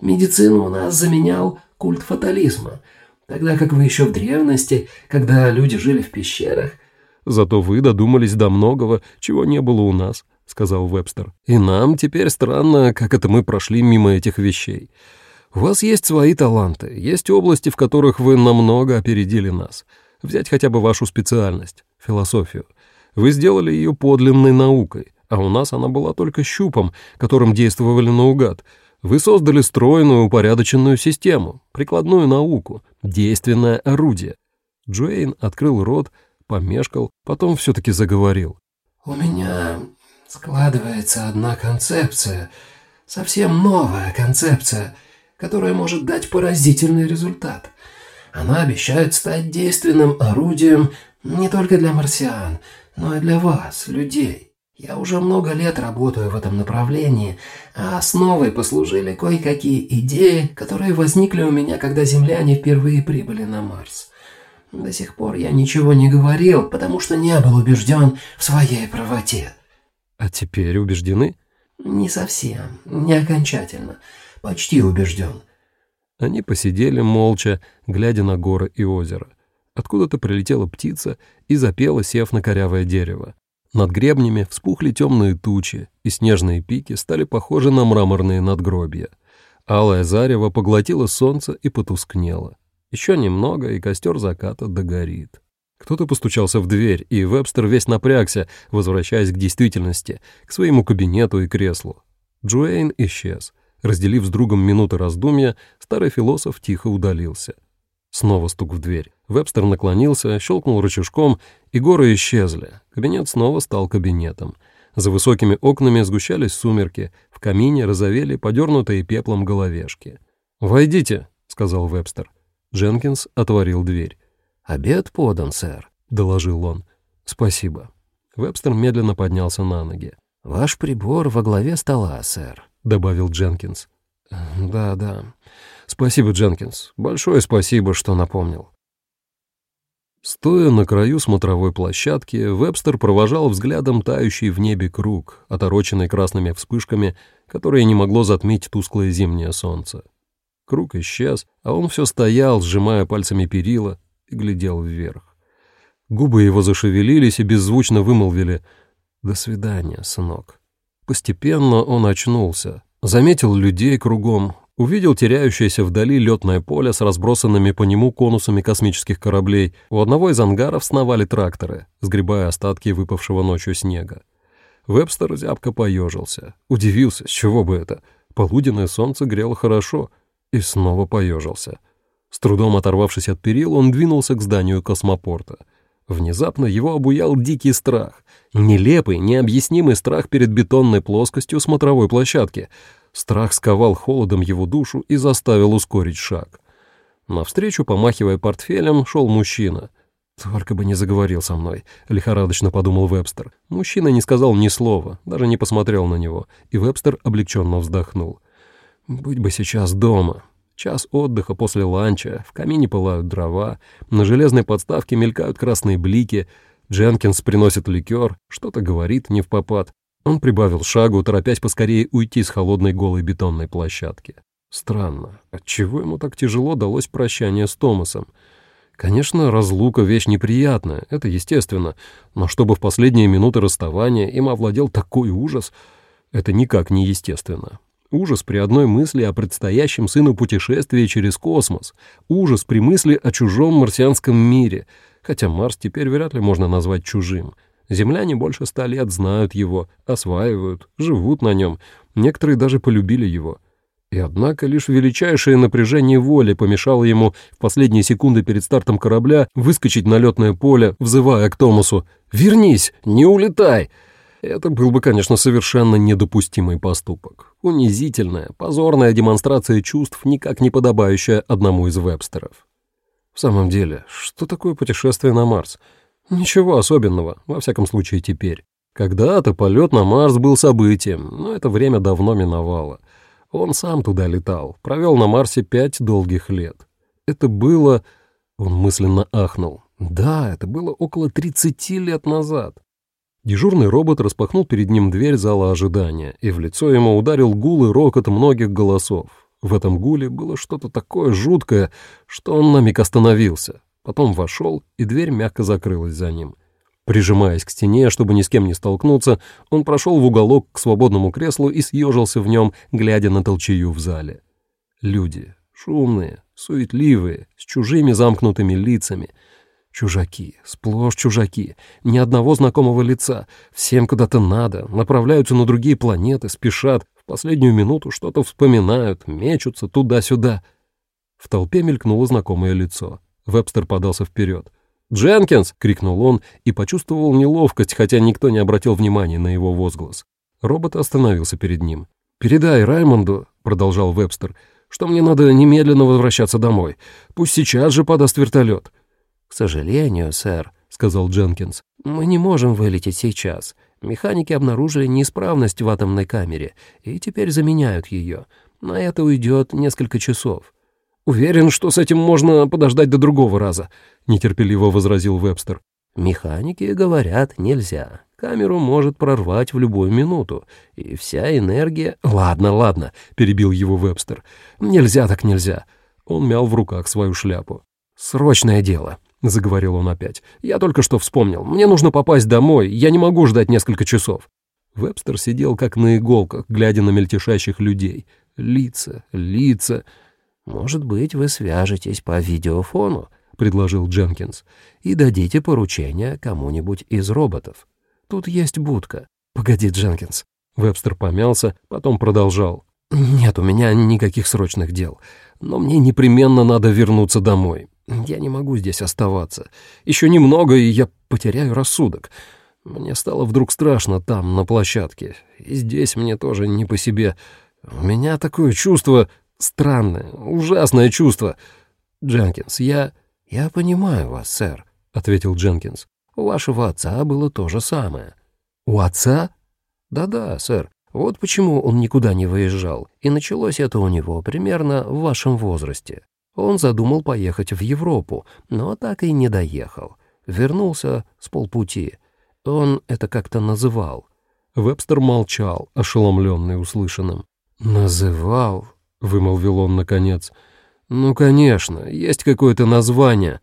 Медицину у нас заменял культ фатализма, тогда как вы еще в древности, когда люди жили в пещерах, Зато вы додумались до многого, чего не было у нас», — сказал Вебстер. «И нам теперь странно, как это мы прошли мимо этих вещей. У вас есть свои таланты, есть области, в которых вы намного опередили нас. Взять хотя бы вашу специальность — философию. Вы сделали ее подлинной наукой, а у нас она была только щупом, которым действовали наугад. Вы создали стройную, упорядоченную систему, прикладную науку, действенное орудие». Джуэйн открыл рот, помешкал, потом все-таки заговорил. «У меня складывается одна концепция, совсем новая концепция, которая может дать поразительный результат. Она обещает стать действенным орудием не только для марсиан, но и для вас, людей. Я уже много лет работаю в этом направлении, а основой послужили кое-какие идеи, которые возникли у меня, когда земляне впервые прибыли на Марс. До сих пор я ничего не говорил, потому что не был убежден в своей правоте. А теперь убеждены? Не совсем, не окончательно, почти убежден. Они посидели молча, глядя на горы и озеро. Откуда-то прилетела птица и запела, сев на корявое дерево. Над гребнями вспухли темные тучи, и снежные пики стали похожи на мраморные надгробья. Алое зарево поглотило солнце и потускнело. Еще немного, и костер заката догорит. Кто-то постучался в дверь, и Вебстер весь напрягся, возвращаясь к действительности, к своему кабинету и креслу. Джуэйн исчез. Разделив с другом минуты раздумья, старый философ тихо удалился. Снова стук в дверь. Вебстер наклонился, щелкнул рычажком, и горы исчезли. Кабинет снова стал кабинетом. За высокими окнами сгущались сумерки, в камине розовели подернутые пеплом головешки. «Войдите», — сказал Вебстер. Дженкинс отворил дверь. «Обед подан, сэр», — доложил он. «Спасибо». Вебстер медленно поднялся на ноги. «Ваш прибор во главе стола, сэр», — добавил Дженкинс. «Да, да. Спасибо, Дженкинс. Большое спасибо, что напомнил». Стоя на краю смотровой площадки, Вебстер провожал взглядом тающий в небе круг, отороченный красными вспышками, которые не могло затмить тусклое зимнее солнце. Круг исчез, а он все стоял, сжимая пальцами перила, и глядел вверх. Губы его зашевелились и беззвучно вымолвили «До свидания, сынок». Постепенно он очнулся, заметил людей кругом, увидел теряющееся вдали летное поле с разбросанными по нему конусами космических кораблей. У одного из ангаров сновали тракторы, сгребая остатки выпавшего ночью снега. Вебстер зябко поежился. Удивился, с чего бы это. Полуденное солнце грело хорошо. И снова поежился. С трудом оторвавшись от перил, он двинулся к зданию космопорта. Внезапно его обуял дикий страх. Нелепый, необъяснимый страх перед бетонной плоскостью смотровой площадки. Страх сковал холодом его душу и заставил ускорить шаг. Навстречу, помахивая портфелем, шел мужчина. «Только бы не заговорил со мной», — лихорадочно подумал Вебстер. Мужчина не сказал ни слова, даже не посмотрел на него, и Вебстер облегченно вздохнул. «Быть бы сейчас дома, Час отдыха после ланча, в камине пылают дрова, на железной подставке мелькают красные блики, Дженкинс приносит ликер, что-то говорит не в попад. Он прибавил шагу, торопясь поскорее уйти с холодной голой бетонной площадки. Странно, отчего ему так тяжело далось прощание с Томасом? Конечно, разлука — вещь неприятная, это естественно, но чтобы в последние минуты расставания им овладел такой ужас, это никак не естественно. Ужас при одной мысли о предстоящем сыну путешествии через космос. Ужас при мысли о чужом марсианском мире. Хотя Марс теперь вряд ли можно назвать чужим. Земляне больше ста лет знают его, осваивают, живут на нем. Некоторые даже полюбили его. И однако лишь величайшее напряжение воли помешало ему в последние секунды перед стартом корабля выскочить на летное поле, взывая к Томасу «Вернись! Не улетай!» Это был бы, конечно, совершенно недопустимый поступок. Унизительная, позорная демонстрация чувств, никак не подобающая одному из вебстеров. В самом деле, что такое путешествие на Марс? Ничего особенного, во всяком случае теперь. Когда-то полет на Марс был событием, но это время давно миновало. Он сам туда летал, провел на Марсе пять долгих лет. Это было... Он мысленно ахнул. Да, это было около 30 лет назад. Дежурный робот распахнул перед ним дверь зала ожидания, и в лицо ему ударил гул и рокот многих голосов. В этом гуле было что-то такое жуткое, что он на миг остановился. Потом вошел, и дверь мягко закрылась за ним. Прижимаясь к стене, чтобы ни с кем не столкнуться, он прошел в уголок к свободному креслу и съежился в нем, глядя на толчею в зале. Люди, шумные, суетливые, с чужими замкнутыми лицами — Чужаки, сплошь чужаки, ни одного знакомого лица, всем куда-то надо, направляются на другие планеты, спешат, в последнюю минуту что-то вспоминают, мечутся туда-сюда. В толпе мелькнуло знакомое лицо. Вебстер подался вперед. «Дженкинс!» — крикнул он и почувствовал неловкость, хотя никто не обратил внимания на его возглас. Робот остановился перед ним. «Передай Раймонду», — продолжал Вебстер, — «что мне надо немедленно возвращаться домой. Пусть сейчас же подаст вертолет. «К сожалению, сэр», — сказал Дженкинс, — «мы не можем вылететь сейчас. Механики обнаружили неисправность в атомной камере и теперь заменяют ее. На это уйдет несколько часов». «Уверен, что с этим можно подождать до другого раза», — нетерпеливо возразил Вебстер. «Механики говорят, нельзя. Камеру может прорвать в любую минуту, и вся энергия...» «Ладно, ладно», — перебил его Вебстер. «Нельзя так нельзя. Он мял в руках свою шляпу. «Срочное дело», — заговорил он опять. «Я только что вспомнил. Мне нужно попасть домой. Я не могу ждать несколько часов». Вебстер сидел как на иголках, глядя на мельтешащих людей. Лица, лица. «Может быть, вы свяжетесь по видеофону?» — предложил Дженкинс. «И дадите поручение кому-нибудь из роботов. Тут есть будка». «Погоди, Дженкинс». Вебстер помялся, потом продолжал. «Нет у меня никаких срочных дел, но мне непременно надо вернуться домой. Я не могу здесь оставаться. Еще немного, и я потеряю рассудок. Мне стало вдруг страшно там, на площадке. И здесь мне тоже не по себе. У меня такое чувство странное, ужасное чувство. Дженкинс, я... «Я понимаю вас, сэр», — ответил Дженкинс. «У вашего отца было то же самое». «У отца?» «Да-да, сэр. Вот почему он никуда не выезжал. И началось это у него примерно в вашем возрасте. Он задумал поехать в Европу, но так и не доехал. Вернулся с полпути. Он это как-то называл. Вебстер молчал, ошеломленный услышанным. «Называл?» — вымолвил он наконец. «Ну, конечно, есть какое-то название.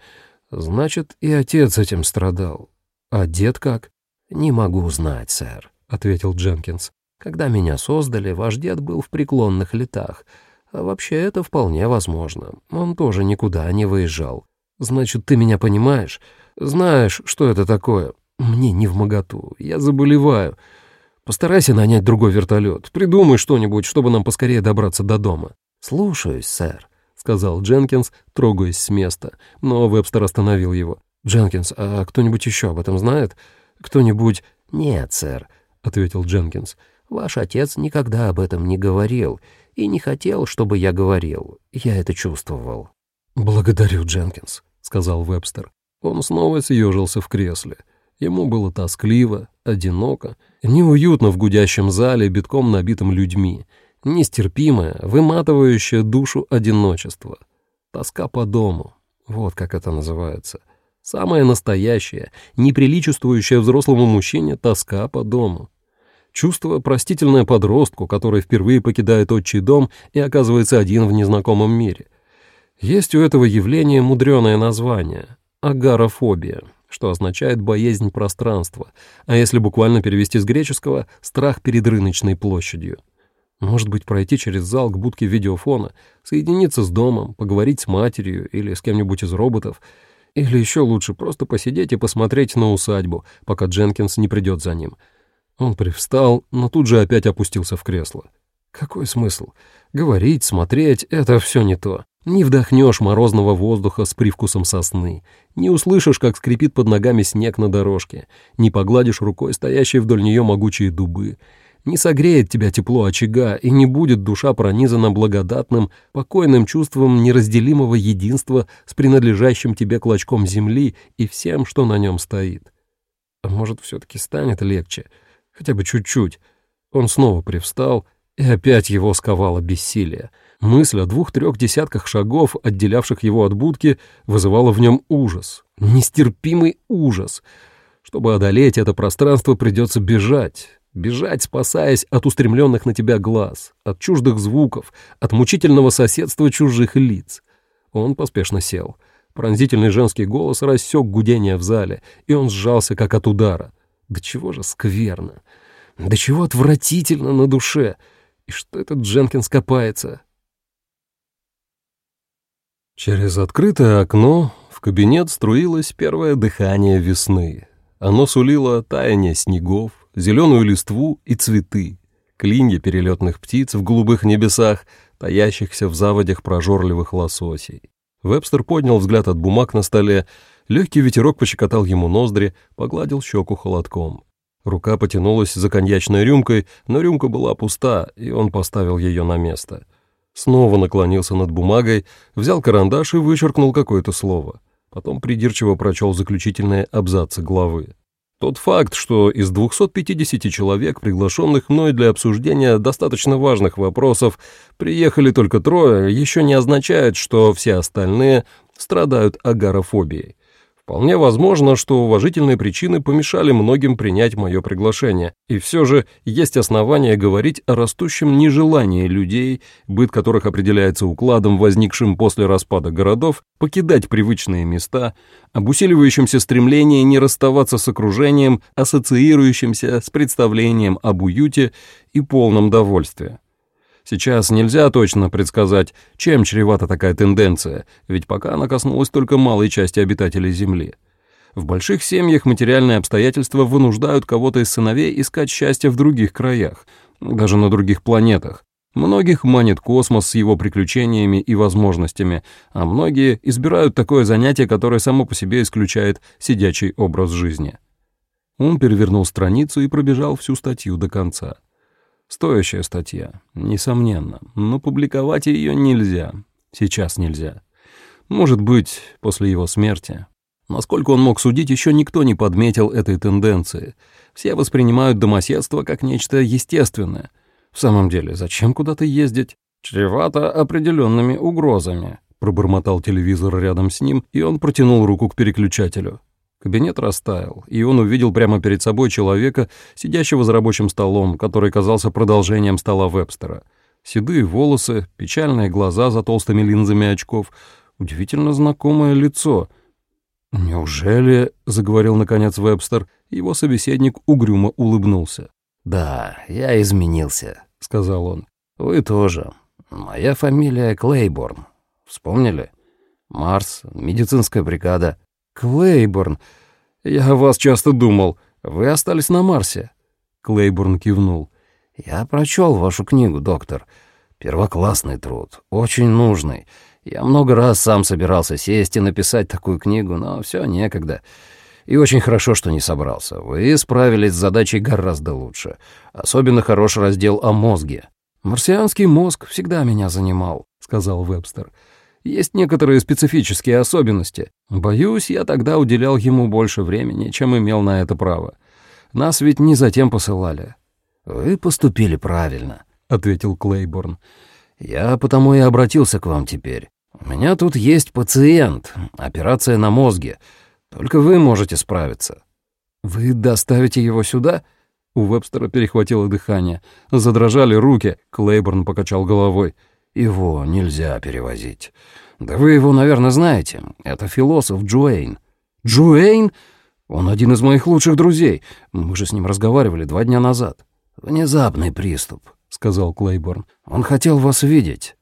Значит, и отец этим страдал. А дед как?» «Не могу знать, сэр», — ответил Дженкинс. Когда меня создали, ваш дед был в преклонных летах. А вообще это вполне возможно. Он тоже никуда не выезжал. Значит, ты меня понимаешь? Знаешь, что это такое? Мне не в моготу. Я заболеваю. Постарайся нанять другой вертолет. Придумай что-нибудь, чтобы нам поскорее добраться до дома. Слушаюсь, сэр, сказал Дженкинс, трогаясь с места. Но Вебстер остановил его. Дженкинс, а кто-нибудь еще об этом знает? Кто-нибудь... Нет, сэр, ответил Дженкинс. Ваш отец никогда об этом не говорил и не хотел, чтобы я говорил. Я это чувствовал». «Благодарю, Дженкинс», — сказал Вебстер. Он снова съежился в кресле. Ему было тоскливо, одиноко, неуютно в гудящем зале, битком набитым людьми, нестерпимое, выматывающее душу одиночество. Тоска по дому, вот как это называется. Самая настоящая, неприличествующая взрослому мужчине тоска по дому. Чувство, простительное подростку, который впервые покидает отчий дом и оказывается один в незнакомом мире. Есть у этого явления мудреное название — агарофобия, что означает боязнь пространства, а если буквально перевести с греческого — страх перед рыночной площадью. Может быть, пройти через зал к будке видеофона, соединиться с домом, поговорить с матерью или с кем-нибудь из роботов, или еще лучше просто посидеть и посмотреть на усадьбу, пока Дженкинс не придет за ним — он привстал, но тут же опять опустился в кресло. Какой смысл? Говорить, смотреть — это все не то. Не вдохнешь морозного воздуха с привкусом сосны, не услышишь, как скрипит под ногами снег на дорожке, не погладишь рукой стоящие вдоль нее могучие дубы, не согреет тебя тепло очага и не будет душа пронизана благодатным, покойным чувством неразделимого единства с принадлежащим тебе клочком земли и всем, что на нем стоит. А может, все-таки станет легче — хотя бы чуть-чуть. Он снова привстал, и опять его сковало бессилие. Мысль о двух-трех десятках шагов, отделявших его от будки, вызывала в нем ужас, нестерпимый ужас. Чтобы одолеть это пространство, придется бежать, бежать, спасаясь от устремленных на тебя глаз, от чуждых звуков, от мучительного соседства чужих лиц. Он поспешно сел. Пронзительный женский голос рассек гудение в зале, и он сжался, как от удара. Да чего же скверно, да чего отвратительно на душе. И что этот Дженкинс копается? Через открытое окно в кабинет струилось первое дыхание весны. Оно сулило таяние снегов, зеленую листву и цветы, клинья перелетных птиц в голубых небесах, таящихся в заводях прожорливых лососей. Вебстер поднял взгляд от бумаг на столе Легкий ветерок пощекотал ему ноздри, погладил щеку холодком. Рука потянулась за коньячной рюмкой, но рюмка была пуста, и он поставил ее на место. Снова наклонился над бумагой, взял карандаш и вычеркнул какое-то слово. Потом придирчиво прочел заключительные абзацы главы. Тот факт, что из 250 человек, приглашенных мной для обсуждения достаточно важных вопросов, приехали только трое, еще не означает, что все остальные страдают агорафобией. Вполне возможно, что уважительные причины помешали многим принять мое приглашение, и все же есть основания говорить о растущем нежелании людей, быт которых определяется укладом, возникшим после распада городов, покидать привычные места, об усиливающемся стремлении не расставаться с окружением, ассоциирующимся с представлением об уюте и полном довольстве. Сейчас нельзя точно предсказать, чем чревата такая тенденция, ведь пока она коснулась только малой части обитателей Земли. В больших семьях материальные обстоятельства вынуждают кого-то из сыновей искать счастье в других краях, даже на других планетах. Многих манит космос с его приключениями и возможностями, а многие избирают такое занятие, которое само по себе исключает сидячий образ жизни. Он перевернул страницу и пробежал всю статью до конца. Стоящая статья, несомненно, но публиковать ее нельзя. Сейчас нельзя. Может быть, после его смерти. Насколько он мог судить, еще никто не подметил этой тенденции. Все воспринимают домоседство как нечто естественное. В самом деле, зачем куда-то ездить? Чревато определенными угрозами. Пробормотал телевизор рядом с ним, и он протянул руку к переключателю. Кабинет растаял, и он увидел прямо перед собой человека, сидящего за рабочим столом, который казался продолжением стола Вебстера. Седые волосы, печальные глаза за толстыми линзами очков, удивительно знакомое лицо. «Неужели?» — заговорил наконец Вебстер. Его собеседник угрюмо улыбнулся. «Да, я изменился», — сказал он. «Вы тоже. Моя фамилия Клейборн. Вспомнили? Марс, медицинская бригада. «Клейборн, я о вас часто думал. Вы остались на Марсе». Клейборн кивнул. «Я прочел вашу книгу, доктор. Первоклассный труд, очень нужный. Я много раз сам собирался сесть и написать такую книгу, но все некогда. И очень хорошо, что не собрался. Вы справились с задачей гораздо лучше. Особенно хорош раздел о мозге. «Марсианский мозг всегда меня занимал», — сказал Вебстер. Есть некоторые специфические особенности. Боюсь, я тогда уделял ему больше времени, чем имел на это право. Нас ведь не затем посылали». «Вы поступили правильно», — ответил Клейборн. «Я потому и обратился к вам теперь. У меня тут есть пациент, операция на мозге. Только вы можете справиться». «Вы доставите его сюда?» У Вебстера перехватило дыхание. Задрожали руки. Клейборн покачал головой. Его нельзя перевозить. Да вы его, наверное, знаете. Это философ Джуэйн. Джуэйн? Он один из моих лучших друзей. Мы же с ним разговаривали два дня назад. Внезапный приступ, сказал Клейборн. Он хотел вас видеть.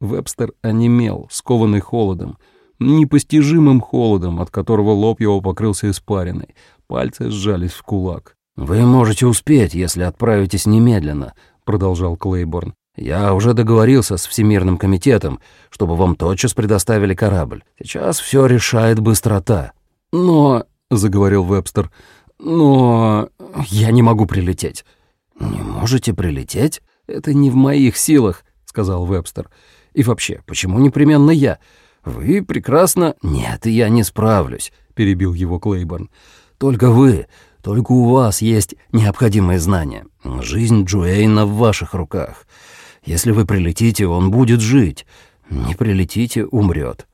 Вебстер онемел, скованный холодом, непостижимым холодом, от которого лоб его покрылся испариной. Пальцы сжались в кулак. «Вы можете успеть, если отправитесь немедленно», — продолжал Клейборн. Я уже договорился с Всемирным комитетом, чтобы вам тотчас предоставили корабль. Сейчас все решает быстрота». «Но...» — заговорил Вебстер. «Но... я не могу прилететь». «Не можете прилететь?» «Это не в моих силах», — сказал Вебстер. «И вообще, почему непременно я? Вы прекрасно...» «Нет, я не справлюсь», — перебил его Клейборн. «Только вы, только у вас есть необходимые знания. Жизнь Джуэйна в ваших руках. Если вы прилетите, он будет жить. Не прилетите, умрет.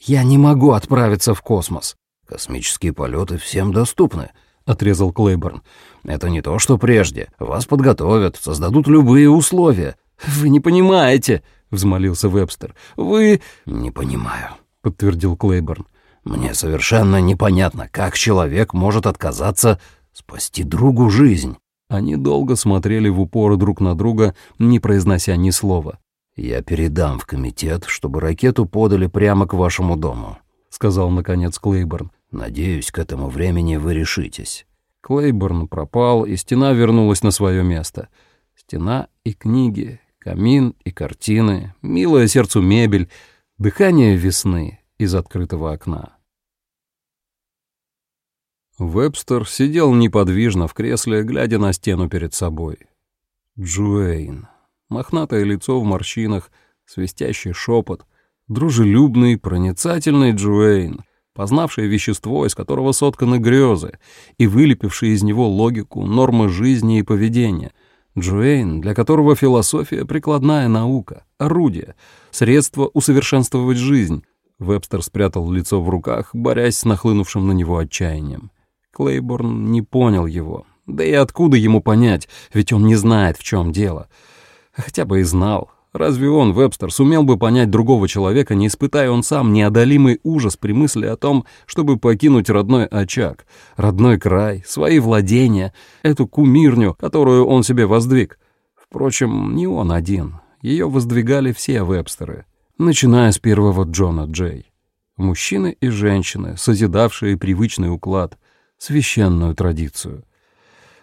Я не могу отправиться в космос. Космические полеты всем доступны, отрезал Клейборн. Это не то, что прежде. Вас подготовят, создадут любые условия. Вы не понимаете, взмолился Вебстер. Вы не понимаю, подтвердил Клейборн. Мне совершенно непонятно, как человек может отказаться спасти другу жизнь. Они долго смотрели в упор друг на друга, не произнося ни слова. «Я передам в комитет, чтобы ракету подали прямо к вашему дому», — сказал, наконец, Клейборн. «Надеюсь, к этому времени вы решитесь». Клейборн пропал, и стена вернулась на свое место. Стена и книги, камин и картины, милая сердцу мебель, дыхание весны из открытого окна. Вебстер сидел неподвижно в кресле, глядя на стену перед собой. Джуэйн. Мохнатое лицо в морщинах, свистящий шепот. Дружелюбный, проницательный Джуэйн, познавший вещество, из которого сотканы грезы, и вылепивший из него логику, нормы жизни и поведения. Джуэйн, для которого философия — прикладная наука, орудие, средство усовершенствовать жизнь, Вебстер спрятал лицо в руках, борясь с нахлынувшим на него отчаянием. Клейборн не понял его. Да и откуда ему понять, ведь он не знает, в чем дело. Хотя бы и знал. Разве он, Вебстер, сумел бы понять другого человека, не испытай он сам неодолимый ужас при мысли о том, чтобы покинуть родной очаг, родной край, свои владения, эту кумирню, которую он себе воздвиг? Впрочем, не он один. Ее воздвигали все Вебстеры, начиная с первого Джона Джей. Мужчины и женщины, созидавшие привычный уклад, священную традицию —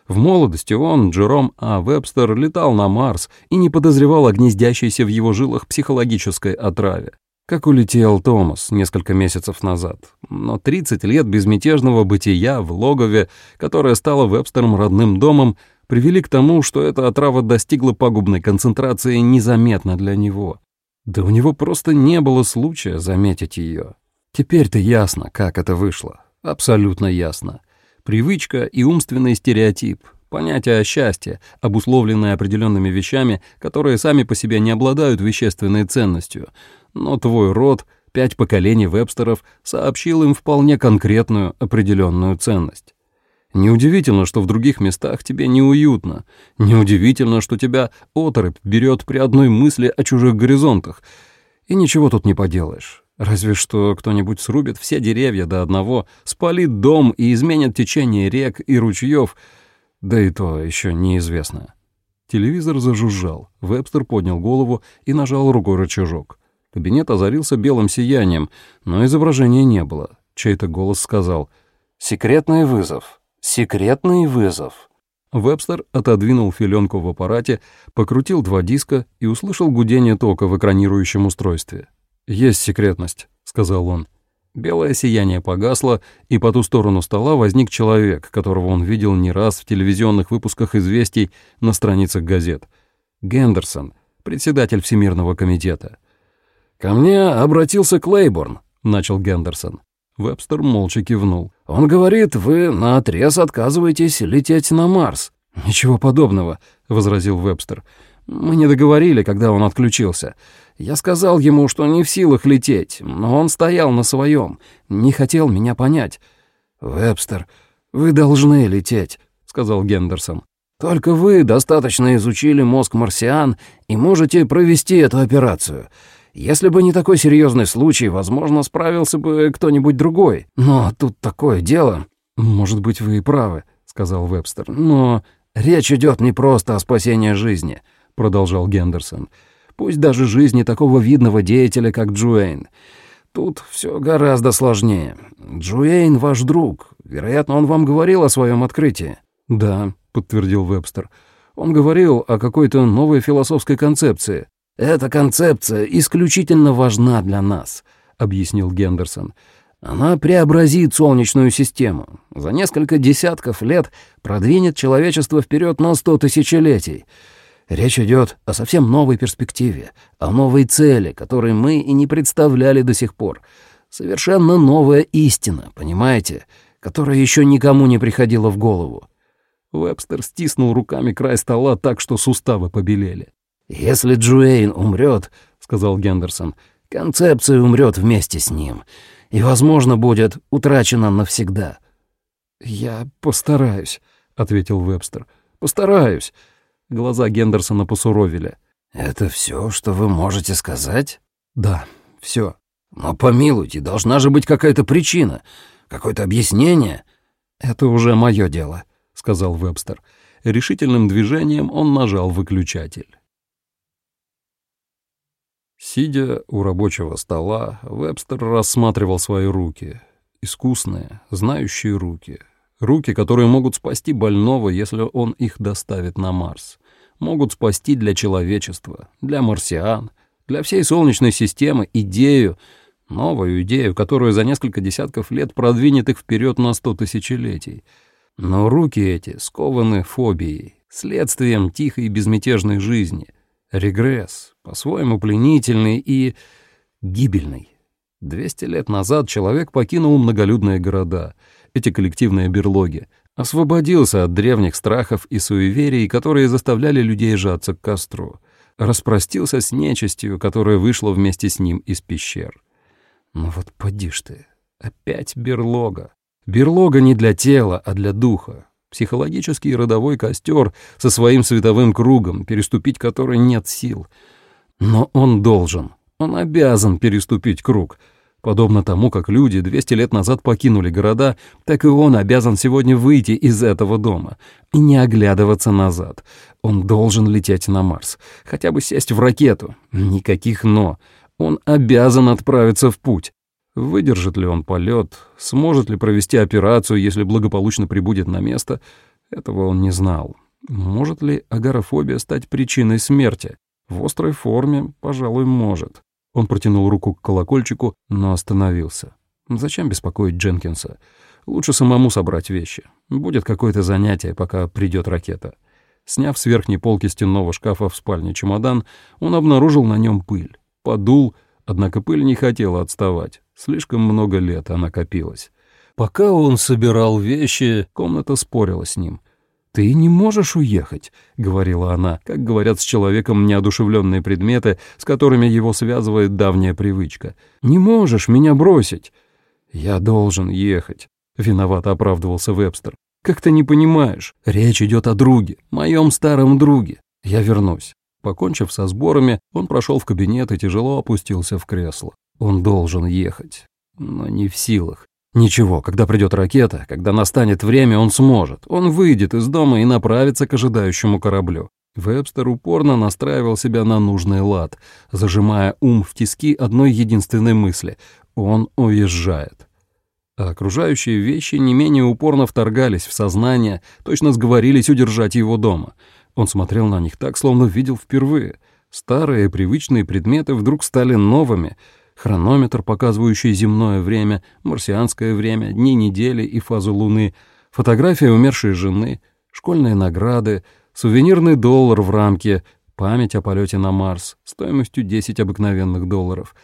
в молодости он, Джером А. Вебстер, летал на Марс и не подозревал о гнездящейся в его жилах психологической отраве. Как улетел Томас несколько месяцев назад. Но 30 лет безмятежного бытия в логове, которое стало Вебстерам родным домом, привели к тому, что эта отрава достигла пагубной концентрации незаметно для него. Да у него просто не было случая заметить ее. Теперь-то ясно, как это вышло. Абсолютно ясно. Привычка и умственный стереотип, понятие о счастье, обусловленное определенными вещами, которые сами по себе не обладают вещественной ценностью, но твой род, пять поколений вебстеров, сообщил им вполне конкретную определенную ценность. Неудивительно, что в других местах тебе неуютно. Неудивительно, что тебя оторопь берет при одной мысли о чужих горизонтах. И ничего тут не поделаешь. Разве что кто-нибудь срубит все деревья до одного, спалит дом и изменит течение рек и ручьев, да и то еще неизвестно. Телевизор зажужжал, Вебстер поднял голову и нажал рукой рычажок. Кабинет озарился белым сиянием, но изображения не было. Чей-то голос сказал «Секретный вызов! Секретный вызов!» Вебстер отодвинул филенку в аппарате, покрутил два диска и услышал гудение тока в экранирующем устройстве. «Есть секретность», — сказал он. Белое сияние погасло, и по ту сторону стола возник человек, которого он видел не раз в телевизионных выпусках «Известий» на страницах газет. Гендерсон, председатель Всемирного комитета. «Ко мне обратился Клейборн», — начал Гендерсон. Вебстер молча кивнул. «Он говорит, вы наотрез отказываетесь лететь на Марс». «Ничего подобного», — возразил Вебстер. «Мы не договорили, когда он отключился. Я сказал ему, что не в силах лететь, но он стоял на своем, не хотел меня понять. «Вебстер, вы должны лететь», — сказал Гендерсон. «Только вы достаточно изучили мозг марсиан и можете провести эту операцию. Если бы не такой серьезный случай, возможно, справился бы кто-нибудь другой. Но тут такое дело. Может быть, вы и правы, сказал Вебстер. Но речь идет не просто о спасении жизни, продолжал Гендерсон пусть даже жизни такого видного деятеля, как Джуэйн. Тут все гораздо сложнее. Джуэйн ваш друг. Вероятно, он вам говорил о своем открытии. Да, подтвердил Вебстер. Он говорил о какой-то новой философской концепции. Эта концепция исключительно важна для нас, объяснил Гендерсон. Она преобразит Солнечную систему. За несколько десятков лет продвинет человечество вперед на сто тысячелетий. Речь идет о совсем новой перспективе, о новой цели, которой мы и не представляли до сих пор. Совершенно новая истина, понимаете, которая еще никому не приходила в голову. Вебстер стиснул руками край стола так, что суставы побелели. «Если Джуэйн умрет, — сказал Гендерсон, — концепция умрет вместе с ним и, возможно, будет утрачена навсегда». «Я постараюсь», — ответил Вебстер. «Постараюсь. Глаза Гендерсона посуровили. «Это все, что вы можете сказать?» «Да, все. Но помилуйте, должна же быть какая-то причина, какое-то объяснение». «Это уже мое дело», — сказал Вебстер. Решительным движением он нажал выключатель. Сидя у рабочего стола, Вебстер рассматривал свои руки. Искусные, знающие руки. Руки, которые могут спасти больного, если он их доставит на Марс могут спасти для человечества, для марсиан, для всей Солнечной системы идею, новую идею, которая за несколько десятков лет продвинет их вперед на сто тысячелетий. Но руки эти скованы фобией, следствием тихой и безмятежной жизни. Регресс, по-своему пленительный и гибельный. Двести лет назад человек покинул многолюдные города, эти коллективные берлоги, освободился от древних страхов и суеверий, которые заставляли людей сжаться к костру, распростился с нечистью, которая вышла вместе с ним из пещер. Ну вот поди ж ты, опять берлога. Берлога не для тела, а для духа. Психологический родовой костер со своим световым кругом, переступить который нет сил. Но он должен, он обязан переступить круг — Подобно тому, как люди 200 лет назад покинули города, так и он обязан сегодня выйти из этого дома и не оглядываться назад. Он должен лететь на Марс, хотя бы сесть в ракету. Никаких «но». Он обязан отправиться в путь. Выдержит ли он полет, сможет ли провести операцию, если благополучно прибудет на место, этого он не знал. Может ли агорафобия стать причиной смерти? В острой форме, пожалуй, может. Он протянул руку к колокольчику, но остановился. Зачем беспокоить Дженкинса? Лучше самому собрать вещи. Будет какое-то занятие, пока придет ракета. Сняв с верхней полки стенного шкафа в спальне чемодан, он обнаружил на нем пыль. Подул, однако пыль не хотела отставать. Слишком много лет она копилась. Пока он собирал вещи, комната спорила с ним — «Ты не можешь уехать», — говорила она, как говорят с человеком неодушевленные предметы, с которыми его связывает давняя привычка. «Не можешь меня бросить». «Я должен ехать», — виновато оправдывался Вебстер. «Как ты не понимаешь? Речь идет о друге, моем старом друге. Я вернусь». Покончив со сборами, он прошел в кабинет и тяжело опустился в кресло. Он должен ехать, но не в силах. Ничего, когда придет ракета, когда настанет время, он сможет. Он выйдет из дома и направится к ожидающему кораблю. Вебстер упорно настраивал себя на нужный лад, зажимая ум в тиски одной единственной мысли — он уезжает. А окружающие вещи не менее упорно вторгались в сознание, точно сговорились удержать его дома. Он смотрел на них так, словно видел впервые. Старые привычные предметы вдруг стали новыми — хронометр, показывающий земное время, марсианское время, дни недели и фазу Луны, фотография умершей жены, школьные награды, сувенирный доллар в рамке, память о полете на Марс стоимостью 10 обыкновенных долларов.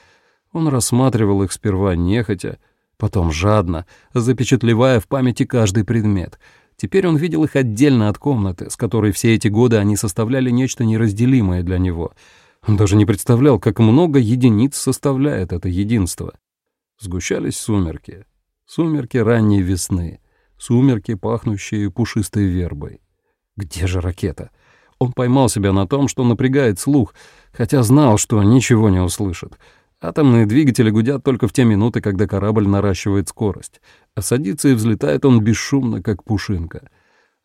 Он рассматривал их сперва нехотя, потом жадно, запечатлевая в памяти каждый предмет. Теперь он видел их отдельно от комнаты, с которой все эти годы они составляли нечто неразделимое для него — он даже не представлял, как много единиц составляет это единство. Сгущались сумерки. Сумерки ранней весны. Сумерки, пахнущие пушистой вербой. Где же ракета? Он поймал себя на том, что напрягает слух, хотя знал, что ничего не услышит. Атомные двигатели гудят только в те минуты, когда корабль наращивает скорость, а садится и взлетает он бесшумно, как пушинка.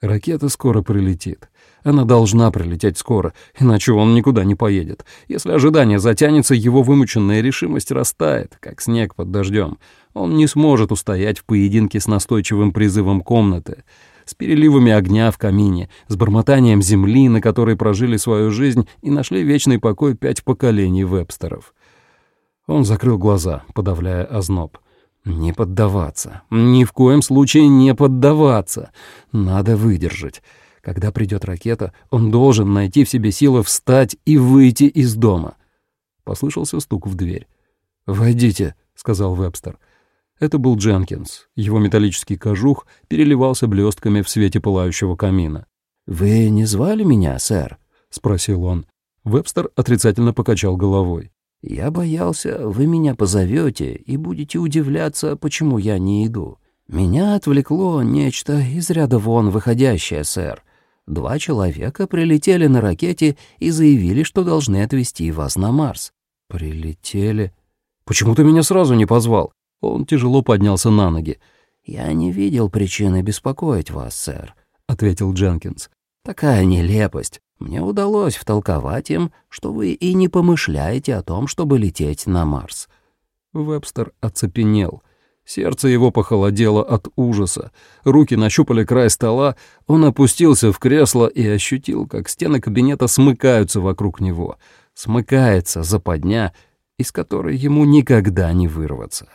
Ракета скоро прилетит. Она должна прилететь скоро, иначе он никуда не поедет. Если ожидание затянется, его вымученная решимость растает, как снег под дождем. Он не сможет устоять в поединке с настойчивым призывом комнаты, с переливами огня в камине, с бормотанием земли, на которой прожили свою жизнь и нашли вечный покой пять поколений вебстеров. Он закрыл глаза, подавляя озноб. Не поддаваться. Ни в коем случае не поддаваться. Надо выдержать. Когда придет ракета, он должен найти в себе силы встать и выйти из дома. Послышался стук в дверь. «Войдите», — сказал Вебстер. Это был Дженкинс. Его металлический кожух переливался блестками в свете пылающего камина. «Вы не звали меня, сэр?» — спросил он. Вебстер отрицательно покачал головой. «Я боялся, вы меня позовете и будете удивляться, почему я не иду. Меня отвлекло нечто из ряда вон выходящее, сэр. Два человека прилетели на ракете и заявили, что должны отвезти вас на Марс. Прилетели? Почему ты меня сразу не позвал? Он тяжело поднялся на ноги. Я не видел причины беспокоить вас, сэр, ответил Дженкинс. Такая нелепость. Мне удалось втолковать им, что вы и не помышляете о том, чтобы лететь на Марс. Вебстер оцепенел — Сердце его похолодело от ужаса. Руки нащупали край стола, он опустился в кресло и ощутил, как стены кабинета смыкаются вокруг него. Смыкается западня, из которой ему никогда не вырваться.